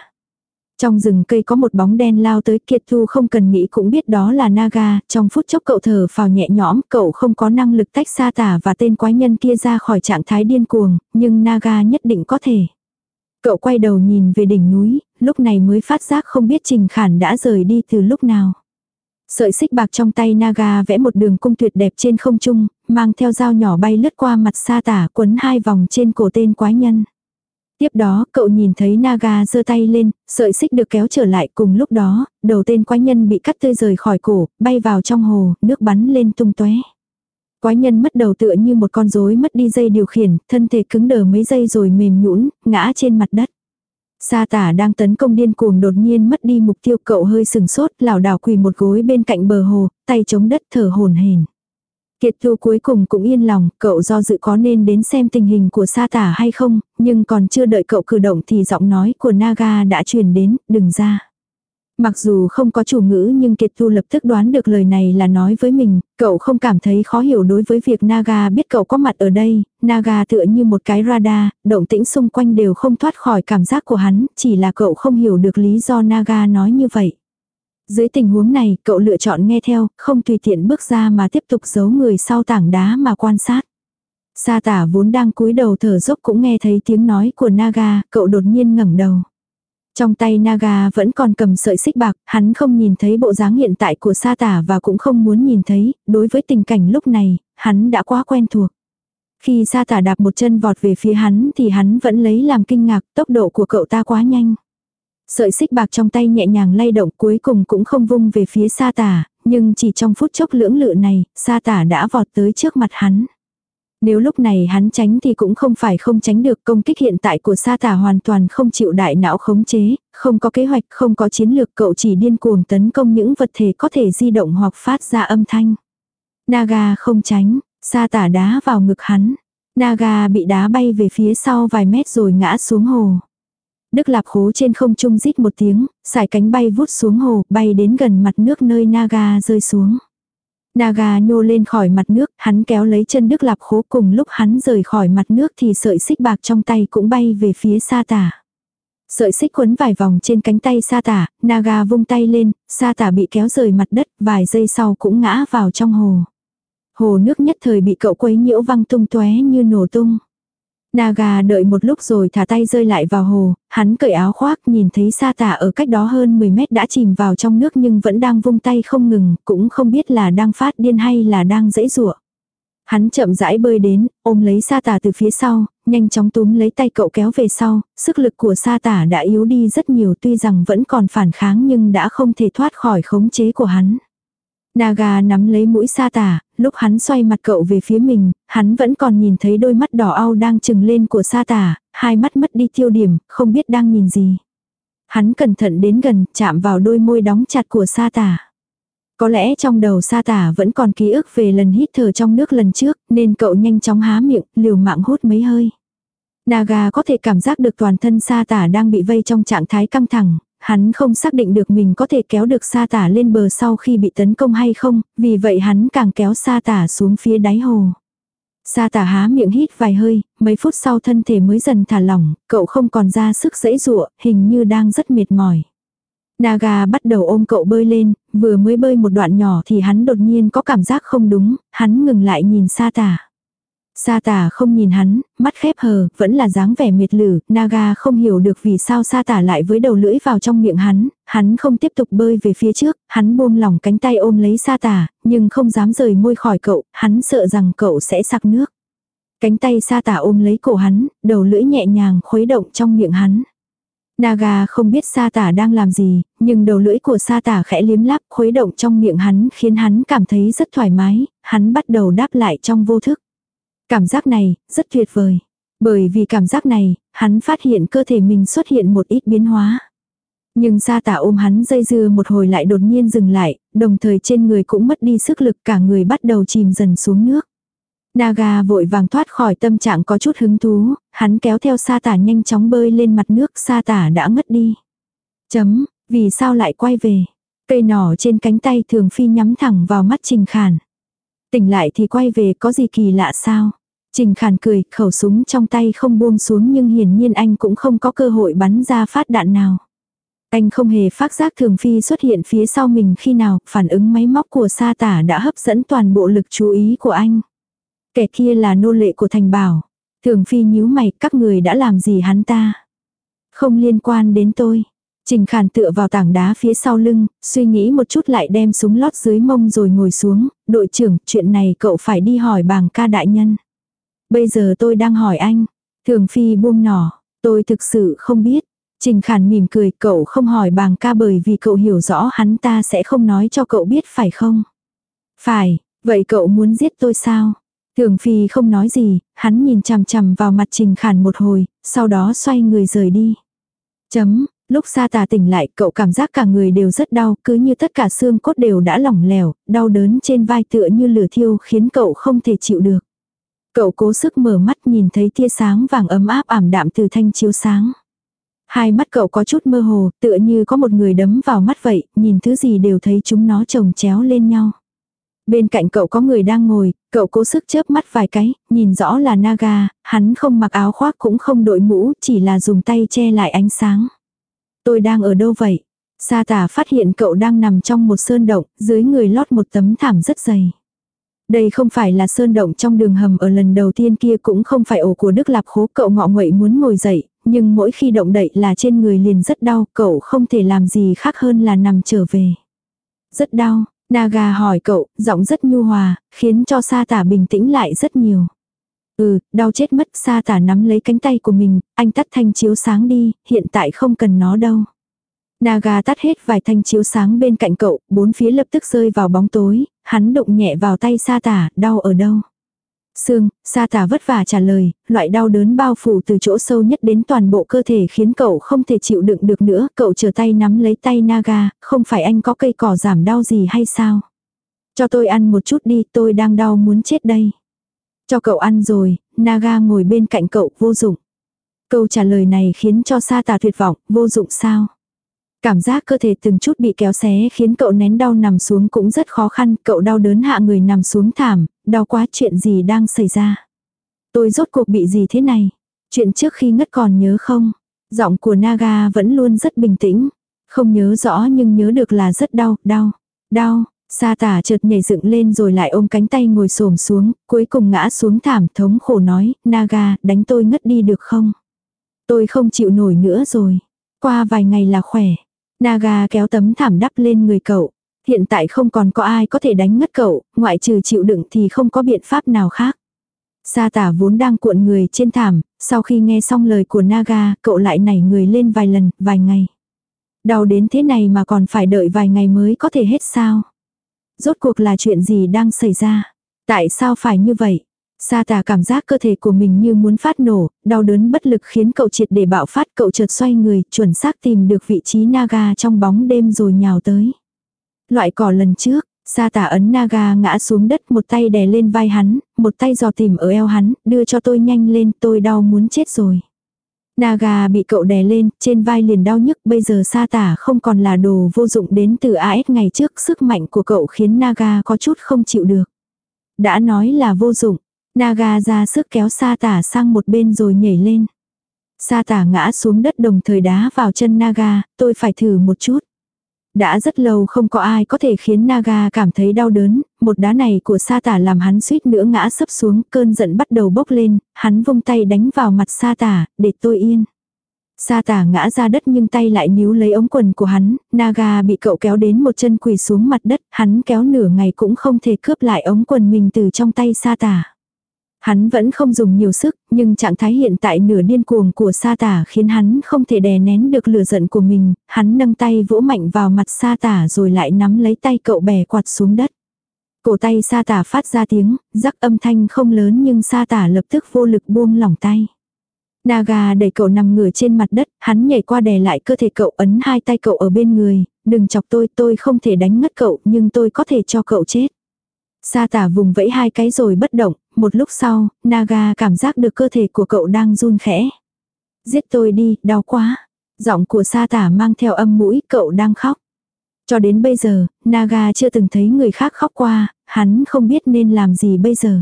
S1: Trong rừng cây có một bóng đen lao tới Kiệt Thu không cần nghĩ cũng biết đó là Naga, trong phút chốc cậu thở phào nhẹ nhõm, cậu không có năng lực tách xa tả và tên quái nhân kia ra khỏi trạng thái điên cuồng, nhưng Naga nhất định có thể. Cậu quay đầu nhìn về đỉnh núi, lúc này mới phát giác không biết Trình Khản đã rời đi từ lúc nào. Sợi xích bạc trong tay Naga vẽ một đường cung tuyệt đẹp trên không trung, mang theo dao nhỏ bay lướt qua mặt sa tả quấn hai vòng trên cổ tên quái nhân. Tiếp đó, cậu nhìn thấy Naga giơ tay lên, sợi xích được kéo trở lại cùng lúc đó, đầu tên quái nhân bị cắt tươi rời khỏi cổ, bay vào trong hồ, nước bắn lên tung tóe. Quái nhân mất đầu tựa như một con rối mất đi dây điều khiển, thân thể cứng đờ mấy giây rồi mềm nhũn, ngã trên mặt đất. Sa tả đang tấn công điên cuồng đột nhiên mất đi mục tiêu cậu hơi sừng sốt, lảo đảo quỳ một gối bên cạnh bờ hồ, tay chống đất thở hồn hển. Kiệt Thu cuối cùng cũng yên lòng, cậu do dự có nên đến xem tình hình của sa tả hay không, nhưng còn chưa đợi cậu cử động thì giọng nói của Naga đã truyền đến, đừng ra. Mặc dù không có chủ ngữ nhưng Kiệt Thu lập tức đoán được lời này là nói với mình, cậu không cảm thấy khó hiểu đối với việc Naga biết cậu có mặt ở đây, Naga tựa như một cái radar, động tĩnh xung quanh đều không thoát khỏi cảm giác của hắn, chỉ là cậu không hiểu được lý do Naga nói như vậy. Dưới tình huống này, cậu lựa chọn nghe theo, không tùy tiện bước ra mà tiếp tục giấu người sau tảng đá mà quan sát. Sa tả vốn đang cúi đầu thở dốc cũng nghe thấy tiếng nói của Naga, cậu đột nhiên ngẩng đầu. Trong tay Naga vẫn còn cầm sợi xích bạc, hắn không nhìn thấy bộ dáng hiện tại của sa tả và cũng không muốn nhìn thấy, đối với tình cảnh lúc này, hắn đã quá quen thuộc. Khi sa tả đạp một chân vọt về phía hắn thì hắn vẫn lấy làm kinh ngạc, tốc độ của cậu ta quá nhanh. Sợi xích bạc trong tay nhẹ nhàng lay động cuối cùng cũng không vung về phía sa tả, nhưng chỉ trong phút chốc lưỡng lự này, sa tả đã vọt tới trước mặt hắn. Nếu lúc này hắn tránh thì cũng không phải không tránh được công kích hiện tại của sa tả hoàn toàn không chịu đại não khống chế, không có kế hoạch, không có chiến lược cậu chỉ điên cuồng tấn công những vật thể có thể di động hoặc phát ra âm thanh. Naga không tránh, sa tả đá vào ngực hắn. Naga bị đá bay về phía sau vài mét rồi ngã xuống hồ. Đức Lạp Khố trên không trung rít một tiếng, xài cánh bay vút xuống hồ, bay đến gần mặt nước nơi Naga rơi xuống. Naga nhô lên khỏi mặt nước, hắn kéo lấy chân Đức Lạp Khố cùng lúc hắn rời khỏi mặt nước thì sợi xích bạc trong tay cũng bay về phía sa tả. Sợi xích quấn vài vòng trên cánh tay sa tả, Naga vung tay lên, sa tả bị kéo rời mặt đất, vài giây sau cũng ngã vào trong hồ. Hồ nước nhất thời bị cậu quấy nhiễu văng tung tóe như nổ tung. Naga đợi một lúc rồi thả tay rơi lại vào hồ, hắn cởi áo khoác nhìn thấy sa tả ở cách đó hơn 10 mét đã chìm vào trong nước nhưng vẫn đang vung tay không ngừng, cũng không biết là đang phát điên hay là đang dễ dụa. Hắn chậm rãi bơi đến, ôm lấy sa tả từ phía sau, nhanh chóng túm lấy tay cậu kéo về sau, sức lực của sa tả đã yếu đi rất nhiều tuy rằng vẫn còn phản kháng nhưng đã không thể thoát khỏi khống chế của hắn. Naga nắm lấy mũi sa tả, lúc hắn xoay mặt cậu về phía mình, hắn vẫn còn nhìn thấy đôi mắt đỏ au đang trừng lên của sa tả, hai mắt mất đi tiêu điểm, không biết đang nhìn gì. Hắn cẩn thận đến gần, chạm vào đôi môi đóng chặt của sa tả. Có lẽ trong đầu sa tả vẫn còn ký ức về lần hít thở trong nước lần trước, nên cậu nhanh chóng há miệng, liều mạng hút mấy hơi. Naga có thể cảm giác được toàn thân sa tả đang bị vây trong trạng thái căng thẳng, hắn không xác định được mình có thể kéo được sa tả lên bờ sau khi bị tấn công hay không, vì vậy hắn càng kéo sa tả xuống phía đáy hồ. Sa tả há miệng hít vài hơi, mấy phút sau thân thể mới dần thả lỏng, cậu không còn ra sức dễ dụa, hình như đang rất mệt mỏi. Naga bắt đầu ôm cậu bơi lên, vừa mới bơi một đoạn nhỏ thì hắn đột nhiên có cảm giác không đúng, hắn ngừng lại nhìn sa tả. Sa tả không nhìn hắn, mắt khép hờ, vẫn là dáng vẻ miệt lử, Naga không hiểu được vì sao sa tả lại với đầu lưỡi vào trong miệng hắn, hắn không tiếp tục bơi về phía trước, hắn buông lỏng cánh tay ôm lấy sa tả, nhưng không dám rời môi khỏi cậu, hắn sợ rằng cậu sẽ sặc nước. Cánh tay sa tả ôm lấy cổ hắn, đầu lưỡi nhẹ nhàng khuấy động trong miệng hắn. Naga không biết sa tả đang làm gì, nhưng đầu lưỡi của sa tả khẽ liếm láp khuấy động trong miệng hắn khiến hắn cảm thấy rất thoải mái, hắn bắt đầu đáp lại trong vô thức. Cảm giác này, rất tuyệt vời. Bởi vì cảm giác này, hắn phát hiện cơ thể mình xuất hiện một ít biến hóa. Nhưng sa tả ôm hắn dây dưa một hồi lại đột nhiên dừng lại, đồng thời trên người cũng mất đi sức lực cả người bắt đầu chìm dần xuống nước. Naga vội vàng thoát khỏi tâm trạng có chút hứng thú, hắn kéo theo sa tả nhanh chóng bơi lên mặt nước sa tả đã ngất đi. Chấm, vì sao lại quay về? Cây nỏ trên cánh tay thường phi nhắm thẳng vào mắt Trình Khản. Tỉnh lại thì quay về có gì kỳ lạ sao? Trình Khản cười, khẩu súng trong tay không buông xuống nhưng hiển nhiên anh cũng không có cơ hội bắn ra phát đạn nào. Anh không hề phát giác thường phi xuất hiện phía sau mình khi nào, phản ứng máy móc của sa tả đã hấp dẫn toàn bộ lực chú ý của anh. Kẻ kia là nô lệ của thành bảo. Thường phi nhíu mày, các người đã làm gì hắn ta? Không liên quan đến tôi. Trình khàn tựa vào tảng đá phía sau lưng, suy nghĩ một chút lại đem súng lót dưới mông rồi ngồi xuống, đội trưởng, chuyện này cậu phải đi hỏi bàng ca đại nhân. Bây giờ tôi đang hỏi anh. Thường Phi buông nỏ, tôi thực sự không biết. Trình Khản mỉm cười, cậu không hỏi bàng ca bởi vì cậu hiểu rõ hắn ta sẽ không nói cho cậu biết phải không? Phải, vậy cậu muốn giết tôi sao? Thường Phi không nói gì, hắn nhìn chằm chằm vào mặt Trình Khản một hồi, sau đó xoay người rời đi. Chấm, lúc xa tà tỉnh lại cậu cảm giác cả người đều rất đau, cứ như tất cả xương cốt đều đã lỏng lẻo, đau đớn trên vai tựa như lửa thiêu khiến cậu không thể chịu được. Cậu cố sức mở mắt nhìn thấy tia sáng vàng ấm áp ảm đạm từ thanh chiếu sáng. Hai mắt cậu có chút mơ hồ, tựa như có một người đấm vào mắt vậy, nhìn thứ gì đều thấy chúng nó chồng chéo lên nhau. Bên cạnh cậu có người đang ngồi, cậu cố sức chớp mắt vài cái, nhìn rõ là Naga, hắn không mặc áo khoác cũng không đội mũ, chỉ là dùng tay che lại ánh sáng. Tôi đang ở đâu vậy? Sa tả phát hiện cậu đang nằm trong một sơn động, dưới người lót một tấm thảm rất dày. Đây không phải là sơn động trong đường hầm ở lần đầu tiên kia cũng không phải ổ của Đức Lạp Khố cậu ngọ nguậy muốn ngồi dậy, nhưng mỗi khi động đậy là trên người liền rất đau, cậu không thể làm gì khác hơn là nằm trở về. Rất đau, Naga hỏi cậu, giọng rất nhu hòa, khiến cho sa tả bình tĩnh lại rất nhiều. Ừ, đau chết mất sa tả nắm lấy cánh tay của mình, anh tắt thanh chiếu sáng đi, hiện tại không cần nó đâu. Naga tắt hết vài thanh chiếu sáng bên cạnh cậu, bốn phía lập tức rơi vào bóng tối, hắn đụng nhẹ vào tay sa tả, đau ở đâu. Sương, sa tả vất vả trả lời, loại đau đớn bao phủ từ chỗ sâu nhất đến toàn bộ cơ thể khiến cậu không thể chịu đựng được nữa. Cậu trở tay nắm lấy tay Naga, không phải anh có cây cỏ giảm đau gì hay sao? Cho tôi ăn một chút đi, tôi đang đau muốn chết đây. Cho cậu ăn rồi, Naga ngồi bên cạnh cậu vô dụng. Câu trả lời này khiến cho sa tà tuyệt vọng, vô dụng sao? Cảm giác cơ thể từng chút bị kéo xé khiến cậu nén đau nằm xuống cũng rất khó khăn, cậu đau đớn hạ người nằm xuống thảm, đau quá chuyện gì đang xảy ra. Tôi rốt cuộc bị gì thế này? Chuyện trước khi ngất còn nhớ không? Giọng của Naga vẫn luôn rất bình tĩnh. Không nhớ rõ nhưng nhớ được là rất đau, đau, đau. Sa tả chợt nhảy dựng lên rồi lại ôm cánh tay ngồi xổm xuống, cuối cùng ngã xuống thảm thống khổ nói, Naga, đánh tôi ngất đi được không? Tôi không chịu nổi nữa rồi. Qua vài ngày là khỏe. Naga kéo tấm thảm đắp lên người cậu. Hiện tại không còn có ai có thể đánh ngất cậu, ngoại trừ chịu đựng thì không có biện pháp nào khác. Sa tả vốn đang cuộn người trên thảm, sau khi nghe xong lời của Naga, cậu lại nảy người lên vài lần, vài ngày. Đau đến thế này mà còn phải đợi vài ngày mới có thể hết sao? Rốt cuộc là chuyện gì đang xảy ra? Tại sao phải như vậy? Sa tà cảm giác cơ thể của mình như muốn phát nổ, đau đớn bất lực khiến cậu triệt để bạo phát cậu chợt xoay người, chuẩn xác tìm được vị trí Naga trong bóng đêm rồi nhào tới. Loại cỏ lần trước, sa Tả ấn Naga ngã xuống đất một tay đè lên vai hắn, một tay dò tìm ở eo hắn, đưa cho tôi nhanh lên, tôi đau muốn chết rồi. Naga bị cậu đè lên, trên vai liền đau nhức, bây giờ sa tả không còn là đồ vô dụng đến từ AS ngày trước, sức mạnh của cậu khiến Naga có chút không chịu được. Đã nói là vô dụng, Naga ra sức kéo sa tả sang một bên rồi nhảy lên. Sa tả ngã xuống đất đồng thời đá vào chân Naga, tôi phải thử một chút. Đã rất lâu không có ai có thể khiến Naga cảm thấy đau đớn, một đá này của sa tả làm hắn suýt nữa ngã sấp xuống, cơn giận bắt đầu bốc lên, hắn vung tay đánh vào mặt sa tả, để tôi yên. Sa tả ngã ra đất nhưng tay lại níu lấy ống quần của hắn, Naga bị cậu kéo đến một chân quỳ xuống mặt đất, hắn kéo nửa ngày cũng không thể cướp lại ống quần mình từ trong tay sa tả. Hắn vẫn không dùng nhiều sức, nhưng trạng thái hiện tại nửa điên cuồng của sa tả khiến hắn không thể đè nén được lửa giận của mình, hắn nâng tay vỗ mạnh vào mặt sa tả rồi lại nắm lấy tay cậu bè quạt xuống đất. Cổ tay sa tả phát ra tiếng, rắc âm thanh không lớn nhưng sa tả lập tức vô lực buông lỏng tay. Naga đẩy cậu nằm ngửa trên mặt đất, hắn nhảy qua đè lại cơ thể cậu ấn hai tay cậu ở bên người, đừng chọc tôi, tôi không thể đánh ngất cậu, nhưng tôi có thể cho cậu chết. Sa tả vùng vẫy hai cái rồi bất động, một lúc sau, Naga cảm giác được cơ thể của cậu đang run khẽ. Giết tôi đi, đau quá. Giọng của sa tả mang theo âm mũi, cậu đang khóc. Cho đến bây giờ, Naga chưa từng thấy người khác khóc qua, hắn không biết nên làm gì bây giờ.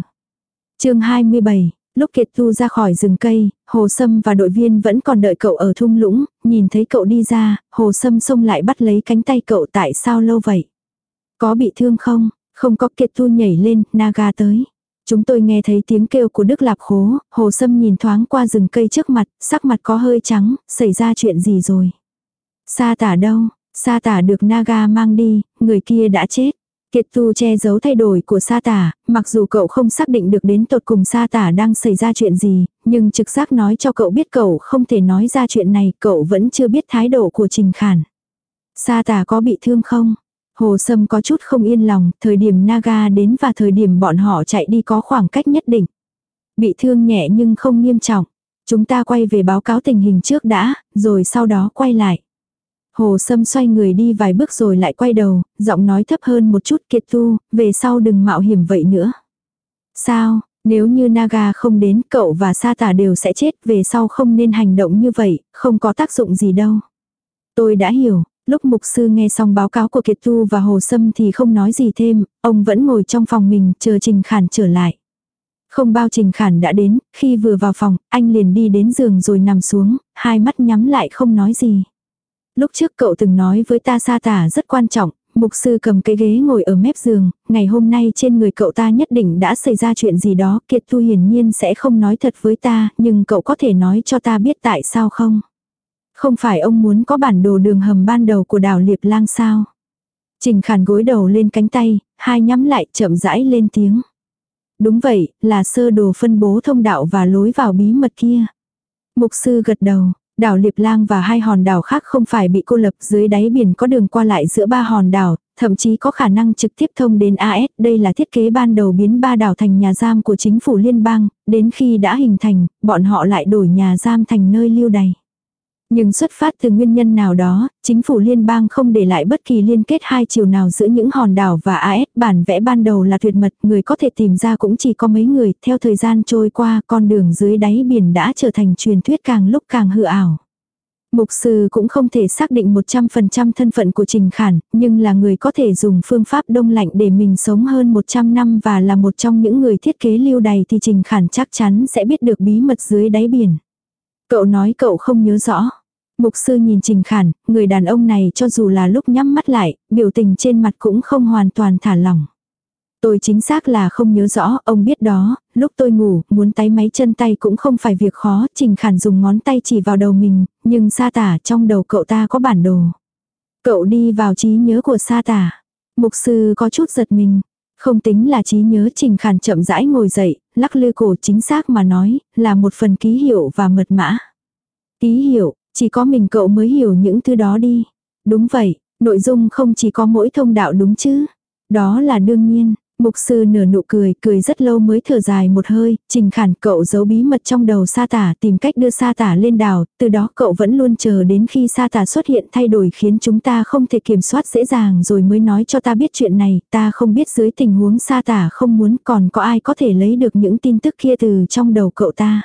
S1: chương 27, lúc Kiệt Tu ra khỏi rừng cây, Hồ Sâm và đội viên vẫn còn đợi cậu ở thung lũng, nhìn thấy cậu đi ra, Hồ Sâm xông lại bắt lấy cánh tay cậu tại sao lâu vậy? Có bị thương không? Không có Kiệt thu nhảy lên, Naga tới. Chúng tôi nghe thấy tiếng kêu của Đức Lạp Khố, Hồ Sâm nhìn thoáng qua rừng cây trước mặt, sắc mặt có hơi trắng, xảy ra chuyện gì rồi? Sa tả đâu? Sa tả được Naga mang đi, người kia đã chết. Kiệt tu che giấu thay đổi của sa tả, mặc dù cậu không xác định được đến tột cùng sa tả đang xảy ra chuyện gì, nhưng trực giác nói cho cậu biết cậu không thể nói ra chuyện này, cậu vẫn chưa biết thái độ của Trình Khản. Sa tả có bị thương không? Hồ Sâm có chút không yên lòng, thời điểm Naga đến và thời điểm bọn họ chạy đi có khoảng cách nhất định. Bị thương nhẹ nhưng không nghiêm trọng. Chúng ta quay về báo cáo tình hình trước đã, rồi sau đó quay lại. Hồ Sâm xoay người đi vài bước rồi lại quay đầu, giọng nói thấp hơn một chút kiệt tu, về sau đừng mạo hiểm vậy nữa. Sao, nếu như Naga không đến cậu và Sa Tả đều sẽ chết về sau không nên hành động như vậy, không có tác dụng gì đâu. Tôi đã hiểu, lúc mục sư nghe xong báo cáo của Kiệt Tu và Hồ Sâm thì không nói gì thêm, ông vẫn ngồi trong phòng mình chờ Trình Khản trở lại. Không bao Trình Khản đã đến, khi vừa vào phòng, anh liền đi đến giường rồi nằm xuống, hai mắt nhắm lại không nói gì. Lúc trước cậu từng nói với ta sa tả rất quan trọng, mục sư cầm cái ghế ngồi ở mép giường, ngày hôm nay trên người cậu ta nhất định đã xảy ra chuyện gì đó, Kiệt Tu hiển nhiên sẽ không nói thật với ta, nhưng cậu có thể nói cho ta biết tại sao không? Không phải ông muốn có bản đồ đường hầm ban đầu của đảo Liệp Lang sao? Trình khản gối đầu lên cánh tay, hai nhắm lại chậm rãi lên tiếng. Đúng vậy, là sơ đồ phân bố thông đạo và lối vào bí mật kia. Mục sư gật đầu, Đảo Liệp Lang và hai hòn đảo khác không phải bị cô lập dưới đáy biển có đường qua lại giữa ba hòn đảo, thậm chí có khả năng trực tiếp thông đến AS. Đây là thiết kế ban đầu biến ba đảo thành nhà giam của chính phủ liên bang, đến khi đã hình thành, bọn họ lại đổi nhà giam thành nơi lưu đày. Nhưng xuất phát từ nguyên nhân nào đó, chính phủ liên bang không để lại bất kỳ liên kết hai chiều nào giữa những hòn đảo và AS. Bản vẽ ban đầu là tuyệt mật, người có thể tìm ra cũng chỉ có mấy người. Theo thời gian trôi qua, con đường dưới đáy biển đã trở thành truyền thuyết càng lúc càng hư ảo. Mục sư cũng không thể xác định 100% thân phận của Trình Khản, nhưng là người có thể dùng phương pháp đông lạnh để mình sống hơn 100 năm và là một trong những người thiết kế lưu đày thì Trình Khản chắc chắn sẽ biết được bí mật dưới đáy biển. Cậu nói cậu không nhớ rõ. Mục sư nhìn Trình Khản, người đàn ông này cho dù là lúc nhắm mắt lại, biểu tình trên mặt cũng không hoàn toàn thả lỏng. Tôi chính xác là không nhớ rõ, ông biết đó, lúc tôi ngủ, muốn tay máy chân tay cũng không phải việc khó, Trình Khản dùng ngón tay chỉ vào đầu mình, nhưng sa tả trong đầu cậu ta có bản đồ. Cậu đi vào trí nhớ của sa tả. Mục sư có chút giật mình. Không tính là trí nhớ Trình Khản chậm rãi ngồi dậy, lắc lư cổ chính xác mà nói, là một phần ký hiệu và mật mã. Ký hiệu, chỉ có mình cậu mới hiểu những thứ đó đi. Đúng vậy, nội dung không chỉ có mỗi thông đạo đúng chứ. Đó là đương nhiên. Mục sư nửa nụ cười, cười rất lâu mới thở dài một hơi, trình khản cậu giấu bí mật trong đầu sa tả tìm cách đưa sa tả lên đảo, từ đó cậu vẫn luôn chờ đến khi sa tả xuất hiện thay đổi khiến chúng ta không thể kiểm soát dễ dàng rồi mới nói cho ta biết chuyện này, ta không biết dưới tình huống sa tả không muốn còn có ai có thể lấy được những tin tức kia từ trong đầu cậu ta.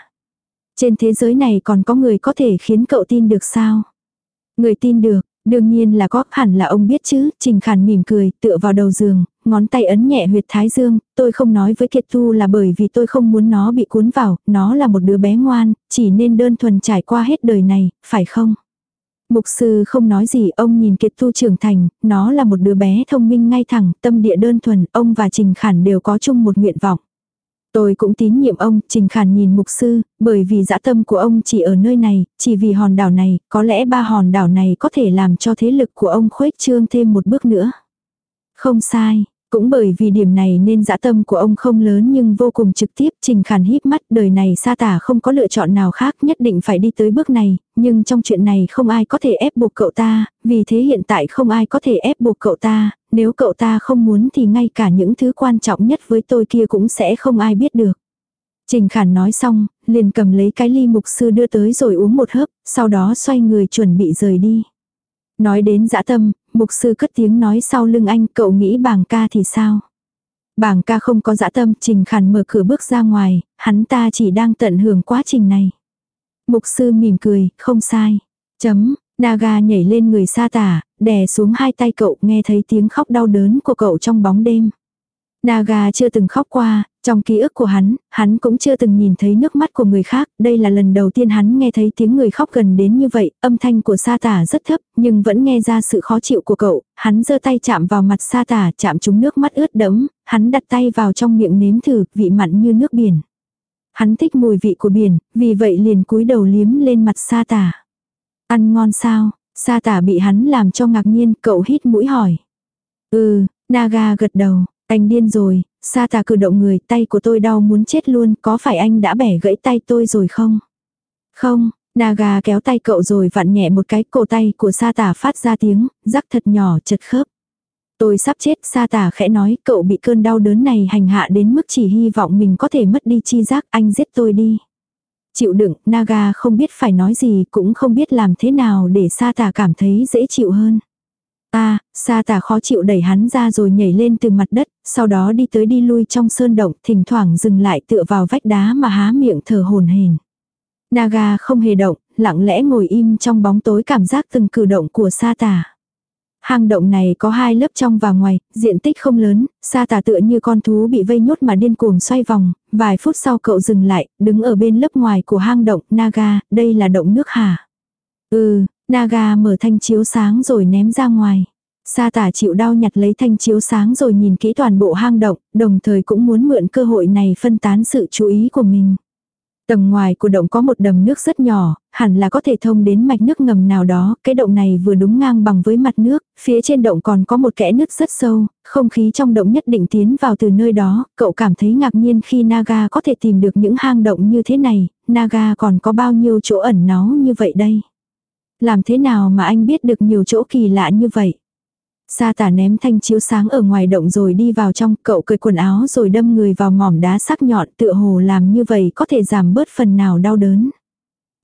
S1: Trên thế giới này còn có người có thể khiến cậu tin được sao? Người tin được, đương nhiên là có, hẳn là ông biết chứ, Trình Khản mỉm cười, tựa vào đầu giường, ngón tay ấn nhẹ huyệt thái dương, tôi không nói với Kiệt Tu là bởi vì tôi không muốn nó bị cuốn vào, nó là một đứa bé ngoan, chỉ nên đơn thuần trải qua hết đời này, phải không? Mục sư không nói gì, ông nhìn Kiệt Tu trưởng thành, nó là một đứa bé thông minh ngay thẳng, tâm địa đơn thuần, ông và Trình Khản đều có chung một nguyện vọng. Tôi cũng tín nhiệm ông, Trình Khản nhìn mục sư, bởi vì dã tâm của ông chỉ ở nơi này, chỉ vì hòn đảo này, có lẽ ba hòn đảo này có thể làm cho thế lực của ông khuếch trương thêm một bước nữa. Không sai, Cũng bởi vì điểm này nên dã tâm của ông không lớn nhưng vô cùng trực tiếp, Trình Khản híp mắt, đời này sa tả không có lựa chọn nào khác, nhất định phải đi tới bước này, nhưng trong chuyện này không ai có thể ép buộc cậu ta, vì thế hiện tại không ai có thể ép buộc cậu ta, nếu cậu ta không muốn thì ngay cả những thứ quan trọng nhất với tôi kia cũng sẽ không ai biết được. Trình Khản nói xong, liền cầm lấy cái ly mục sư đưa tới rồi uống một hớp, sau đó xoay người chuẩn bị rời đi. Nói đến dã tâm, mục sư cất tiếng nói sau lưng anh cậu nghĩ bảng ca thì sao? Bảng ca không có dã tâm, Trình Khản mở cửa bước ra ngoài, hắn ta chỉ đang tận hưởng quá trình này. Mục sư mỉm cười, không sai. Chấm, Naga nhảy lên người sa tả, đè xuống hai tay cậu nghe thấy tiếng khóc đau đớn của cậu trong bóng đêm. Naga chưa từng khóc qua, trong ký ức của hắn, hắn cũng chưa từng nhìn thấy nước mắt của người khác, đây là lần đầu tiên hắn nghe thấy tiếng người khóc gần đến như vậy, âm thanh của sa tả rất thấp, nhưng vẫn nghe ra sự khó chịu của cậu, hắn giơ tay chạm vào mặt sa tả, chạm trúng nước mắt ướt đẫm, hắn đặt tay vào trong miệng nếm thử, vị mặn như nước biển. Hắn thích mùi vị của biển, vì vậy liền cúi đầu liếm lên mặt sa tả. Ăn ngon sao? Sa tả bị hắn làm cho ngạc nhiên, cậu hít mũi hỏi. Ừ, Naga gật đầu, anh điên rồi, sa tà cử động người, tay của tôi đau muốn chết luôn, có phải anh đã bẻ gãy tay tôi rồi không? Không, Naga kéo tay cậu rồi vặn nhẹ một cái cổ tay của sa tà phát ra tiếng, rắc thật nhỏ chật khớp. Tôi sắp chết, sa tà khẽ nói, cậu bị cơn đau đớn này hành hạ đến mức chỉ hy vọng mình có thể mất đi chi giác, anh giết tôi đi. Chịu đựng, Naga không biết phải nói gì, cũng không biết làm thế nào để sa tà cảm thấy dễ chịu hơn. Ta, sa tà khó chịu đẩy hắn ra rồi nhảy lên từ mặt đất, sau đó đi tới đi lui trong sơn động, thỉnh thoảng dừng lại tựa vào vách đá mà há miệng thở hồn hển. Naga không hề động, lặng lẽ ngồi im trong bóng tối cảm giác từng cử động của sa tà. Hang động này có hai lớp trong và ngoài, diện tích không lớn, sa tà tựa như con thú bị vây nhốt mà điên cuồng xoay vòng, vài phút sau cậu dừng lại, đứng ở bên lớp ngoài của hang động, Naga, đây là động nước hả? Ừ, Naga mở thanh chiếu sáng rồi ném ra ngoài. Sa tả chịu đau nhặt lấy thanh chiếu sáng rồi nhìn kỹ toàn bộ hang động, đồng thời cũng muốn mượn cơ hội này phân tán sự chú ý của mình. Tầng ngoài của động có một đầm nước rất nhỏ, hẳn là có thể thông đến mạch nước ngầm nào đó, cái động này vừa đúng ngang bằng với mặt nước, phía trên động còn có một kẽ nước rất sâu, không khí trong động nhất định tiến vào từ nơi đó, cậu cảm thấy ngạc nhiên khi Naga có thể tìm được những hang động như thế này, Naga còn có bao nhiêu chỗ ẩn náu như vậy đây. Làm thế nào mà anh biết được nhiều chỗ kỳ lạ như vậy? Sa tả ném thanh chiếu sáng ở ngoài động rồi đi vào trong, cậu cởi quần áo rồi đâm người vào mỏm đá sắc nhọn tựa hồ làm như vậy có thể giảm bớt phần nào đau đớn.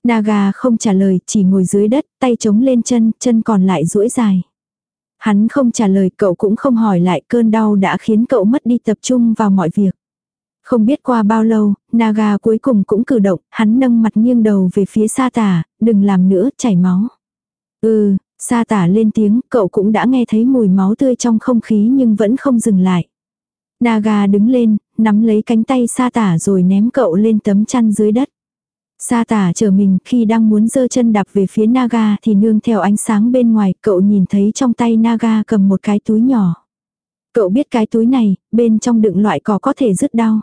S1: Naga không trả lời, chỉ ngồi dưới đất, tay chống lên chân, chân còn lại duỗi dài. Hắn không trả lời, cậu cũng không hỏi lại, cơn đau đã khiến cậu mất đi tập trung vào mọi việc. Không biết qua bao lâu, Naga cuối cùng cũng cử động, hắn nâng mặt nghiêng đầu về phía sa tả, đừng làm nữa, chảy máu. Ừ, sa tả lên tiếng, cậu cũng đã nghe thấy mùi máu tươi trong không khí nhưng vẫn không dừng lại. Naga đứng lên, nắm lấy cánh tay sa tả rồi ném cậu lên tấm chăn dưới đất. Sa tả chờ mình khi đang muốn giơ chân đạp về phía Naga thì nương theo ánh sáng bên ngoài cậu nhìn thấy trong tay Naga cầm một cái túi nhỏ. Cậu biết cái túi này, bên trong đựng loại cỏ có thể rứt đau.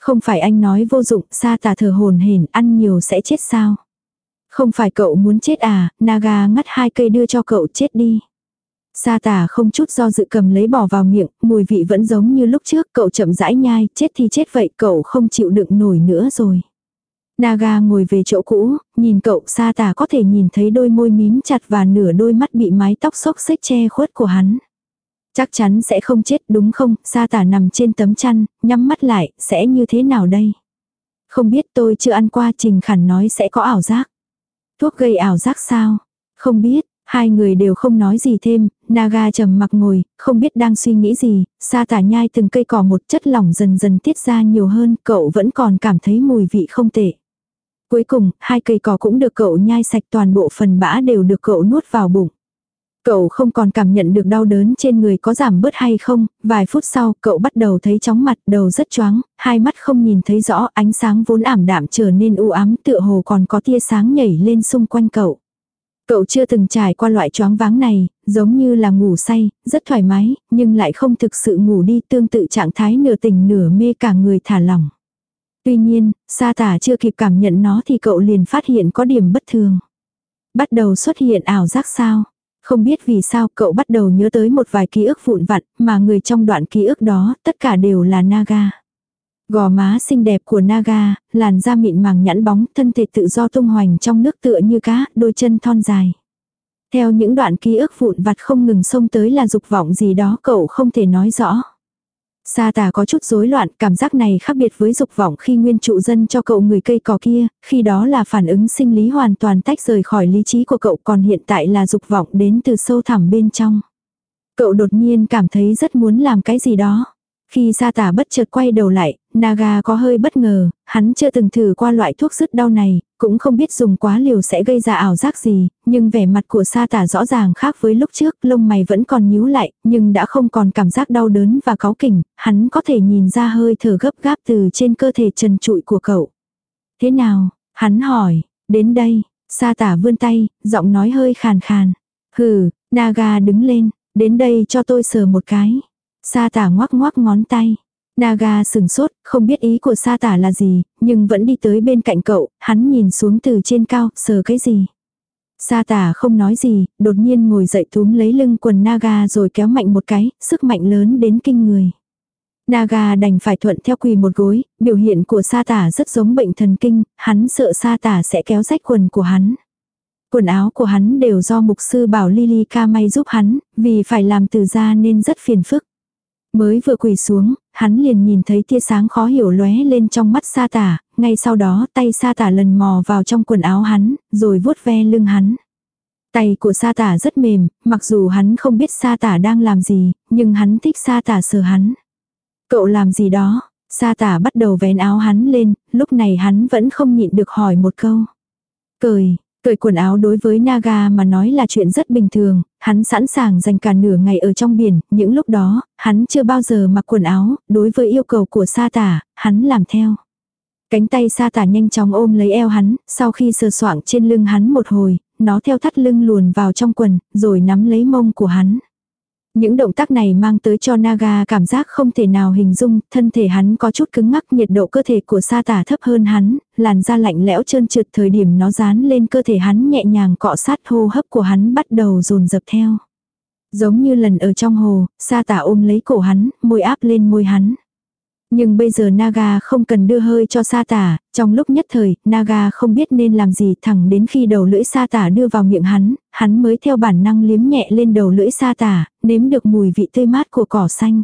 S1: Không phải anh nói vô dụng, sa tà thở hồn hển ăn nhiều sẽ chết sao. Không phải cậu muốn chết à, Naga ngắt hai cây đưa cho cậu chết đi. Sa tà không chút do dự cầm lấy bỏ vào miệng, mùi vị vẫn giống như lúc trước, cậu chậm rãi nhai, chết thì chết vậy, cậu không chịu đựng nổi nữa rồi. Naga ngồi về chỗ cũ, nhìn cậu sa tà có thể nhìn thấy đôi môi mím chặt và nửa đôi mắt bị mái tóc xốc xích che khuất của hắn. Chắc chắn sẽ không chết đúng không, sa tả nằm trên tấm chăn, nhắm mắt lại, sẽ như thế nào đây? Không biết tôi chưa ăn qua trình khản nói sẽ có ảo giác. Thuốc gây ảo giác sao? Không biết, hai người đều không nói gì thêm, Naga trầm mặc ngồi, không biết đang suy nghĩ gì, sa tả nhai từng cây cỏ một chất lỏng dần dần tiết ra nhiều hơn, cậu vẫn còn cảm thấy mùi vị không tệ. Cuối cùng, hai cây cỏ cũng được cậu nhai sạch toàn bộ phần bã đều được cậu nuốt vào bụng. Cậu không còn cảm nhận được đau đớn trên người có giảm bớt hay không, vài phút sau cậu bắt đầu thấy chóng mặt đầu rất choáng, hai mắt không nhìn thấy rõ ánh sáng vốn ảm đạm trở nên u ám tựa hồ còn có tia sáng nhảy lên xung quanh cậu. Cậu chưa từng trải qua loại choáng váng này, giống như là ngủ say, rất thoải mái, nhưng lại không thực sự ngủ đi tương tự trạng thái nửa tỉnh nửa mê cả người thả lỏng. Tuy nhiên, sa tả chưa kịp cảm nhận nó thì cậu liền phát hiện có điểm bất thường. Bắt đầu xuất hiện ảo giác sao? Không biết vì sao cậu bắt đầu nhớ tới một vài ký ức vụn vặt mà người trong đoạn ký ức đó tất cả đều là Naga. Gò má xinh đẹp của Naga, làn da mịn màng nhẵn bóng, thân thể tự do tung hoành trong nước tựa như cá, đôi chân thon dài. Theo những đoạn ký ức vụn vặt không ngừng xông tới là dục vọng gì đó cậu không thể nói rõ. Sa tà có chút rối loạn, cảm giác này khác biệt với dục vọng khi nguyên trụ dân cho cậu người cây cỏ kia, khi đó là phản ứng sinh lý hoàn toàn tách rời khỏi lý trí của cậu còn hiện tại là dục vọng đến từ sâu thẳm bên trong. Cậu đột nhiên cảm thấy rất muốn làm cái gì đó. Khi sa tả bất chợt quay đầu lại, Naga có hơi bất ngờ, hắn chưa từng thử qua loại thuốc dứt đau này, cũng không biết dùng quá liều sẽ gây ra ảo giác gì, nhưng vẻ mặt của sa tả rõ ràng khác với lúc trước, lông mày vẫn còn nhíu lại, nhưng đã không còn cảm giác đau đớn và cáu kỉnh, hắn có thể nhìn ra hơi thở gấp gáp từ trên cơ thể trần trụi của cậu. Thế nào? Hắn hỏi, đến đây, sa tả vươn tay, giọng nói hơi khàn khàn. Hừ, Naga đứng lên, đến đây cho tôi sờ một cái. Sa tả ngoắc ngoắc ngón tay. Naga sừng sốt, không biết ý của sa tả là gì, nhưng vẫn đi tới bên cạnh cậu, hắn nhìn xuống từ trên cao, sờ cái gì. Sa tả không nói gì, đột nhiên ngồi dậy túm lấy lưng quần Naga rồi kéo mạnh một cái, sức mạnh lớn đến kinh người. Naga đành phải thuận theo quỳ một gối, biểu hiện của sa tả rất giống bệnh thần kinh, hắn sợ sa tả sẽ kéo rách quần của hắn. Quần áo của hắn đều do mục sư bảo Lily ca may giúp hắn, vì phải làm từ da nên rất phiền phức. Mới vừa quỳ xuống, hắn liền nhìn thấy tia sáng khó hiểu lóe lên trong mắt sa tả, ngay sau đó tay sa tả lần mò vào trong quần áo hắn, rồi vuốt ve lưng hắn. Tay của sa tả rất mềm, mặc dù hắn không biết sa tả đang làm gì, nhưng hắn thích sa tả sờ hắn. Cậu làm gì đó, sa tả bắt đầu vén áo hắn lên, lúc này hắn vẫn không nhịn được hỏi một câu. Cười, Cởi quần áo đối với Naga mà nói là chuyện rất bình thường, hắn sẵn sàng dành cả nửa ngày ở trong biển, những lúc đó, hắn chưa bao giờ mặc quần áo, đối với yêu cầu của sa tả, hắn làm theo. Cánh tay sa tả nhanh chóng ôm lấy eo hắn, sau khi sờ soạng trên lưng hắn một hồi, nó theo thắt lưng luồn vào trong quần, rồi nắm lấy mông của hắn. Những động tác này mang tới cho Naga cảm giác không thể nào hình dung, thân thể hắn có chút cứng ngắc nhiệt độ cơ thể của sa tả thấp hơn hắn, làn da lạnh lẽo trơn trượt thời điểm nó dán lên cơ thể hắn nhẹ nhàng cọ sát hô hấp của hắn bắt đầu dồn dập theo. Giống như lần ở trong hồ, sa tả ôm lấy cổ hắn, môi áp lên môi hắn. Nhưng bây giờ Naga không cần đưa hơi cho sa tả, trong lúc nhất thời, Naga không biết nên làm gì thẳng đến khi đầu lưỡi sa tả đưa vào miệng hắn, hắn mới theo bản năng liếm nhẹ lên đầu lưỡi sa tả, nếm được mùi vị tươi mát của cỏ xanh.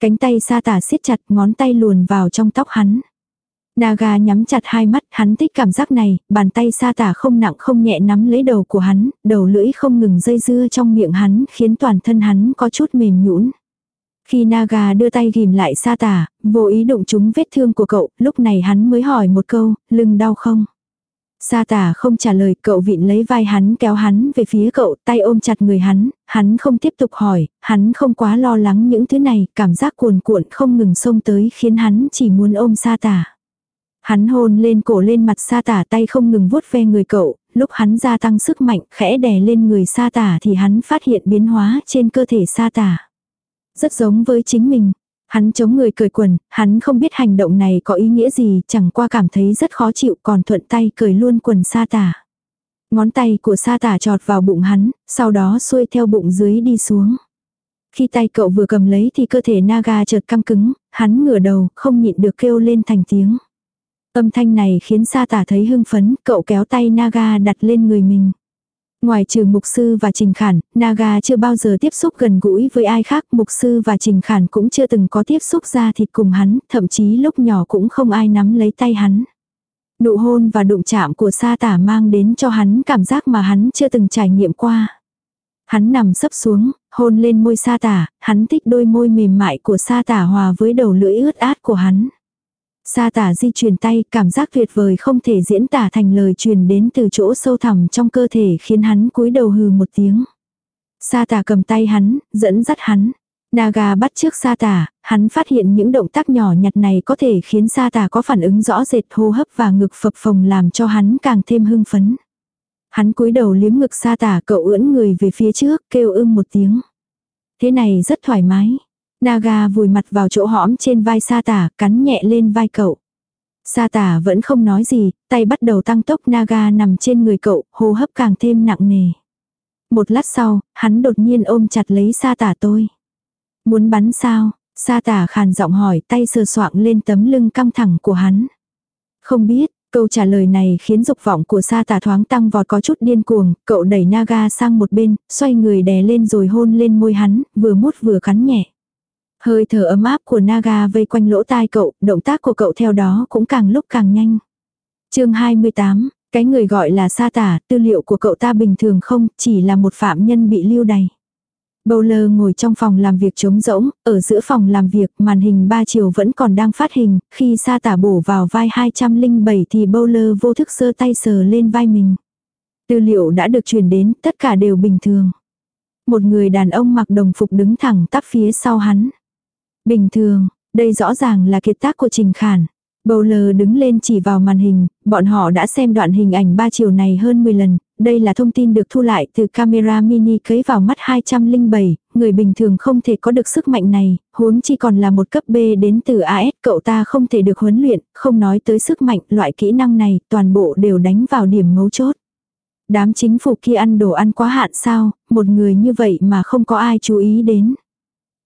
S1: Cánh tay sa tả siết chặt ngón tay luồn vào trong tóc hắn. Naga nhắm chặt hai mắt, hắn thích cảm giác này, bàn tay sa tả không nặng không nhẹ nắm lấy đầu của hắn, đầu lưỡi không ngừng dây dưa trong miệng hắn, khiến toàn thân hắn có chút mềm nhũn. Khi Naga đưa tay ghim lại sa tả, vô ý đụng trúng vết thương của cậu, lúc này hắn mới hỏi một câu, lưng đau không? Sa tả không trả lời, cậu vịn lấy vai hắn kéo hắn về phía cậu, tay ôm chặt người hắn, hắn không tiếp tục hỏi, hắn không quá lo lắng những thứ này, cảm giác cuồn cuộn không ngừng xông tới khiến hắn chỉ muốn ôm sa tả. Hắn hôn lên cổ lên mặt sa tả tay không ngừng vuốt ve người cậu, lúc hắn gia tăng sức mạnh khẽ đè lên người sa tả thì hắn phát hiện biến hóa trên cơ thể sa tả. Rất giống với chính mình. Hắn chống người cười quần, hắn không biết hành động này có ý nghĩa gì, chẳng qua cảm thấy rất khó chịu còn thuận tay cười luôn quần sa tả. Ngón tay của sa tả trọt vào bụng hắn, sau đó xuôi theo bụng dưới đi xuống. Khi tay cậu vừa cầm lấy thì cơ thể Naga chợt căng cứng, hắn ngửa đầu, không nhịn được kêu lên thành tiếng. Âm thanh này khiến sa tả thấy hưng phấn, cậu kéo tay Naga đặt lên người mình. Ngoài trừ mục sư và trình khản, Naga chưa bao giờ tiếp xúc gần gũi với ai khác, mục sư và trình khản cũng chưa từng có tiếp xúc ra thịt cùng hắn, thậm chí lúc nhỏ cũng không ai nắm lấy tay hắn. Nụ hôn và đụng chạm của sa tả mang đến cho hắn cảm giác mà hắn chưa từng trải nghiệm qua. Hắn nằm sấp xuống, hôn lên môi sa tả, hắn thích đôi môi mềm mại của sa tả hòa với đầu lưỡi ướt át của hắn. Sa tả di chuyển tay, cảm giác tuyệt vời không thể diễn tả thành lời truyền đến từ chỗ sâu thẳm trong cơ thể khiến hắn cúi đầu hừ một tiếng. Sa tả cầm tay hắn, dẫn dắt hắn. Naga bắt trước sa tả, hắn phát hiện những động tác nhỏ nhặt này có thể khiến sa tả có phản ứng rõ rệt hô hấp và ngực phập phồng làm cho hắn càng thêm hưng phấn. Hắn cúi đầu liếm ngực sa tả cậu ưỡn người về phía trước kêu ưng một tiếng. Thế này rất thoải mái. Naga vùi mặt vào chỗ hõm trên vai sa tả, cắn nhẹ lên vai cậu. Sa tả vẫn không nói gì, tay bắt đầu tăng tốc Naga nằm trên người cậu, hô hấp càng thêm nặng nề. Một lát sau, hắn đột nhiên ôm chặt lấy sa tả tôi. Muốn bắn sao? Sa tả khàn giọng hỏi tay sờ soạng lên tấm lưng căng thẳng của hắn. Không biết, câu trả lời này khiến dục vọng của sa tả thoáng tăng vọt có chút điên cuồng, cậu đẩy Naga sang một bên, xoay người đè lên rồi hôn lên môi hắn, vừa mút vừa cắn nhẹ. Hơi thở ấm áp của Naga vây quanh lỗ tai cậu, động tác của cậu theo đó cũng càng lúc càng nhanh. chương 28, cái người gọi là sa tả, tư liệu của cậu ta bình thường không, chỉ là một phạm nhân bị lưu đày. Bowler ngồi trong phòng làm việc trống rỗng, ở giữa phòng làm việc màn hình ba chiều vẫn còn đang phát hình, khi sa tả bổ vào vai 207 thì Bowler vô thức sơ tay sờ lên vai mình. Tư liệu đã được truyền đến, tất cả đều bình thường. Một người đàn ông mặc đồng phục đứng thẳng tắp phía sau hắn. Bình thường, đây rõ ràng là kiệt tác của Trình Khản. Bowler đứng lên chỉ vào màn hình, bọn họ đã xem đoạn hình ảnh ba chiều này hơn 10 lần, đây là thông tin được thu lại từ camera mini cấy vào mắt 207, người bình thường không thể có được sức mạnh này, huống chi còn là một cấp B đến từ AS, cậu ta không thể được huấn luyện, không nói tới sức mạnh, loại kỹ năng này, toàn bộ đều đánh vào điểm mấu chốt. Đám chính phủ kia ăn đồ ăn quá hạn sao, một người như vậy mà không có ai chú ý đến.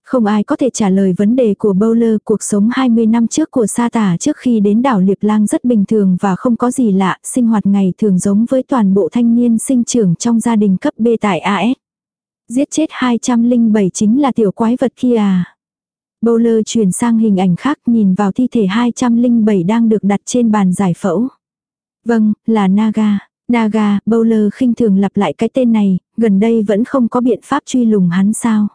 S1: Không ai có thể trả lời vấn đề của Bowler cuộc sống 20 năm trước của Sa Tả trước khi đến đảo Liệp Lang rất bình thường và không có gì lạ, sinh hoạt ngày thường giống với toàn bộ thanh niên sinh trưởng trong gia đình cấp B tại AS. Giết chết 207 chính là tiểu quái vật kia à. Bowler chuyển sang hình ảnh khác nhìn vào thi thể 207 đang được đặt trên bàn giải phẫu. Vâng, là Naga. Naga, Bowler khinh thường lặp lại cái tên này, gần đây vẫn không có biện pháp truy lùng hắn sao.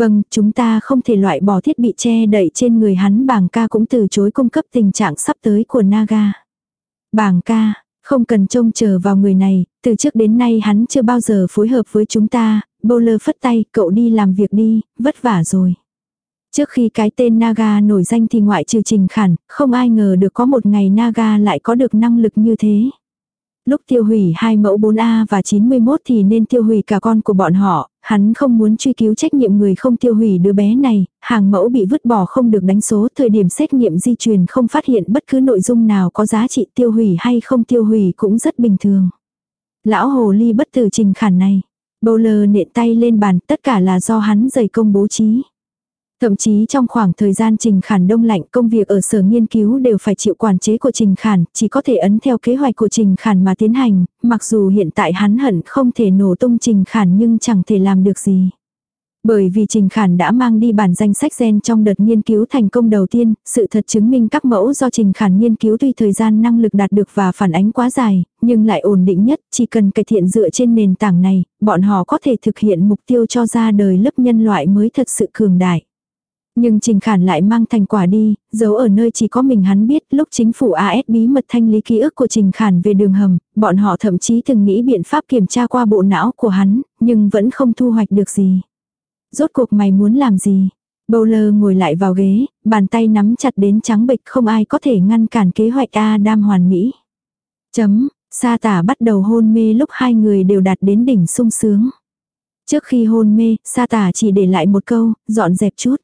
S1: Vâng, chúng ta không thể loại bỏ thiết bị che đậy trên người hắn bảng ca cũng từ chối cung cấp tình trạng sắp tới của Naga. Bảng ca, không cần trông chờ vào người này, từ trước đến nay hắn chưa bao giờ phối hợp với chúng ta, Bowler phất tay, cậu đi làm việc đi, vất vả rồi. Trước khi cái tên Naga nổi danh thì ngoại trừ trình khản, không ai ngờ được có một ngày Naga lại có được năng lực như thế. Lúc tiêu hủy hai mẫu 4A và 91 thì nên tiêu hủy cả con của bọn họ, hắn không muốn truy cứu trách nhiệm người không tiêu hủy đứa bé này, hàng mẫu bị vứt bỏ không được đánh số, thời điểm xét nghiệm di truyền không phát hiện bất cứ nội dung nào có giá trị tiêu hủy hay không tiêu hủy cũng rất bình thường. Lão hồ ly bất tử trình khản này. Bowler nện tay lên bàn, tất cả là do hắn dày công bố trí. Thậm chí trong khoảng thời gian Trình Khản đông lạnh công việc ở sở nghiên cứu đều phải chịu quản chế của Trình Khản, chỉ có thể ấn theo kế hoạch của Trình Khản mà tiến hành, mặc dù hiện tại hắn hận không thể nổ tung Trình Khản nhưng chẳng thể làm được gì. Bởi vì Trình Khản đã mang đi bản danh sách gen trong đợt nghiên cứu thành công đầu tiên, sự thật chứng minh các mẫu do Trình Khản nghiên cứu tuy thời gian năng lực đạt được và phản ánh quá dài, nhưng lại ổn định nhất, chỉ cần cải thiện dựa trên nền tảng này, bọn họ có thể thực hiện mục tiêu cho ra đời lớp nhân loại mới thật sự cường đại. Nhưng Trình Khản lại mang thành quả đi, giấu ở nơi chỉ có mình hắn biết lúc chính phủ AS bí mật thanh lý ký ức của Trình Khản về đường hầm, bọn họ thậm chí từng nghĩ biện pháp kiểm tra qua bộ não của hắn, nhưng vẫn không thu hoạch được gì. Rốt cuộc mày muốn làm gì? Bowler ngồi lại vào ghế, bàn tay nắm chặt đến trắng bệch không ai có thể ngăn cản kế hoạch A đam hoàn mỹ. Chấm, sa tả bắt đầu hôn mê lúc hai người đều đạt đến đỉnh sung sướng. Trước khi hôn mê, sa tả chỉ để lại một câu, dọn dẹp chút.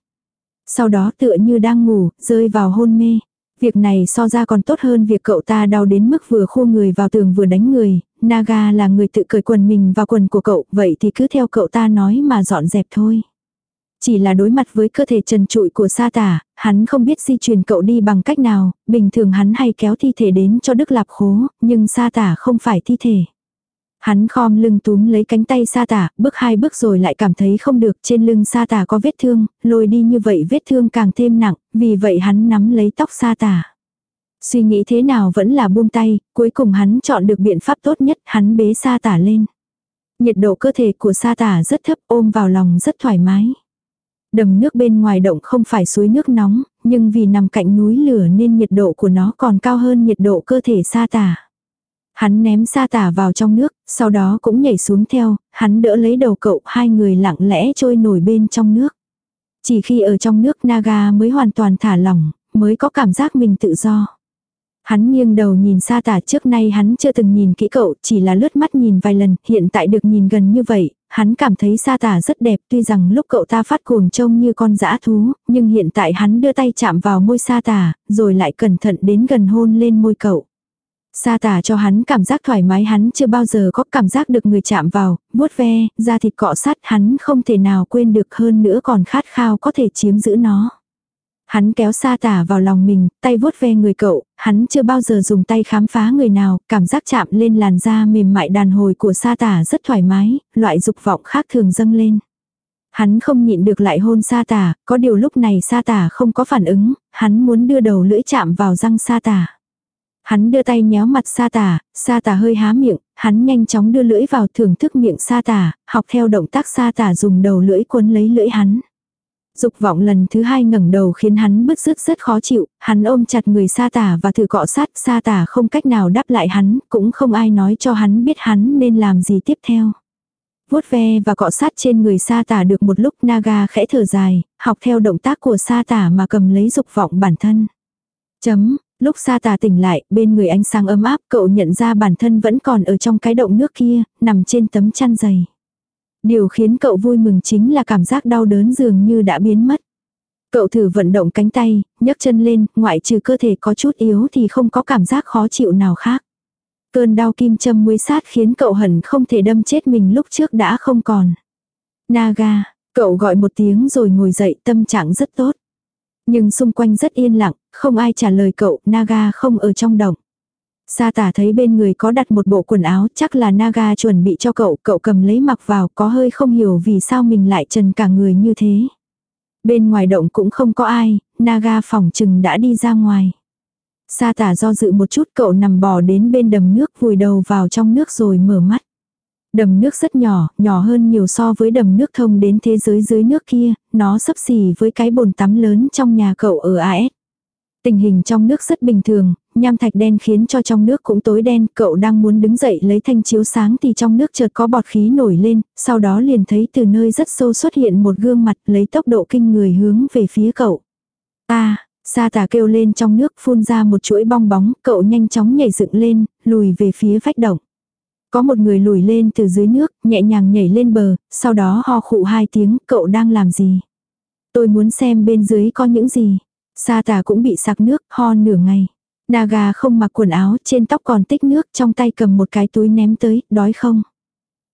S1: Sau đó tựa như đang ngủ, rơi vào hôn mê. Việc này so ra còn tốt hơn việc cậu ta đau đến mức vừa khô người vào tường vừa đánh người. Naga là người tự cởi quần mình vào quần của cậu, vậy thì cứ theo cậu ta nói mà dọn dẹp thôi. Chỉ là đối mặt với cơ thể trần trụi của sa tả, hắn không biết di chuyển cậu đi bằng cách nào, bình thường hắn hay kéo thi thể đến cho Đức Lạp khố, nhưng sa tả không phải thi thể. Hắn khom lưng túm lấy cánh tay sa tả, bước hai bước rồi lại cảm thấy không được, trên lưng sa tả có vết thương, lôi đi như vậy vết thương càng thêm nặng, vì vậy hắn nắm lấy tóc sa tả. Suy nghĩ thế nào vẫn là buông tay, cuối cùng hắn chọn được biện pháp tốt nhất, hắn bế sa tả lên. Nhiệt độ cơ thể của sa tả rất thấp ôm vào lòng rất thoải mái. Đầm nước bên ngoài động không phải suối nước nóng, nhưng vì nằm cạnh núi lửa nên nhiệt độ của nó còn cao hơn nhiệt độ cơ thể sa tả. Hắn ném sa tả vào trong nước, sau đó cũng nhảy xuống theo, hắn đỡ lấy đầu cậu, hai người lặng lẽ trôi nổi bên trong nước. Chỉ khi ở trong nước Naga mới hoàn toàn thả lỏng, mới có cảm giác mình tự do. Hắn nghiêng đầu nhìn sa tả trước nay hắn chưa từng nhìn kỹ cậu, chỉ là lướt mắt nhìn vài lần, hiện tại được nhìn gần như vậy, hắn cảm thấy sa tả rất đẹp tuy rằng lúc cậu ta phát cuồng trông như con dã thú, nhưng hiện tại hắn đưa tay chạm vào môi sa tả, rồi lại cẩn thận đến gần hôn lên môi cậu. Sa tả cho hắn cảm giác thoải mái hắn chưa bao giờ có cảm giác được người chạm vào, vuốt ve, da thịt cọ sát hắn không thể nào quên được hơn nữa còn khát khao có thể chiếm giữ nó. Hắn kéo sa tả vào lòng mình, tay vuốt ve người cậu, hắn chưa bao giờ dùng tay khám phá người nào, cảm giác chạm lên làn da mềm mại đàn hồi của sa tả rất thoải mái, loại dục vọng khác thường dâng lên. Hắn không nhịn được lại hôn sa tả, có điều lúc này sa tả không có phản ứng, hắn muốn đưa đầu lưỡi chạm vào răng sa tả. Hắn đưa tay nhéo mặt sa tả, sa tả hơi há miệng, hắn nhanh chóng đưa lưỡi vào thưởng thức miệng sa tả, học theo động tác sa tả dùng đầu lưỡi cuốn lấy lưỡi hắn. Dục vọng lần thứ hai ngẩng đầu khiến hắn bứt rứt rất khó chịu, hắn ôm chặt người sa tả và thử cọ sát, sa tả không cách nào đáp lại hắn, cũng không ai nói cho hắn biết hắn nên làm gì tiếp theo. vuốt ve và cọ sát trên người sa tả được một lúc Naga khẽ thở dài, học theo động tác của sa tả mà cầm lấy dục vọng bản thân. Chấm, lúc sa tà tỉnh lại, bên người ánh sáng ấm áp cậu nhận ra bản thân vẫn còn ở trong cái động nước kia, nằm trên tấm chăn dày. Điều khiến cậu vui mừng chính là cảm giác đau đớn dường như đã biến mất. Cậu thử vận động cánh tay, nhấc chân lên, ngoại trừ cơ thể có chút yếu thì không có cảm giác khó chịu nào khác. Cơn đau kim châm muối sát khiến cậu hẳn không thể đâm chết mình lúc trước đã không còn. Naga, cậu gọi một tiếng rồi ngồi dậy tâm trạng rất tốt. Nhưng xung quanh rất yên lặng, không ai trả lời cậu, Naga không ở trong động. Sa tả thấy bên người có đặt một bộ quần áo chắc là Naga chuẩn bị cho cậu, cậu cầm lấy mặc vào có hơi không hiểu vì sao mình lại trần cả người như thế. Bên ngoài động cũng không có ai, Naga phòng chừng đã đi ra ngoài. Sa tả do dự một chút cậu nằm bò đến bên đầm nước vùi đầu vào trong nước rồi mở mắt. Đầm nước rất nhỏ, nhỏ hơn nhiều so với đầm nước thông đến thế giới dưới nước kia, nó sấp xỉ với cái bồn tắm lớn trong nhà cậu ở AS. Tình hình trong nước rất bình thường, nham thạch đen khiến cho trong nước cũng tối đen, cậu đang muốn đứng dậy lấy thanh chiếu sáng thì trong nước chợt có bọt khí nổi lên, sau đó liền thấy từ nơi rất sâu xuất hiện một gương mặt lấy tốc độ kinh người hướng về phía cậu. a sa tà kêu lên trong nước phun ra một chuỗi bong bóng, cậu nhanh chóng nhảy dựng lên, lùi về phía vách động. Có một người lùi lên từ dưới nước, nhẹ nhàng nhảy lên bờ, sau đó ho khụ hai tiếng, cậu đang làm gì? Tôi muốn xem bên dưới có những gì. Sa tà cũng bị sặc nước, ho nửa ngày. Naga không mặc quần áo, trên tóc còn tích nước, trong tay cầm một cái túi ném tới, đói không?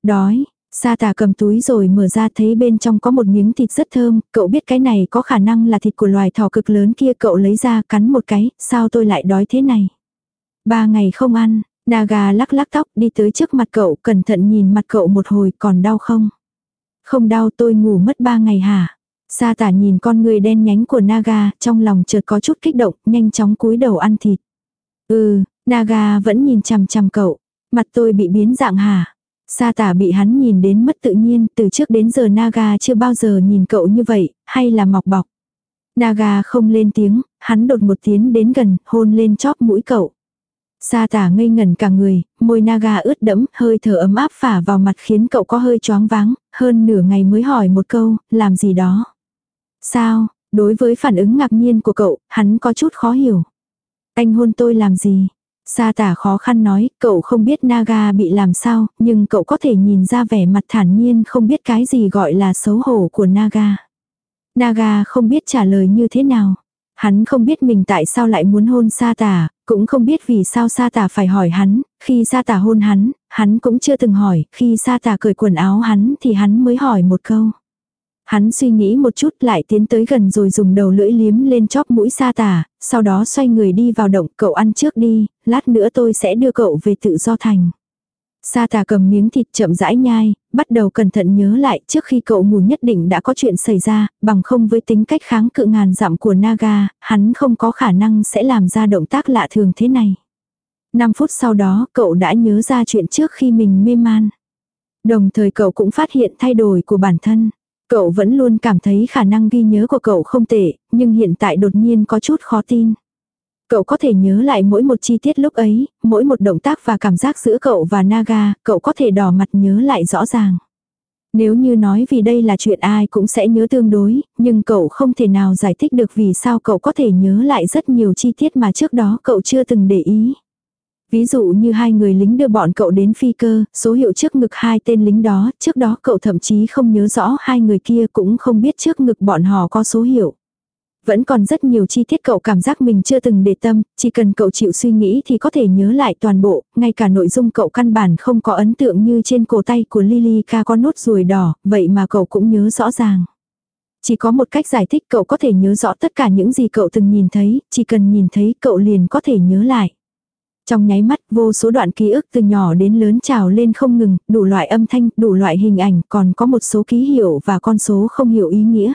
S1: Đói, Sa tà cầm túi rồi mở ra thấy bên trong có một miếng thịt rất thơm, cậu biết cái này có khả năng là thịt của loài thỏ cực lớn kia cậu lấy ra cắn một cái, sao tôi lại đói thế này? Ba ngày không ăn, Naga lắc lắc tóc đi tới trước mặt cậu cẩn thận nhìn mặt cậu một hồi còn đau không? Không đau tôi ngủ mất ba ngày hả? Sa tả nhìn con người đen nhánh của Naga, trong lòng chợt có chút kích động, nhanh chóng cúi đầu ăn thịt. Ừ, Naga vẫn nhìn chằm chằm cậu. Mặt tôi bị biến dạng hả? Sa tả bị hắn nhìn đến mất tự nhiên, từ trước đến giờ Naga chưa bao giờ nhìn cậu như vậy, hay là mọc bọc. Naga không lên tiếng, hắn đột một tiếng đến gần, hôn lên chóp mũi cậu. Sa tả ngây ngẩn cả người, môi naga ướt đẫm, hơi thở ấm áp phả vào mặt khiến cậu có hơi choáng váng, hơn nửa ngày mới hỏi một câu, làm gì đó. Sao, đối với phản ứng ngạc nhiên của cậu, hắn có chút khó hiểu. Anh hôn tôi làm gì? Sa tả khó khăn nói, cậu không biết Naga bị làm sao, nhưng cậu có thể nhìn ra vẻ mặt thản nhiên không biết cái gì gọi là xấu hổ của Naga. Naga không biết trả lời như thế nào. Hắn không biết mình tại sao lại muốn hôn sa tà cũng không biết vì sao sa tà phải hỏi hắn, khi sa tà hôn hắn, hắn cũng chưa từng hỏi, khi sa tà cởi quần áo hắn thì hắn mới hỏi một câu. Hắn suy nghĩ một chút lại tiến tới gần rồi dùng đầu lưỡi liếm lên chóp mũi sa tà sau đó xoay người đi vào động, cậu ăn trước đi, lát nữa tôi sẽ đưa cậu về tự do thành. Sa tà cầm miếng thịt chậm rãi nhai, bắt đầu cẩn thận nhớ lại trước khi cậu ngủ nhất định đã có chuyện xảy ra, bằng không với tính cách kháng cự ngàn dặm của Naga, hắn không có khả năng sẽ làm ra động tác lạ thường thế này. 5 phút sau đó cậu đã nhớ ra chuyện trước khi mình mê man. Đồng thời cậu cũng phát hiện thay đổi của bản thân. Cậu vẫn luôn cảm thấy khả năng ghi nhớ của cậu không tệ, nhưng hiện tại đột nhiên có chút khó tin. Cậu có thể nhớ lại mỗi một chi tiết lúc ấy, mỗi một động tác và cảm giác giữa cậu và Naga, cậu có thể đỏ mặt nhớ lại rõ ràng. Nếu như nói vì đây là chuyện ai cũng sẽ nhớ tương đối, nhưng cậu không thể nào giải thích được vì sao cậu có thể nhớ lại rất nhiều chi tiết mà trước đó cậu chưa từng để ý. Ví dụ như hai người lính đưa bọn cậu đến phi cơ, số hiệu trước ngực hai tên lính đó, trước đó cậu thậm chí không nhớ rõ hai người kia cũng không biết trước ngực bọn họ có số hiệu. Vẫn còn rất nhiều chi tiết cậu cảm giác mình chưa từng để tâm, chỉ cần cậu chịu suy nghĩ thì có thể nhớ lại toàn bộ, ngay cả nội dung cậu căn bản không có ấn tượng như trên cổ tay của Lily ca có nốt ruồi đỏ, vậy mà cậu cũng nhớ rõ ràng. Chỉ có một cách giải thích cậu có thể nhớ rõ tất cả những gì cậu từng nhìn thấy, chỉ cần nhìn thấy cậu liền có thể nhớ lại. Trong nháy mắt vô số đoạn ký ức từ nhỏ đến lớn trào lên không ngừng, đủ loại âm thanh, đủ loại hình ảnh, còn có một số ký hiệu và con số không hiểu ý nghĩa.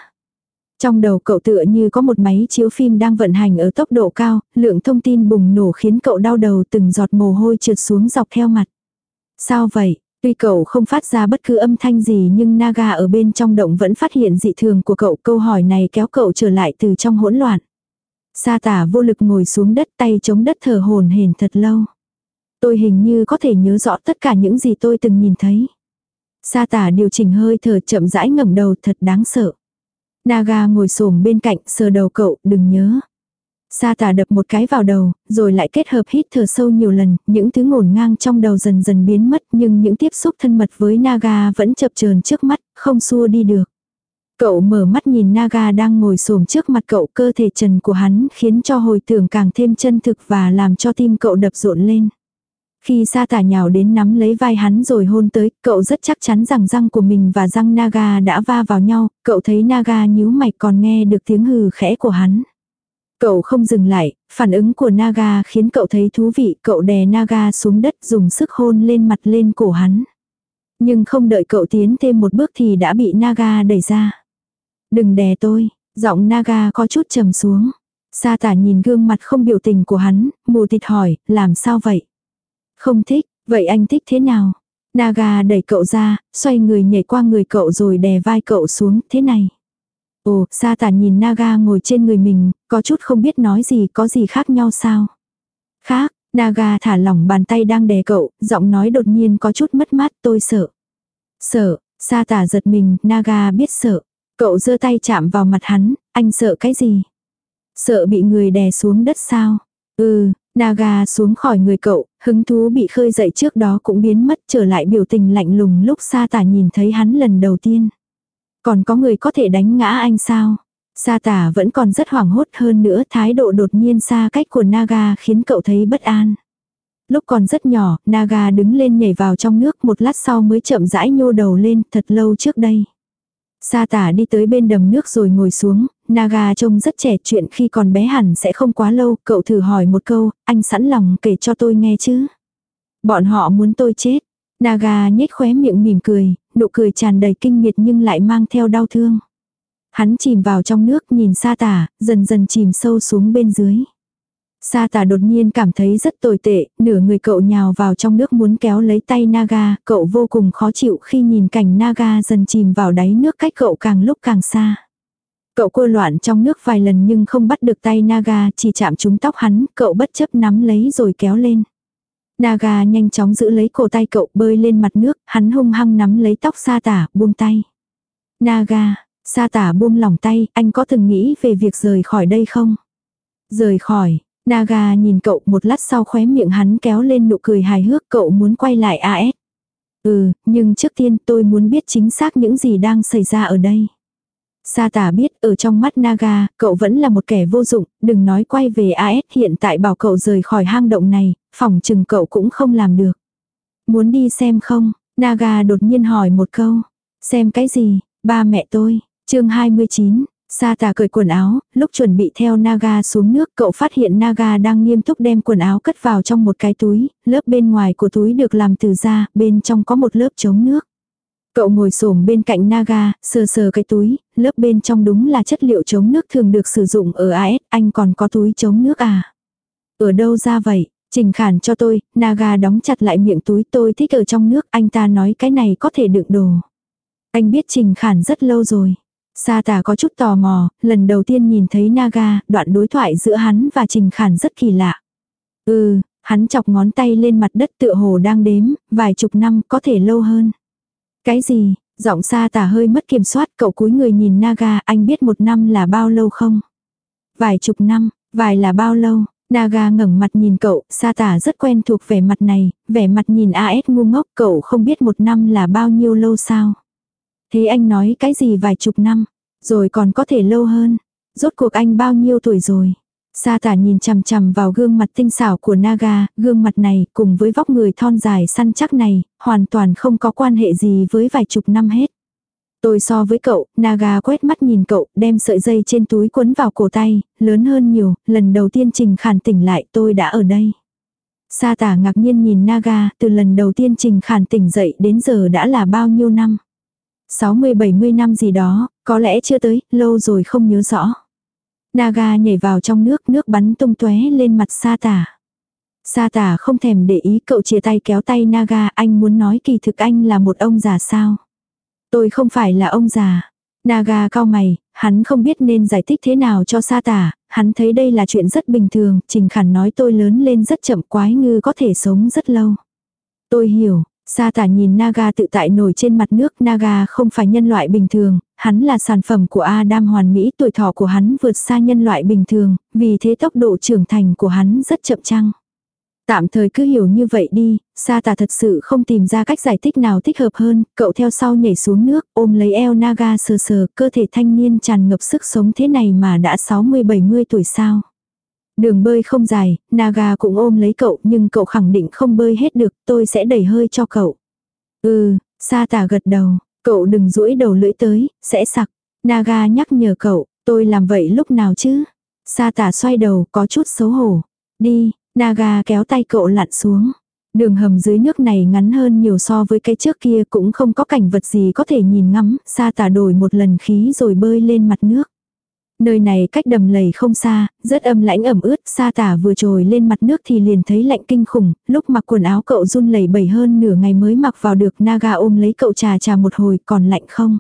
S1: Trong đầu cậu tựa như có một máy chiếu phim đang vận hành ở tốc độ cao, lượng thông tin bùng nổ khiến cậu đau đầu từng giọt mồ hôi trượt xuống dọc theo mặt. Sao vậy? Tuy cậu không phát ra bất cứ âm thanh gì nhưng Naga ở bên trong động vẫn phát hiện dị thường của cậu. Câu hỏi này kéo cậu trở lại từ trong hỗn loạn. Sa tả vô lực ngồi xuống đất tay chống đất thở hồn hển thật lâu. Tôi hình như có thể nhớ rõ tất cả những gì tôi từng nhìn thấy. Sa tả điều chỉnh hơi thở chậm rãi ngẩng đầu thật đáng sợ. Naga ngồi xổm bên cạnh sờ đầu cậu đừng nhớ. Sa tả đập một cái vào đầu, rồi lại kết hợp hít thở sâu nhiều lần, những thứ ngổn ngang trong đầu dần dần biến mất nhưng những tiếp xúc thân mật với Naga vẫn chập chờn trước mắt, không xua đi được. Cậu mở mắt nhìn Naga đang ngồi xổm trước mặt cậu cơ thể trần của hắn khiến cho hồi tưởng càng thêm chân thực và làm cho tim cậu đập rộn lên. Khi sa tả nhào đến nắm lấy vai hắn rồi hôn tới, cậu rất chắc chắn rằng răng của mình và răng Naga đã va vào nhau, cậu thấy Naga nhíu mày còn nghe được tiếng hừ khẽ của hắn. Cậu không dừng lại, phản ứng của Naga khiến cậu thấy thú vị, cậu đè Naga xuống đất dùng sức hôn lên mặt lên cổ hắn. Nhưng không đợi cậu tiến thêm một bước thì đã bị Naga đẩy ra. Đừng đè tôi, giọng Naga có chút trầm xuống. Sa tả nhìn gương mặt không biểu tình của hắn, mù tịt hỏi, làm sao vậy? Không thích, vậy anh thích thế nào? Naga đẩy cậu ra, xoay người nhảy qua người cậu rồi đè vai cậu xuống, thế này. Ồ, sa tả nhìn Naga ngồi trên người mình, có chút không biết nói gì, có gì khác nhau sao? Khác, Naga thả lỏng bàn tay đang đè cậu, giọng nói đột nhiên có chút mất mát, tôi sợ. Sợ, sa tả giật mình, Naga biết sợ. Cậu giơ tay chạm vào mặt hắn, anh sợ cái gì? Sợ bị người đè xuống đất sao? Ừ, Naga xuống khỏi người cậu, hứng thú bị khơi dậy trước đó cũng biến mất trở lại biểu tình lạnh lùng lúc sa tả nhìn thấy hắn lần đầu tiên. Còn có người có thể đánh ngã anh sao? Sa tả vẫn còn rất hoảng hốt hơn nữa thái độ đột nhiên xa cách của Naga khiến cậu thấy bất an. Lúc còn rất nhỏ, Naga đứng lên nhảy vào trong nước một lát sau mới chậm rãi nhô đầu lên thật lâu trước đây. Sa tả đi tới bên đầm nước rồi ngồi xuống, Naga trông rất trẻ chuyện khi còn bé hẳn sẽ không quá lâu, cậu thử hỏi một câu, anh sẵn lòng kể cho tôi nghe chứ. Bọn họ muốn tôi chết. Naga nhếch khóe miệng mỉm cười, nụ cười tràn đầy kinh miệt nhưng lại mang theo đau thương. Hắn chìm vào trong nước nhìn sa tả, dần dần chìm sâu xuống bên dưới. Sa tả đột nhiên cảm thấy rất tồi tệ, nửa người cậu nhào vào trong nước muốn kéo lấy tay Naga, cậu vô cùng khó chịu khi nhìn cảnh Naga dần chìm vào đáy nước cách cậu càng lúc càng xa. Cậu cua loạn trong nước vài lần nhưng không bắt được tay Naga, chỉ chạm trúng tóc hắn, cậu bất chấp nắm lấy rồi kéo lên. Naga nhanh chóng giữ lấy cổ tay cậu bơi lên mặt nước, hắn hung hăng nắm lấy tóc sa tả, buông tay. Naga, sa tả buông lỏng tay, anh có từng nghĩ về việc rời khỏi đây không? Rời khỏi, Naga nhìn cậu một lát sau khóe miệng hắn kéo lên nụ cười hài hước cậu muốn quay lại AS. Ừ, nhưng trước tiên tôi muốn biết chính xác những gì đang xảy ra ở đây. Sa tả biết ở trong mắt Naga, cậu vẫn là một kẻ vô dụng, đừng nói quay về AS hiện tại bảo cậu rời khỏi hang động này, phòng chừng cậu cũng không làm được. Muốn đi xem không? Naga đột nhiên hỏi một câu. Xem cái gì? Ba mẹ tôi. chương 29, Sa tà cởi quần áo, lúc chuẩn bị theo Naga xuống nước cậu phát hiện Naga đang nghiêm túc đem quần áo cất vào trong một cái túi, lớp bên ngoài của túi được làm từ da, bên trong có một lớp chống nước. Cậu ngồi xổm bên cạnh Naga, sờ sờ cái túi, lớp bên trong đúng là chất liệu chống nước thường được sử dụng ở AS, anh còn có túi chống nước à? Ở đâu ra vậy? Trình khản cho tôi, Naga đóng chặt lại miệng túi tôi thích ở trong nước, anh ta nói cái này có thể đựng đồ. Anh biết trình khản rất lâu rồi. Sa tà có chút tò mò, lần đầu tiên nhìn thấy Naga, đoạn đối thoại giữa hắn và Trình Khản rất kỳ lạ. Ừ, hắn chọc ngón tay lên mặt đất tựa hồ đang đếm, vài chục năm có thể lâu hơn. Cái gì, giọng sa tà hơi mất kiểm soát cậu cúi người nhìn Naga, anh biết một năm là bao lâu không? Vài chục năm, vài là bao lâu? Naga ngẩng mặt nhìn cậu, sa tả rất quen thuộc vẻ mặt này, vẻ mặt nhìn AS ngu ngốc cậu không biết một năm là bao nhiêu lâu sao. Thế anh nói cái gì vài chục năm, rồi còn có thể lâu hơn. rốt cuộc anh bao nhiêu tuổi rồi. Sa tả nhìn chằm chằm vào gương mặt tinh xảo của Naga, gương mặt này cùng với vóc người thon dài săn chắc này, hoàn toàn không có quan hệ gì với vài chục năm hết. Tôi so với cậu, Naga quét mắt nhìn cậu, đem sợi dây trên túi quấn vào cổ tay, lớn hơn nhiều, lần đầu tiên Trình Khản tỉnh lại tôi đã ở đây. Sa tả ngạc nhiên nhìn Naga, từ lần đầu tiên Trình Khản tỉnh dậy đến giờ đã là bao nhiêu năm. 60-70 năm gì đó, có lẽ chưa tới, lâu rồi không nhớ rõ. Naga nhảy vào trong nước, nước bắn tung tóe lên mặt sa tả. Sa tả không thèm để ý cậu chia tay kéo tay Naga, anh muốn nói kỳ thực anh là một ông già sao. Tôi không phải là ông già. Naga cao mày, hắn không biết nên giải thích thế nào cho sa tả, hắn thấy đây là chuyện rất bình thường, Trình Khản nói tôi lớn lên rất chậm quái ngư có thể sống rất lâu. Tôi hiểu, Sa tả nhìn Naga tự tại nổi trên mặt nước, Naga không phải nhân loại bình thường, hắn là sản phẩm của Adam hoàn mỹ, tuổi thọ của hắn vượt xa nhân loại bình thường, vì thế tốc độ trưởng thành của hắn rất chậm chăng. Tạm thời cứ hiểu như vậy đi, sa Tả thật sự không tìm ra cách giải thích nào thích hợp hơn, cậu theo sau nhảy xuống nước, ôm lấy eo Naga sờ sờ, cơ thể thanh niên tràn ngập sức sống thế này mà đã 60-70 tuổi sao. Đường bơi không dài, Naga cũng ôm lấy cậu nhưng cậu khẳng định không bơi hết được, tôi sẽ đẩy hơi cho cậu. Ừ, sa tà gật đầu, cậu đừng duỗi đầu lưỡi tới, sẽ sặc. Naga nhắc nhở cậu, tôi làm vậy lúc nào chứ? Sa tà xoay đầu có chút xấu hổ. Đi, Naga kéo tay cậu lặn xuống. Đường hầm dưới nước này ngắn hơn nhiều so với cái trước kia cũng không có cảnh vật gì có thể nhìn ngắm, sa tà đổi một lần khí rồi bơi lên mặt nước. Nơi này cách đầm lầy không xa, rất âm lãnh ẩm ướt, sa tả vừa trồi lên mặt nước thì liền thấy lạnh kinh khủng, lúc mặc quần áo cậu run lẩy bẩy hơn nửa ngày mới mặc vào được naga ôm lấy cậu trà trà một hồi còn lạnh không.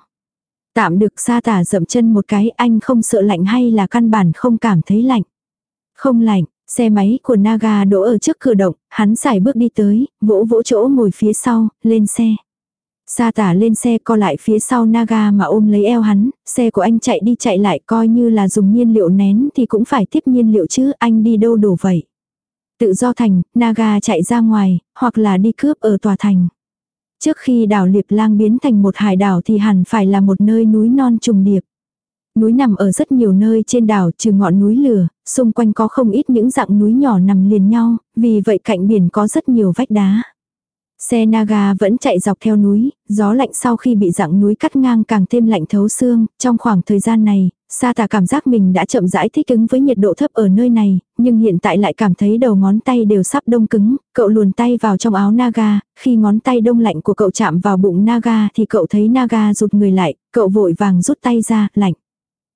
S1: Tạm được sa tả dậm chân một cái anh không sợ lạnh hay là căn bản không cảm thấy lạnh. Không lạnh, xe máy của Naga đỗ ở trước cửa động, hắn xài bước đi tới, vỗ vỗ chỗ ngồi phía sau, lên xe. Sa tả lên xe co lại phía sau Naga mà ôm lấy eo hắn, xe của anh chạy đi chạy lại coi như là dùng nhiên liệu nén thì cũng phải tiếp nhiên liệu chứ, anh đi đâu đổ vậy. Tự do thành, Naga chạy ra ngoài, hoặc là đi cướp ở tòa thành. Trước khi đảo Liệp Lang biến thành một hải đảo thì hẳn phải là một nơi núi non trùng điệp. Núi nằm ở rất nhiều nơi trên đảo trừ ngọn núi lửa, xung quanh có không ít những dạng núi nhỏ nằm liền nhau, vì vậy cạnh biển có rất nhiều vách đá. Xe Naga vẫn chạy dọc theo núi, gió lạnh sau khi bị dặng núi cắt ngang càng thêm lạnh thấu xương, trong khoảng thời gian này, Sa tà cảm giác mình đã chậm rãi thích ứng với nhiệt độ thấp ở nơi này, nhưng hiện tại lại cảm thấy đầu ngón tay đều sắp đông cứng, cậu luồn tay vào trong áo Naga, khi ngón tay đông lạnh của cậu chạm vào bụng Naga thì cậu thấy Naga rụt người lại, cậu vội vàng rút tay ra, lạnh.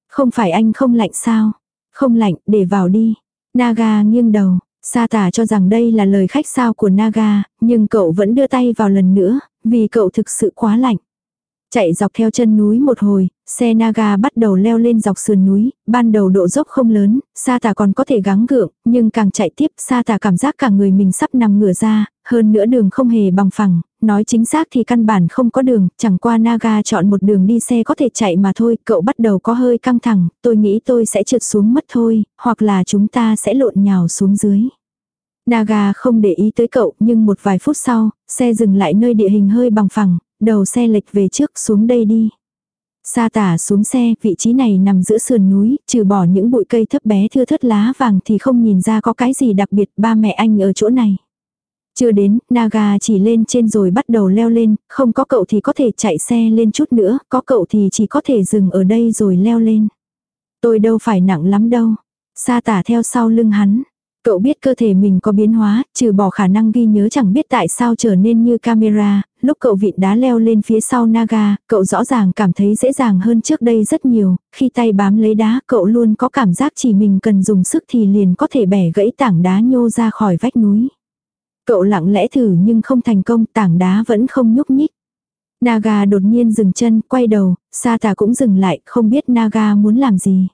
S1: Không phải anh không lạnh sao? Không lạnh, để vào đi. Naga nghiêng đầu, Sa tả cho rằng đây là lời khách sao của Naga, nhưng cậu vẫn đưa tay vào lần nữa, vì cậu thực sự quá lạnh. Chạy dọc theo chân núi một hồi, xe Naga bắt đầu leo lên dọc sườn núi, ban đầu độ dốc không lớn, sa tà còn có thể gắng gượng, nhưng càng chạy tiếp sa tà cảm giác cả người mình sắp nằm ngửa ra, hơn nữa đường không hề bằng phẳng, nói chính xác thì căn bản không có đường, chẳng qua Naga chọn một đường đi xe có thể chạy mà thôi, cậu bắt đầu có hơi căng thẳng, tôi nghĩ tôi sẽ trượt xuống mất thôi, hoặc là chúng ta sẽ lộn nhào xuống dưới. Naga không để ý tới cậu nhưng một vài phút sau, xe dừng lại nơi địa hình hơi bằng phẳng, đầu xe lệch về trước xuống đây đi. Sa tả xuống xe, vị trí này nằm giữa sườn núi, trừ bỏ những bụi cây thấp bé thưa thớt lá vàng thì không nhìn ra có cái gì đặc biệt ba mẹ anh ở chỗ này. Chưa đến, Naga chỉ lên trên rồi bắt đầu leo lên, không có cậu thì có thể chạy xe lên chút nữa, có cậu thì chỉ có thể dừng ở đây rồi leo lên. Tôi đâu phải nặng lắm đâu. Sa tả theo sau lưng hắn. Cậu biết cơ thể mình có biến hóa, trừ bỏ khả năng ghi nhớ chẳng biết tại sao trở nên như camera, lúc cậu vịn đá leo lên phía sau Naga, cậu rõ ràng cảm thấy dễ dàng hơn trước đây rất nhiều, khi tay bám lấy đá cậu luôn có cảm giác chỉ mình cần dùng sức thì liền có thể bẻ gãy tảng đá nhô ra khỏi vách núi. Cậu lặng lẽ thử nhưng không thành công, tảng đá vẫn không nhúc nhích. Naga đột nhiên dừng chân, quay đầu, sa tà cũng dừng lại, không biết Naga muốn làm gì.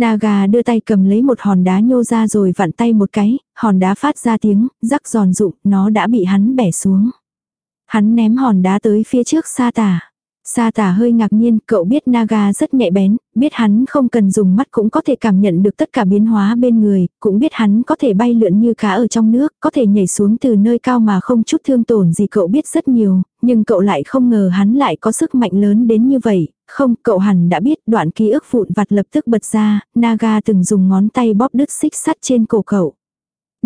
S1: Naga đưa tay cầm lấy một hòn đá nhô ra rồi vặn tay một cái, hòn đá phát ra tiếng, rắc giòn rụng, nó đã bị hắn bẻ xuống. Hắn ném hòn đá tới phía trước sa tà. Sa tả hơi ngạc nhiên, cậu biết Naga rất nhạy bén, biết hắn không cần dùng mắt cũng có thể cảm nhận được tất cả biến hóa bên người, cũng biết hắn có thể bay lượn như cá ở trong nước, có thể nhảy xuống từ nơi cao mà không chút thương tổn gì cậu biết rất nhiều, nhưng cậu lại không ngờ hắn lại có sức mạnh lớn đến như vậy, không, cậu hẳn đã biết đoạn ký ức vụn vặt lập tức bật ra, Naga từng dùng ngón tay bóp đứt xích sắt trên cổ cậu.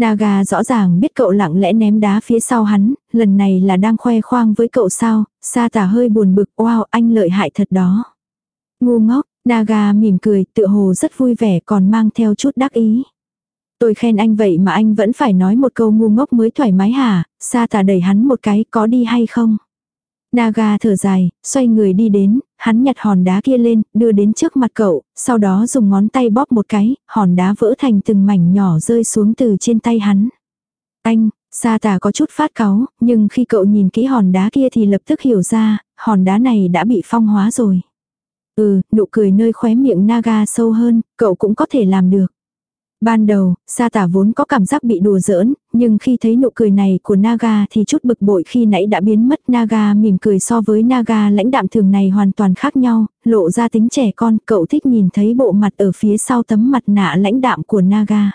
S1: Naga rõ ràng biết cậu lặng lẽ ném đá phía sau hắn, lần này là đang khoe khoang với cậu sao, sa tả hơi buồn bực, wow, anh lợi hại thật đó. Ngu ngốc, Naga mỉm cười, tựa hồ rất vui vẻ còn mang theo chút đắc ý. Tôi khen anh vậy mà anh vẫn phải nói một câu ngu ngốc mới thoải mái hả, sa tả đẩy hắn một cái, có đi hay không? Naga thở dài, xoay người đi đến, hắn nhặt hòn đá kia lên, đưa đến trước mặt cậu, sau đó dùng ngón tay bóp một cái, hòn đá vỡ thành từng mảnh nhỏ rơi xuống từ trên tay hắn. Anh, Sa tà có chút phát cáu, nhưng khi cậu nhìn kỹ hòn đá kia thì lập tức hiểu ra, hòn đá này đã bị phong hóa rồi. Ừ, nụ cười nơi khóe miệng Naga sâu hơn, cậu cũng có thể làm được. Ban đầu, sa tả vốn có cảm giác bị đùa giỡn, nhưng khi thấy nụ cười này của Naga thì chút bực bội khi nãy đã biến mất. Naga mỉm cười so với Naga lãnh đạm thường này hoàn toàn khác nhau, lộ ra tính trẻ con, cậu thích nhìn thấy bộ mặt ở phía sau tấm mặt nạ lãnh đạm của Naga.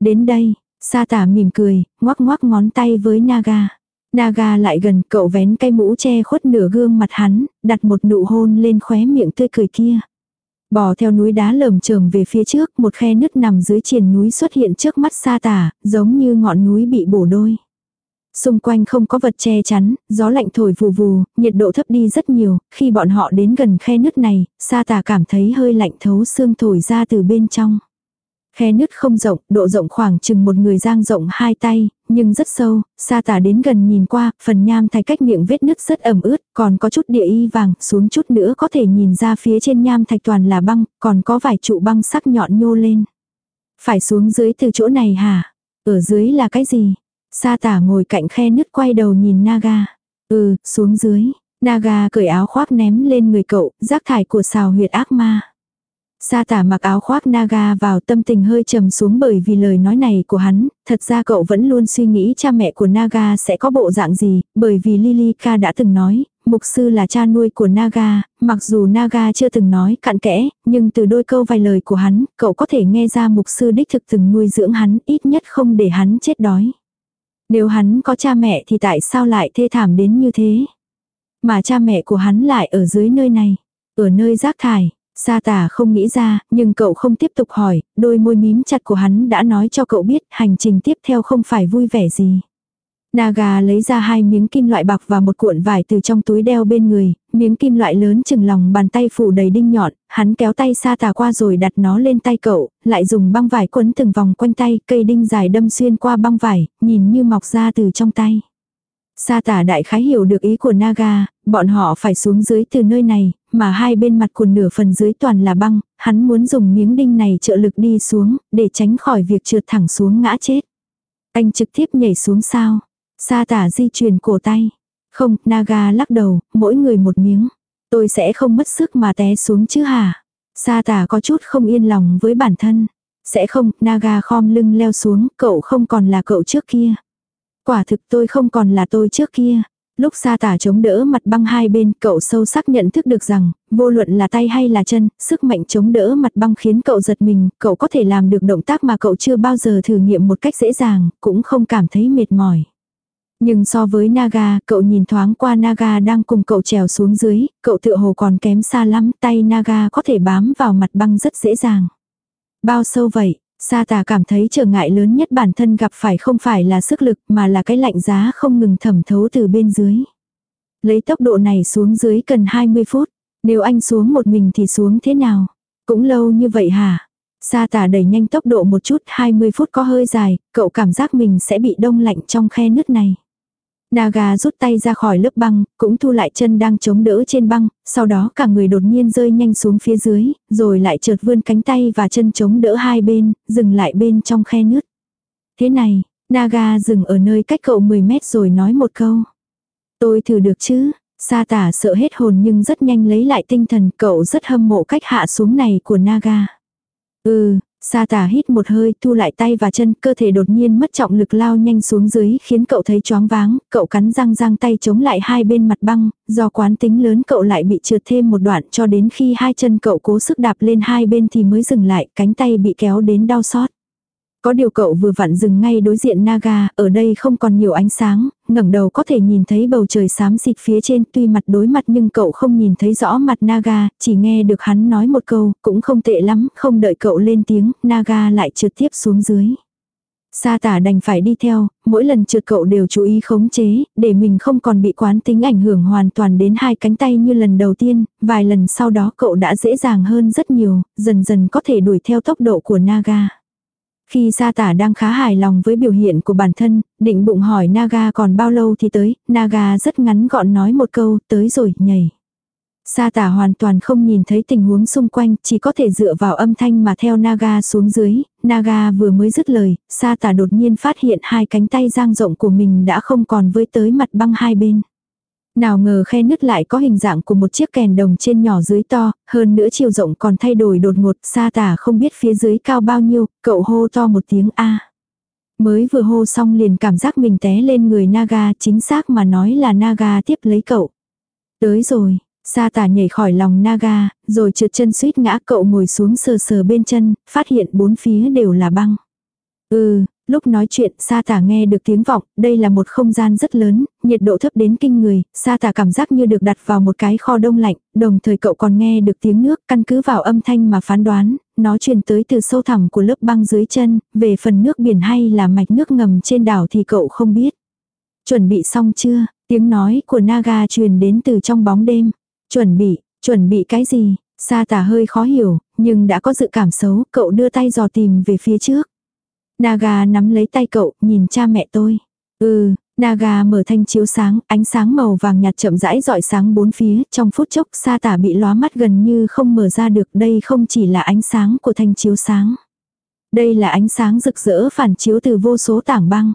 S1: Đến đây, sa tả mỉm cười, ngoắc ngoắc ngón tay với Naga. Naga lại gần cậu vén cây mũ che khuất nửa gương mặt hắn, đặt một nụ hôn lên khóe miệng tươi cười kia. Bò theo núi đá lởm chởm về phía trước, một khe nứt nằm dưới triền núi xuất hiện trước mắt sa tả, giống như ngọn núi bị bổ đôi. Xung quanh không có vật che chắn, gió lạnh thổi vù vù, nhiệt độ thấp đi rất nhiều, khi bọn họ đến gần khe nứt này, sa tả cảm thấy hơi lạnh thấu xương thổi ra từ bên trong. Khe nứt không rộng, độ rộng khoảng chừng một người giang rộng hai tay, nhưng rất sâu, sa tả đến gần nhìn qua, phần nham thạch cách miệng vết nứt rất ẩm ướt, còn có chút địa y vàng, xuống chút nữa có thể nhìn ra phía trên nham thạch toàn là băng, còn có vài trụ băng sắc nhọn nhô lên. Phải xuống dưới từ chỗ này hả? Ở dưới là cái gì? Sa tả ngồi cạnh khe nứt quay đầu nhìn Naga. Ừ, xuống dưới. Naga cởi áo khoác ném lên người cậu, rác thải của xào huyệt ác ma. Sa tả mặc áo khoác naga vào tâm tình hơi trầm xuống bởi vì lời nói này của hắn, thật ra cậu vẫn luôn suy nghĩ cha mẹ của Naga sẽ có bộ dạng gì, bởi vì Lilika đã từng nói, mục sư là cha nuôi của Naga, mặc dù Naga chưa từng nói cặn kẽ, nhưng từ đôi câu vài lời của hắn, cậu có thể nghe ra mục sư đích thực từng nuôi dưỡng hắn, ít nhất không để hắn chết đói. Nếu hắn có cha mẹ thì tại sao lại thê thảm đến như thế? Mà cha mẹ của hắn lại ở dưới nơi này, ở nơi rác thải. Sa tả không nghĩ ra, nhưng cậu không tiếp tục hỏi, đôi môi mím chặt của hắn đã nói cho cậu biết hành trình tiếp theo không phải vui vẻ gì. Naga lấy ra hai miếng kim loại bạc và một cuộn vải từ trong túi đeo bên người, miếng kim loại lớn chừng lòng bàn tay phủ đầy đinh nhọn, hắn kéo tay sa tà qua rồi đặt nó lên tay cậu, lại dùng băng vải quấn từng vòng quanh tay, cây đinh dài đâm xuyên qua băng vải, nhìn như mọc ra từ trong tay. Sa tả đại khái hiểu được ý của Naga, bọn họ phải xuống dưới từ nơi này, mà hai bên mặt của nửa phần dưới toàn là băng, hắn muốn dùng miếng đinh này trợ lực đi xuống, để tránh khỏi việc trượt thẳng xuống ngã chết. Anh trực tiếp nhảy xuống sao? Sa tả di chuyển cổ tay. Không, Naga lắc đầu, mỗi người một miếng. Tôi sẽ không mất sức mà té xuống chứ hả? Sa tả có chút không yên lòng với bản thân. Sẽ không, Naga khom lưng leo xuống, cậu không còn là cậu trước kia. Quả thực tôi không còn là tôi trước kia. Lúc sa tả chống đỡ mặt băng hai bên, cậu sâu sắc nhận thức được rằng, vô luận là tay hay là chân, sức mạnh chống đỡ mặt băng khiến cậu giật mình, cậu có thể làm được động tác mà cậu chưa bao giờ thử nghiệm một cách dễ dàng, cũng không cảm thấy mệt mỏi. Nhưng so với Naga, cậu nhìn thoáng qua Naga đang cùng cậu trèo xuống dưới, cậu tựa hồ còn kém xa lắm, tay Naga có thể bám vào mặt băng rất dễ dàng. Bao sâu vậy? Sa tà cảm thấy trở ngại lớn nhất bản thân gặp phải không phải là sức lực mà là cái lạnh giá không ngừng thẩm thấu từ bên dưới. Lấy tốc độ này xuống dưới cần 20 phút. Nếu anh xuống một mình thì xuống thế nào? Cũng lâu như vậy hả? Sa tà đẩy nhanh tốc độ một chút 20 phút có hơi dài, cậu cảm giác mình sẽ bị đông lạnh trong khe nước này. Naga rút tay ra khỏi lớp băng, cũng thu lại chân đang chống đỡ trên băng, sau đó cả người đột nhiên rơi nhanh xuống phía dưới, rồi lại chợt vươn cánh tay và chân chống đỡ hai bên, dừng lại bên trong khe nước. Thế này, Naga dừng ở nơi cách cậu 10 mét rồi nói một câu. Tôi thử được chứ, Sa tả sợ hết hồn nhưng rất nhanh lấy lại tinh thần cậu rất hâm mộ cách hạ xuống này của Naga. Ừ, Sa tả hít một hơi, thu lại tay và chân, cơ thể đột nhiên mất trọng lực lao nhanh xuống dưới, khiến cậu thấy choáng váng, cậu cắn răng răng tay chống lại hai bên mặt băng, do quán tính lớn cậu lại bị trượt thêm một đoạn cho đến khi hai chân cậu cố sức đạp lên hai bên thì mới dừng lại, cánh tay bị kéo đến đau xót. Có điều cậu vừa vặn dừng ngay đối diện Naga, ở đây không còn nhiều ánh sáng, ngẩng đầu có thể nhìn thấy bầu trời xám xịt phía trên, tuy mặt đối mặt nhưng cậu không nhìn thấy rõ mặt Naga, chỉ nghe được hắn nói một câu, cũng không tệ lắm, không đợi cậu lên tiếng, Naga lại trượt tiếp xuống dưới. Sa tả đành phải đi theo, mỗi lần trượt cậu đều chú ý khống chế, để mình không còn bị quán tính ảnh hưởng hoàn toàn đến hai cánh tay như lần đầu tiên, vài lần sau đó cậu đã dễ dàng hơn rất nhiều, dần dần có thể đuổi theo tốc độ của Naga. Khi sa tả đang khá hài lòng với biểu hiện của bản thân, định bụng hỏi Naga còn bao lâu thì tới, Naga rất ngắn gọn nói một câu, tới rồi, nhảy. Sa tả hoàn toàn không nhìn thấy tình huống xung quanh, chỉ có thể dựa vào âm thanh mà theo Naga xuống dưới, Naga vừa mới dứt lời, sa tả đột nhiên phát hiện hai cánh tay giang rộng của mình đã không còn với tới mặt băng hai bên. Nào ngờ khe nứt lại có hình dạng của một chiếc kèn đồng trên nhỏ dưới to, hơn nữa chiều rộng còn thay đổi đột ngột, xa tả không biết phía dưới cao bao nhiêu, cậu hô to một tiếng A. Mới vừa hô xong liền cảm giác mình té lên người Naga, chính xác mà nói là Naga tiếp lấy cậu. Tới rồi, Sa tả nhảy khỏi lòng Naga, rồi trượt chân suýt ngã cậu ngồi xuống sờ sờ bên chân, phát hiện bốn phía đều là băng. Ừ, Lúc nói chuyện, Sa Tả nghe được tiếng vọng, đây là một không gian rất lớn, nhiệt độ thấp đến kinh người, Sa Tả cảm giác như được đặt vào một cái kho đông lạnh, đồng thời cậu còn nghe được tiếng nước, căn cứ vào âm thanh mà phán đoán, nó truyền tới từ sâu thẳm của lớp băng dưới chân, về phần nước biển hay là mạch nước ngầm trên đảo thì cậu không biết. Chuẩn bị xong chưa? Tiếng nói của Naga truyền đến từ trong bóng đêm. Chuẩn bị, chuẩn bị cái gì? Sa Tả hơi khó hiểu, nhưng đã có dự cảm xấu, cậu đưa tay dò tìm về phía trước. Naga nắm lấy tay cậu, nhìn cha mẹ tôi. Ừ, Naga mở thanh chiếu sáng, ánh sáng màu vàng nhạt chậm rãi dọi sáng bốn phía, trong phút chốc sa tả bị lóa mắt gần như không mở ra được, đây không chỉ là ánh sáng của thanh chiếu sáng. Đây là ánh sáng rực rỡ phản chiếu từ vô số tảng băng.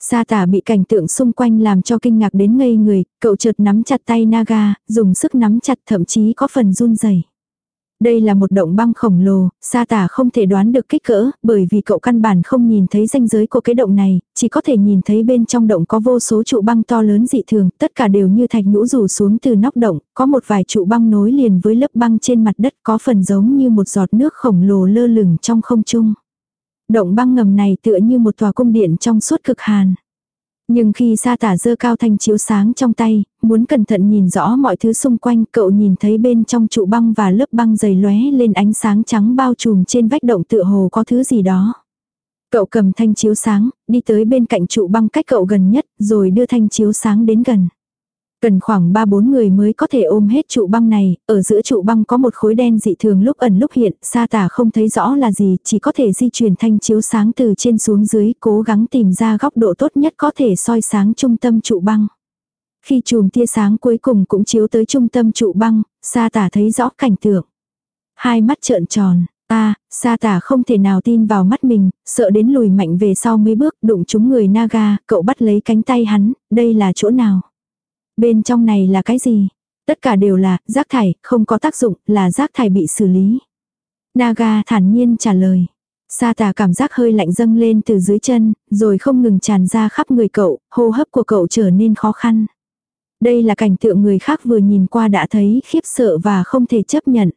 S1: Sa tả bị cảnh tượng xung quanh làm cho kinh ngạc đến ngây người, cậu chợt nắm chặt tay Naga, dùng sức nắm chặt thậm chí có phần run rẩy. Đây là một động băng khổng lồ, sa tả không thể đoán được kích cỡ, bởi vì cậu căn bản không nhìn thấy ranh giới của cái động này, chỉ có thể nhìn thấy bên trong động có vô số trụ băng to lớn dị thường, tất cả đều như thạch nhũ rủ xuống từ nóc động, có một vài trụ băng nối liền với lớp băng trên mặt đất có phần giống như một giọt nước khổng lồ lơ lửng trong không trung. Động băng ngầm này tựa như một tòa cung điện trong suốt cực hàn. Nhưng khi sa tả dơ cao thanh chiếu sáng trong tay, muốn cẩn thận nhìn rõ mọi thứ xung quanh, cậu nhìn thấy bên trong trụ băng và lớp băng dày lóe lên ánh sáng trắng bao trùm trên vách động tựa hồ có thứ gì đó. Cậu cầm thanh chiếu sáng, đi tới bên cạnh trụ băng cách cậu gần nhất, rồi đưa thanh chiếu sáng đến gần. Cần khoảng 3-4 người mới có thể ôm hết trụ băng này, ở giữa trụ băng có một khối đen dị thường lúc ẩn lúc hiện, sa tả không thấy rõ là gì, chỉ có thể di chuyển thanh chiếu sáng từ trên xuống dưới, cố gắng tìm ra góc độ tốt nhất có thể soi sáng trung tâm trụ băng. Khi chùm tia sáng cuối cùng cũng chiếu tới trung tâm trụ băng, sa tả thấy rõ cảnh tượng. Hai mắt trợn tròn, ta, sa tả không thể nào tin vào mắt mình, sợ đến lùi mạnh về sau mấy bước đụng trúng người Naga, cậu bắt lấy cánh tay hắn, đây là chỗ nào? Bên trong này là cái gì? Tất cả đều là rác thải, không có tác dụng, là rác thải bị xử lý. Naga thản nhiên trả lời. Sa tà cảm giác hơi lạnh dâng lên từ dưới chân, rồi không ngừng tràn ra khắp người cậu, hô hấp của cậu trở nên khó khăn. Đây là cảnh tượng người khác vừa nhìn qua đã thấy khiếp sợ và không thể chấp nhận.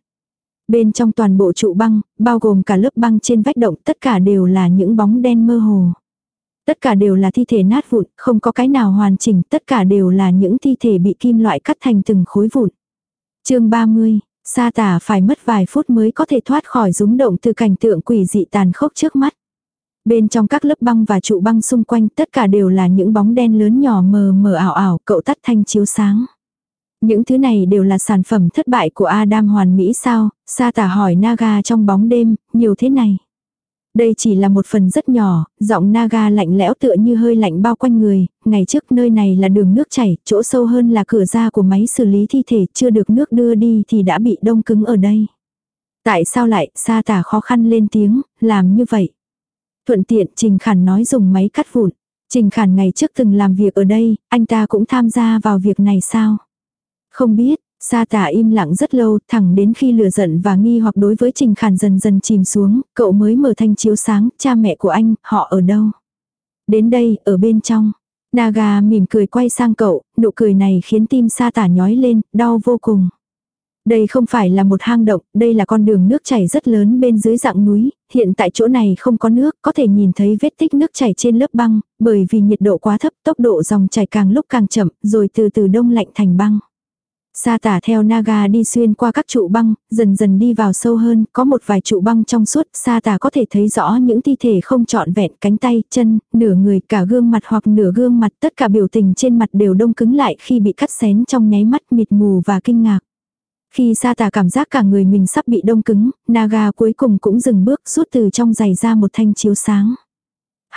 S1: Bên trong toàn bộ trụ băng, bao gồm cả lớp băng trên vách động tất cả đều là những bóng đen mơ hồ. Tất cả đều là thi thể nát vụn, không có cái nào hoàn chỉnh, tất cả đều là những thi thể bị kim loại cắt thành từng khối vụn. chương 30, sa tả phải mất vài phút mới có thể thoát khỏi rúng động từ cảnh tượng quỷ dị tàn khốc trước mắt. Bên trong các lớp băng và trụ băng xung quanh tất cả đều là những bóng đen lớn nhỏ mờ mờ ảo ảo, cậu tắt thanh chiếu sáng. Những thứ này đều là sản phẩm thất bại của Adam hoàn mỹ sao, sa tả hỏi Naga trong bóng đêm, nhiều thế này. Đây chỉ là một phần rất nhỏ, giọng naga lạnh lẽo tựa như hơi lạnh bao quanh người, ngày trước nơi này là đường nước chảy, chỗ sâu hơn là cửa ra của máy xử lý thi thể chưa được nước đưa đi thì đã bị đông cứng ở đây. Tại sao lại, sa tả khó khăn lên tiếng, làm như vậy? Thuận tiện Trình Khản nói dùng máy cắt vụn. Trình Khản ngày trước từng làm việc ở đây, anh ta cũng tham gia vào việc này sao? Không biết, Sa tả im lặng rất lâu, thẳng đến khi lửa giận và nghi hoặc đối với Trình Khản dần dần chìm xuống, cậu mới mở thanh chiếu sáng, cha mẹ của anh, họ ở đâu? Đến đây, ở bên trong. Naga mỉm cười quay sang cậu, nụ cười này khiến tim sa tả nhói lên, đau vô cùng. Đây không phải là một hang động, đây là con đường nước chảy rất lớn bên dưới dạng núi, hiện tại chỗ này không có nước, có thể nhìn thấy vết tích nước chảy trên lớp băng, bởi vì nhiệt độ quá thấp, tốc độ dòng chảy càng lúc càng chậm, rồi từ từ đông lạnh thành băng. Sa tả theo Naga đi xuyên qua các trụ băng, dần dần đi vào sâu hơn, có một vài trụ băng trong suốt, sa tả có thể thấy rõ những thi thể không trọn vẹn cánh tay, chân, nửa người, cả gương mặt hoặc nửa gương mặt, tất cả biểu tình trên mặt đều đông cứng lại khi bị cắt xén trong nháy mắt mịt mù và kinh ngạc. Khi sa tả cảm giác cả người mình sắp bị đông cứng, Naga cuối cùng cũng dừng bước rút từ trong giày ra một thanh chiếu sáng.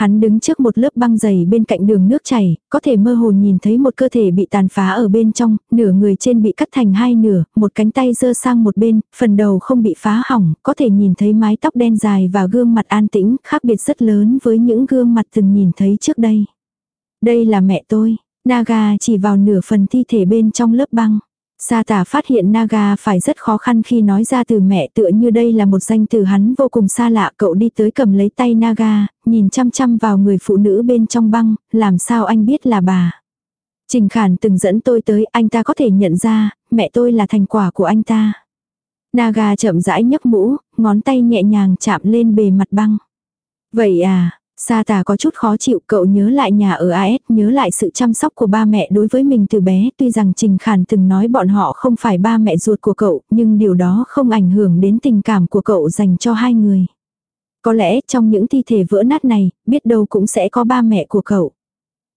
S1: Hắn đứng trước một lớp băng dày bên cạnh đường nước chảy, có thể mơ hồ nhìn thấy một cơ thể bị tàn phá ở bên trong, nửa người trên bị cắt thành hai nửa, một cánh tay dơ sang một bên, phần đầu không bị phá hỏng, có thể nhìn thấy mái tóc đen dài và gương mặt an tĩnh, khác biệt rất lớn với những gương mặt từng nhìn thấy trước đây. Đây là mẹ tôi, Naga chỉ vào nửa phần thi thể bên trong lớp băng. Sa tả phát hiện Naga phải rất khó khăn khi nói ra từ mẹ tựa như đây là một danh từ hắn vô cùng xa lạ. Cậu đi tới cầm lấy tay Naga, nhìn chăm chăm vào người phụ nữ bên trong băng, làm sao anh biết là bà. Trình Khản từng dẫn tôi tới, anh ta có thể nhận ra, mẹ tôi là thành quả của anh ta. Naga chậm rãi nhấc mũ, ngón tay nhẹ nhàng chạm lên bề mặt băng. Vậy à, Sa tà có chút khó chịu, cậu nhớ lại nhà ở AS, nhớ lại sự chăm sóc của ba mẹ đối với mình từ bé, tuy rằng Trình Khản từng nói bọn họ không phải ba mẹ ruột của cậu, nhưng điều đó không ảnh hưởng đến tình cảm của cậu dành cho hai người. Có lẽ trong những thi thể vỡ nát này, biết đâu cũng sẽ có ba mẹ của cậu.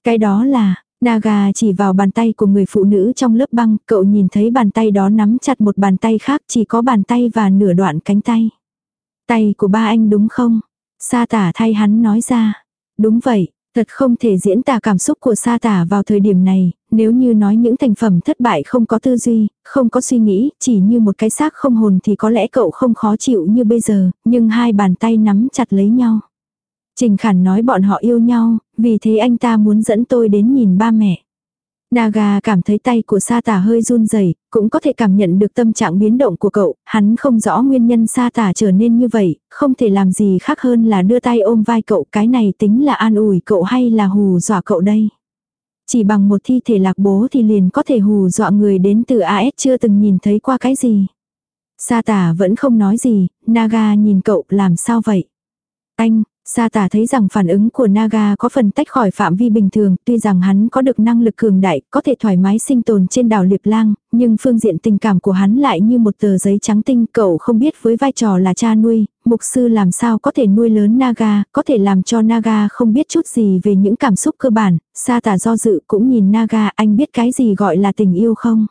S1: Cái đó là, Naga chỉ vào bàn tay của người phụ nữ trong lớp băng, cậu nhìn thấy bàn tay đó nắm chặt một bàn tay khác chỉ có bàn tay và nửa đoạn cánh tay. Tay của ba anh đúng không? Sa tả thay hắn nói ra. Đúng vậy, thật không thể diễn tả cảm xúc của sa tả vào thời điểm này, nếu như nói những thành phẩm thất bại không có tư duy, không có suy nghĩ, chỉ như một cái xác không hồn thì có lẽ cậu không khó chịu như bây giờ, nhưng hai bàn tay nắm chặt lấy nhau. Trình Khản nói bọn họ yêu nhau, vì thế anh ta muốn dẫn tôi đến nhìn ba mẹ. Naga cảm thấy tay của sa tả hơi run rẩy, cũng có thể cảm nhận được tâm trạng biến động của cậu, hắn không rõ nguyên nhân sa tả trở nên như vậy, không thể làm gì khác hơn là đưa tay ôm vai cậu, cái này tính là an ủi cậu hay là hù dọa cậu đây. Chỉ bằng một thi thể lạc bố thì liền có thể hù dọa người đến từ AS chưa từng nhìn thấy qua cái gì. Sa tả vẫn không nói gì, Naga nhìn cậu làm sao vậy? Anh, Sa tả thấy rằng phản ứng của Naga có phần tách khỏi phạm vi bình thường, tuy rằng hắn có được năng lực cường đại, có thể thoải mái sinh tồn trên đảo Liệp Lang, nhưng phương diện tình cảm của hắn lại như một tờ giấy trắng tinh, cậu không biết với vai trò là cha nuôi, mục sư làm sao có thể nuôi lớn Naga, có thể làm cho Naga không biết chút gì về những cảm xúc cơ bản, sa tả do dự cũng nhìn Naga, anh biết cái gì gọi là tình yêu không?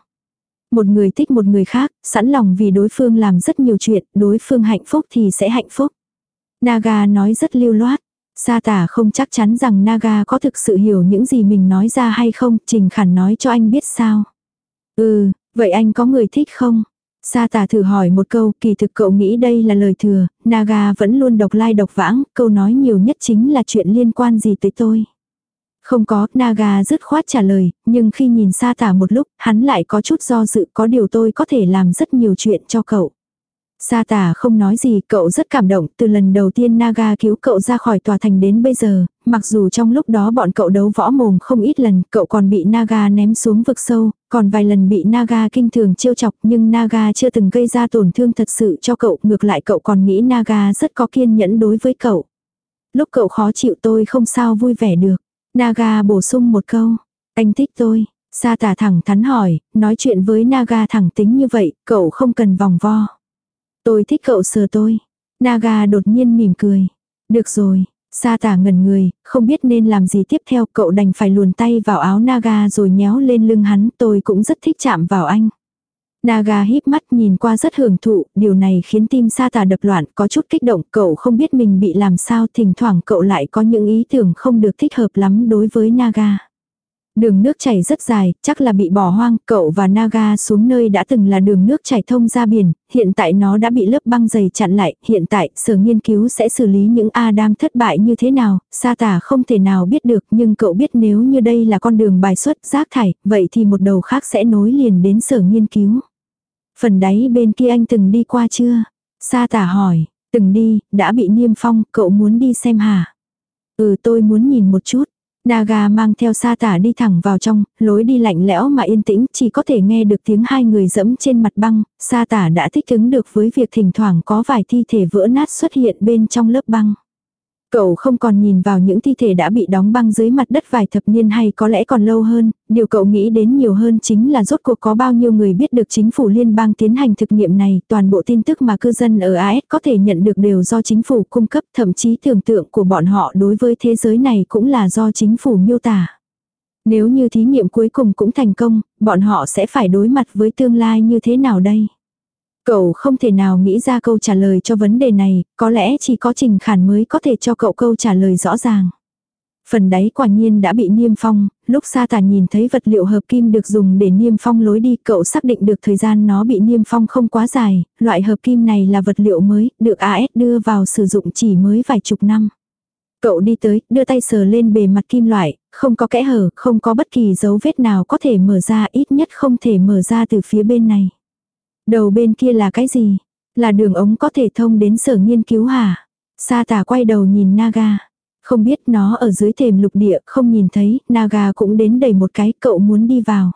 S1: Một người thích một người khác, sẵn lòng vì đối phương làm rất nhiều chuyện, đối phương hạnh phúc thì sẽ hạnh phúc. Naga nói rất lưu loát. Sa tả không chắc chắn rằng Naga có thực sự hiểu những gì mình nói ra hay không, Trình Khản nói cho anh biết sao. Ừ, vậy anh có người thích không? Sa tả thử hỏi một câu, kỳ thực cậu nghĩ đây là lời thừa, Naga vẫn luôn độc lai độc vãng, câu nói nhiều nhất chính là chuyện liên quan gì tới tôi. Không có, Naga dứt khoát trả lời, nhưng khi nhìn sa tả một lúc, hắn lại có chút do dự, có điều tôi có thể làm rất nhiều chuyện cho cậu. Sa tả không nói gì, cậu rất cảm động, từ lần đầu tiên Naga cứu cậu ra khỏi tòa thành đến bây giờ, mặc dù trong lúc đó bọn cậu đấu võ mồm không ít lần, cậu còn bị Naga ném xuống vực sâu, còn vài lần bị Naga kinh thường trêu chọc, nhưng Naga chưa từng gây ra tổn thương thật sự cho cậu, ngược lại cậu còn nghĩ Naga rất có kiên nhẫn đối với cậu. Lúc cậu khó chịu tôi không sao vui vẻ được. Naga bổ sung một câu, anh thích tôi. Sa tả thẳng thắn hỏi, nói chuyện với Naga thẳng tính như vậy, cậu không cần vòng vo. Tôi thích cậu sờ tôi. Naga đột nhiên mỉm cười. Được rồi. Sa tả ngẩn người, không biết nên làm gì tiếp theo, cậu đành phải luồn tay vào áo Naga rồi nhéo lên lưng hắn, tôi cũng rất thích chạm vào anh. Naga híp mắt nhìn qua rất hưởng thụ, điều này khiến tim sa tả đập loạn, có chút kích động, cậu không biết mình bị làm sao, thỉnh thoảng cậu lại có những ý tưởng không được thích hợp lắm đối với Naga. Đường nước chảy rất dài, chắc là bị bỏ hoang, cậu và Naga xuống nơi đã từng là đường nước chảy thông ra biển, hiện tại nó đã bị lớp băng dày chặn lại, hiện tại sở nghiên cứu sẽ xử lý những Adam thất bại như thế nào, sa tả không thể nào biết được nhưng cậu biết nếu như đây là con đường bài xuất rác thải, vậy thì một đầu khác sẽ nối liền đến sở nghiên cứu. Phần đáy bên kia anh từng đi qua chưa? Sa tả hỏi, từng đi, đã bị niêm phong, cậu muốn đi xem hả? Ừ tôi muốn nhìn một chút. Naga mang theo sa tả đi thẳng vào trong, lối đi lạnh lẽo mà yên tĩnh, chỉ có thể nghe được tiếng hai người dẫm trên mặt băng, sa tả đã thích ứng được với việc thỉnh thoảng có vài thi thể vỡ nát xuất hiện bên trong lớp băng. Cậu không còn nhìn vào những thi thể đã bị đóng băng dưới mặt đất vài thập niên hay có lẽ còn lâu hơn, điều cậu nghĩ đến nhiều hơn chính là rốt cuộc có bao nhiêu người biết được chính phủ liên bang tiến hành thực nghiệm này, toàn bộ tin tức mà cư dân ở AS có thể nhận được đều do chính phủ cung cấp, thậm chí tưởng tượng của bọn họ đối với thế giới này cũng là do chính phủ miêu tả. Nếu như thí nghiệm cuối cùng cũng thành công, bọn họ sẽ phải đối mặt với tương lai như thế nào đây? Cậu không thể nào nghĩ ra câu trả lời cho vấn đề này, có lẽ chỉ có Trình Khản mới có thể cho cậu câu trả lời rõ ràng. Phần đáy quả nhiên đã bị niêm phong, lúc Sa Tà nhìn thấy vật liệu hợp kim được dùng để niêm phong lối đi, cậu xác định được thời gian nó bị niêm phong không quá dài, loại hợp kim này là vật liệu mới, được AS đưa vào sử dụng chỉ mới vài chục năm. Cậu đi tới, đưa tay sờ lên bề mặt kim loại, không có kẽ hở, không có bất kỳ dấu vết nào có thể mở ra, ít nhất không thể mở ra từ phía bên này. Đầu bên kia là cái gì? Là đường ống có thể thông đến sở nghiên cứu hả? Sa tả quay đầu nhìn Naga. Không biết nó ở dưới thềm lục địa, không nhìn thấy, Naga cũng đến đầy một cái, cậu muốn đi vào.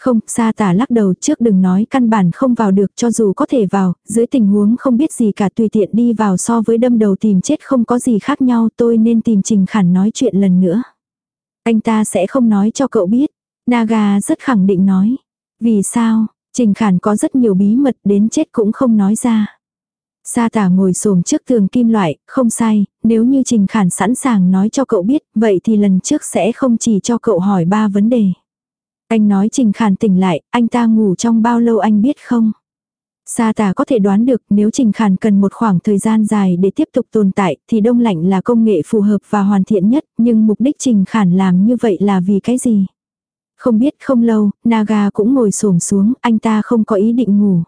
S1: Không, sa tả lắc đầu trước đừng nói căn bản không vào được cho dù có thể vào, dưới tình huống không biết gì cả tùy tiện đi vào so với đâm đầu tìm chết không có gì khác nhau tôi nên tìm Trình Khản nói chuyện lần nữa. Anh ta sẽ không nói cho cậu biết. Naga rất khẳng định nói. Vì sao, Trình Khản có rất nhiều bí mật đến chết cũng không nói ra. Sa tả ngồi xổm trước tường kim loại, không sai, nếu như Trình Khản sẵn sàng nói cho cậu biết, vậy thì lần trước sẽ không chỉ cho cậu hỏi ba vấn đề. Anh nói Trình Khản tỉnh lại, anh ta ngủ trong bao lâu anh biết không? Sa tà có thể đoán được nếu Trình Khản cần một khoảng thời gian dài để tiếp tục tồn tại thì đông lạnh là công nghệ phù hợp và hoàn thiện nhất, nhưng mục đích Trình Khản làm như vậy là vì cái gì? Không biết không lâu, Naga cũng ngồi xổm xuống, anh ta không có ý định ngủ.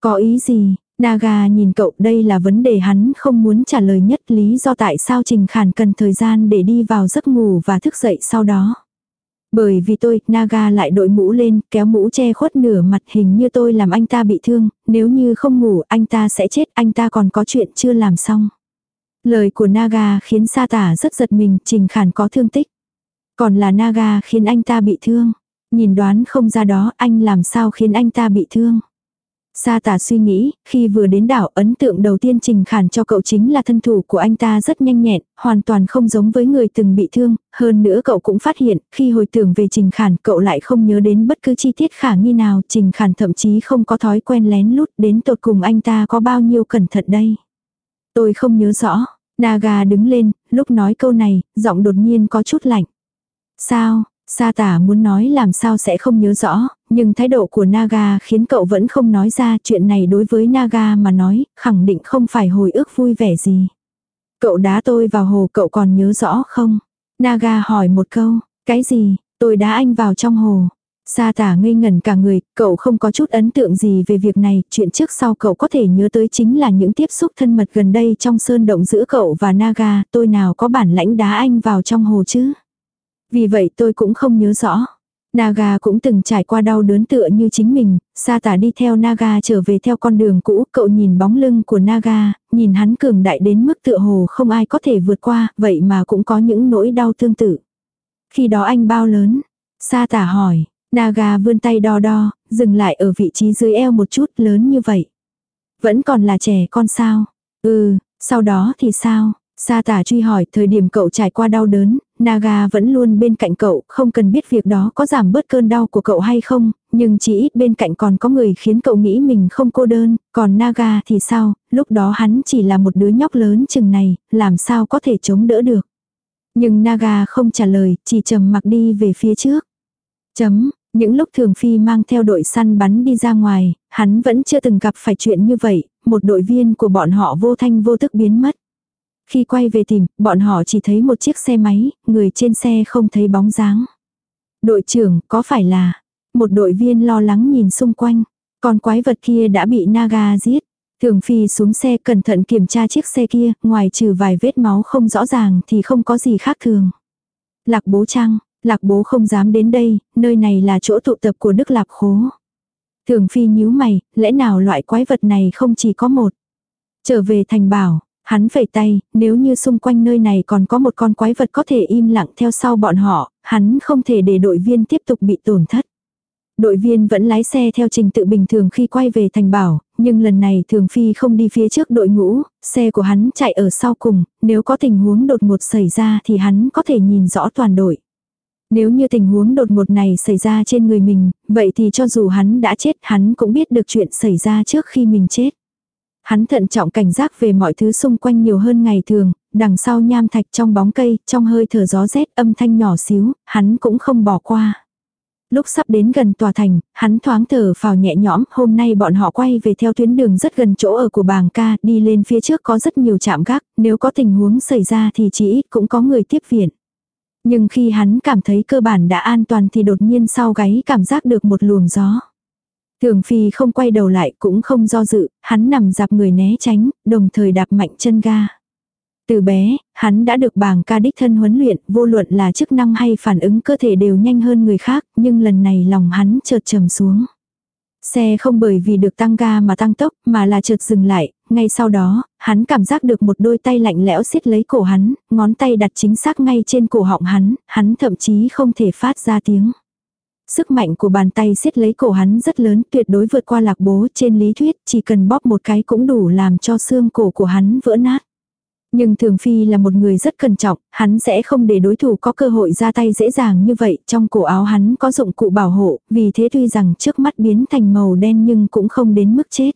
S1: Có ý gì? Naga nhìn cậu đây là vấn đề hắn không muốn trả lời nhất lý do tại sao Trình Khản cần thời gian để đi vào giấc ngủ và thức dậy sau đó. Bởi vì tôi, Naga lại đội mũ lên, kéo mũ che khuất nửa mặt hình như tôi làm anh ta bị thương, nếu như không ngủ anh ta sẽ chết, anh ta còn có chuyện chưa làm xong. Lời của Naga khiến Sa Tả rất giật mình, Trình Khản có thương tích. Còn là Naga khiến anh ta bị thương. Nhìn đoán không ra đó anh làm sao khiến anh ta bị thương. Sa tả suy nghĩ, khi vừa đến đảo ấn tượng đầu tiên Trình Khản cho cậu chính là thân thủ của anh ta rất nhanh nhẹn, hoàn toàn không giống với người từng bị thương, hơn nữa cậu cũng phát hiện, khi hồi tưởng về Trình Khản cậu lại không nhớ đến bất cứ chi tiết khả nghi nào, Trình Khản thậm chí không có thói quen lén lút đến tột cùng anh ta có bao nhiêu cẩn thận đây. Tôi không nhớ rõ, Naga đứng lên, lúc nói câu này, giọng đột nhiên có chút lạnh. Sao, Sa tả muốn nói làm sao sẽ không nhớ rõ, nhưng thái độ của Naga khiến cậu vẫn không nói ra chuyện này đối với Naga mà nói, khẳng định không phải hồi ức vui vẻ gì. Cậu đá tôi vào hồ cậu còn nhớ rõ không? Naga hỏi một câu, cái gì, tôi đá anh vào trong hồ. Sa tả ngây ngẩn cả người, cậu không có chút ấn tượng gì về việc này, chuyện trước sau cậu có thể nhớ tới chính là những tiếp xúc thân mật gần đây trong sơn động giữa cậu và Naga, tôi nào có bản lãnh đá anh vào trong hồ chứ. Vì vậy tôi cũng không nhớ rõ. Naga cũng từng trải qua đau đớn tựa như chính mình, sa tả đi theo Naga trở về theo con đường cũ, cậu nhìn bóng lưng của Naga, nhìn hắn cường đại đến mức tựa hồ không ai có thể vượt qua, vậy mà cũng có những nỗi đau tương tự. Khi đó anh bao lớn? Sa tả hỏi, Naga vươn tay đo đo, dừng lại ở vị trí dưới eo một chút lớn như vậy. Vẫn còn là trẻ con sao? Ừ, sau đó thì sao? Sa tả truy hỏi thời điểm cậu trải qua đau đớn, Naga vẫn luôn bên cạnh cậu, không cần biết việc đó có giảm bớt cơn đau của cậu hay không, nhưng chỉ ít bên cạnh còn có người khiến cậu nghĩ mình không cô đơn, còn Naga thì sao, lúc đó hắn chỉ là một đứa nhóc lớn chừng này, làm sao có thể chống đỡ được. Nhưng Naga không trả lời, chỉ trầm mặc đi về phía trước. Chấm, những lúc thường phi mang theo đội săn bắn đi ra ngoài, hắn vẫn chưa từng gặp phải chuyện như vậy, một đội viên của bọn họ vô thanh vô tức biến mất. Khi quay về tìm, bọn họ chỉ thấy một chiếc xe máy, người trên xe không thấy bóng dáng. Đội trưởng, có phải là... Một đội viên lo lắng nhìn xung quanh. Con quái vật kia đã bị Naga giết. Thường Phi xuống xe cẩn thận kiểm tra chiếc xe kia, ngoài trừ vài vết máu không rõ ràng thì không có gì khác thường. Lạc bố trăng, lạc bố không dám đến đây, nơi này là chỗ tụ tập của Đức Lạc Khố. Thường Phi nhíu mày, lẽ nào loại quái vật này không chỉ có một. Trở về thành bảo, hắn phẩy tay, nếu như xung quanh nơi này còn có một con quái vật có thể im lặng theo sau bọn họ, hắn không thể để đội viên tiếp tục bị tổn thất. Đội viên vẫn lái xe theo trình tự bình thường khi quay về thành bảo, nhưng lần này thường phi không đi phía trước đội ngũ, xe của hắn chạy ở sau cùng, nếu có tình huống đột ngột xảy ra thì hắn có thể nhìn rõ toàn đội. Nếu như tình huống đột ngột này xảy ra trên người mình, vậy thì cho dù hắn đã chết hắn cũng biết được chuyện xảy ra trước khi mình chết. Hắn thận trọng cảnh giác về mọi thứ xung quanh nhiều hơn ngày thường, đằng sau nham thạch trong bóng cây, trong hơi thở gió rét âm thanh nhỏ xíu, hắn cũng không bỏ qua. Lúc sắp đến gần tòa thành, hắn thoáng thở phào nhẹ nhõm, hôm nay bọn họ quay về theo tuyến đường rất gần chỗ ở của bàng ca, đi lên phía trước có rất nhiều chạm gác, nếu có tình huống xảy ra thì chỉ ít cũng có người tiếp viện. Nhưng khi hắn cảm thấy cơ bản đã an toàn thì đột nhiên sau gáy cảm giác được một luồng gió. Thường Phi không quay đầu lại cũng không do dự, hắn nằm dạp người né tránh, đồng thời đạp mạnh chân ga. Từ bé, hắn đã được bảng ca đích thân huấn luyện, vô luận là chức năng hay phản ứng cơ thể đều nhanh hơn người khác, nhưng lần này lòng hắn chợt trầm xuống. Xe không bởi vì được tăng ga mà tăng tốc, mà là chợt dừng lại, ngay sau đó, hắn cảm giác được một đôi tay lạnh lẽo siết lấy cổ hắn, ngón tay đặt chính xác ngay trên cổ họng hắn, hắn thậm chí không thể phát ra tiếng. Sức mạnh của bàn tay siết lấy cổ hắn rất lớn, tuyệt đối vượt qua lạc bố trên lý thuyết, chỉ cần bóp một cái cũng đủ làm cho xương cổ của hắn vỡ nát. Nhưng Thường Phi là một người rất cẩn trọng, hắn sẽ không để đối thủ có cơ hội ra tay dễ dàng như vậy, trong cổ áo hắn có dụng cụ bảo hộ, vì thế tuy rằng trước mắt biến thành màu đen nhưng cũng không đến mức chết.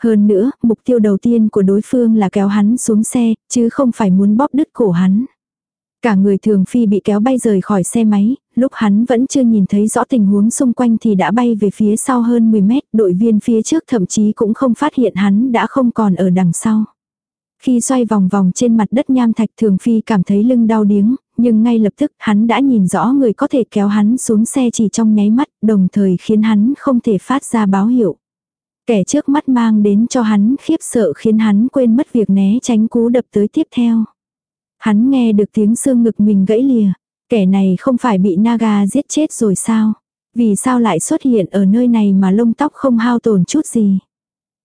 S1: Hơn nữa, mục tiêu đầu tiên của đối phương là kéo hắn xuống xe, chứ không phải muốn bóp đứt cổ hắn. Cả người thường phi bị kéo bay rời khỏi xe máy, lúc hắn vẫn chưa nhìn thấy rõ tình huống xung quanh thì đã bay về phía sau hơn 10 mét, đội viên phía trước thậm chí cũng không phát hiện hắn đã không còn ở đằng sau. Khi xoay vòng vòng trên mặt đất nham thạch thường phi cảm thấy lưng đau điếng, nhưng ngay lập tức hắn đã nhìn rõ người có thể kéo hắn xuống xe chỉ trong nháy mắt, đồng thời khiến hắn không thể phát ra báo hiệu. Kẻ trước mắt mang đến cho hắn khiếp sợ khiến hắn quên mất việc né tránh cú đập tới tiếp theo. Hắn nghe được tiếng xương ngực mình gãy lìa. Kẻ này không phải bị Naga giết chết rồi sao? Vì sao lại xuất hiện ở nơi này mà lông tóc không hao tổn chút gì?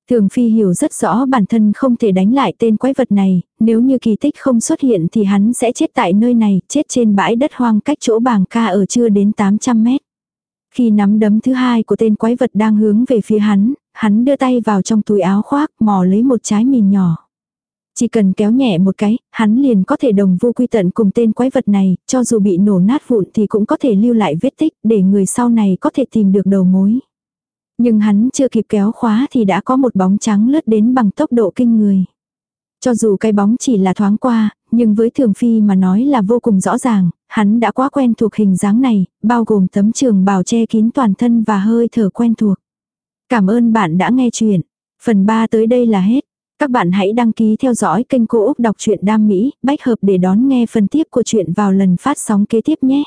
S1: Thường Phi hiểu rất rõ bản thân không thể đánh lại tên quái vật này, nếu như kỳ tích không xuất hiện thì hắn sẽ chết tại nơi này, chết trên bãi đất hoang cách chỗ bàng ca ở chưa đến 800 mét. Khi nắm đấm thứ hai của tên quái vật đang hướng về phía hắn, hắn đưa tay vào trong túi áo khoác mò lấy một trái mìn nhỏ. Chỉ cần kéo nhẹ một cái, hắn liền có thể đồng vô quy tận cùng tên quái vật này, cho dù bị nổ nát vụn thì cũng có thể lưu lại vết tích để người sau này có thể tìm được đầu mối. Nhưng hắn chưa kịp kéo khóa thì đã có một bóng trắng lướt đến bằng tốc độ kinh người. Cho dù cái bóng chỉ là thoáng qua, nhưng với thường phi mà nói là vô cùng rõ ràng, hắn đã quá quen thuộc hình dáng này, bao gồm tấm trường bào che kín toàn thân và hơi thở quen thuộc. Cảm ơn bạn đã nghe chuyện. Phần 3 tới đây là hết. Các bạn hãy đăng ký theo dõi kênh Cô Úc Đọc truyện Đam Mỹ, bách hợp để đón nghe phần tiếp của chuyện vào lần phát sóng kế tiếp nhé.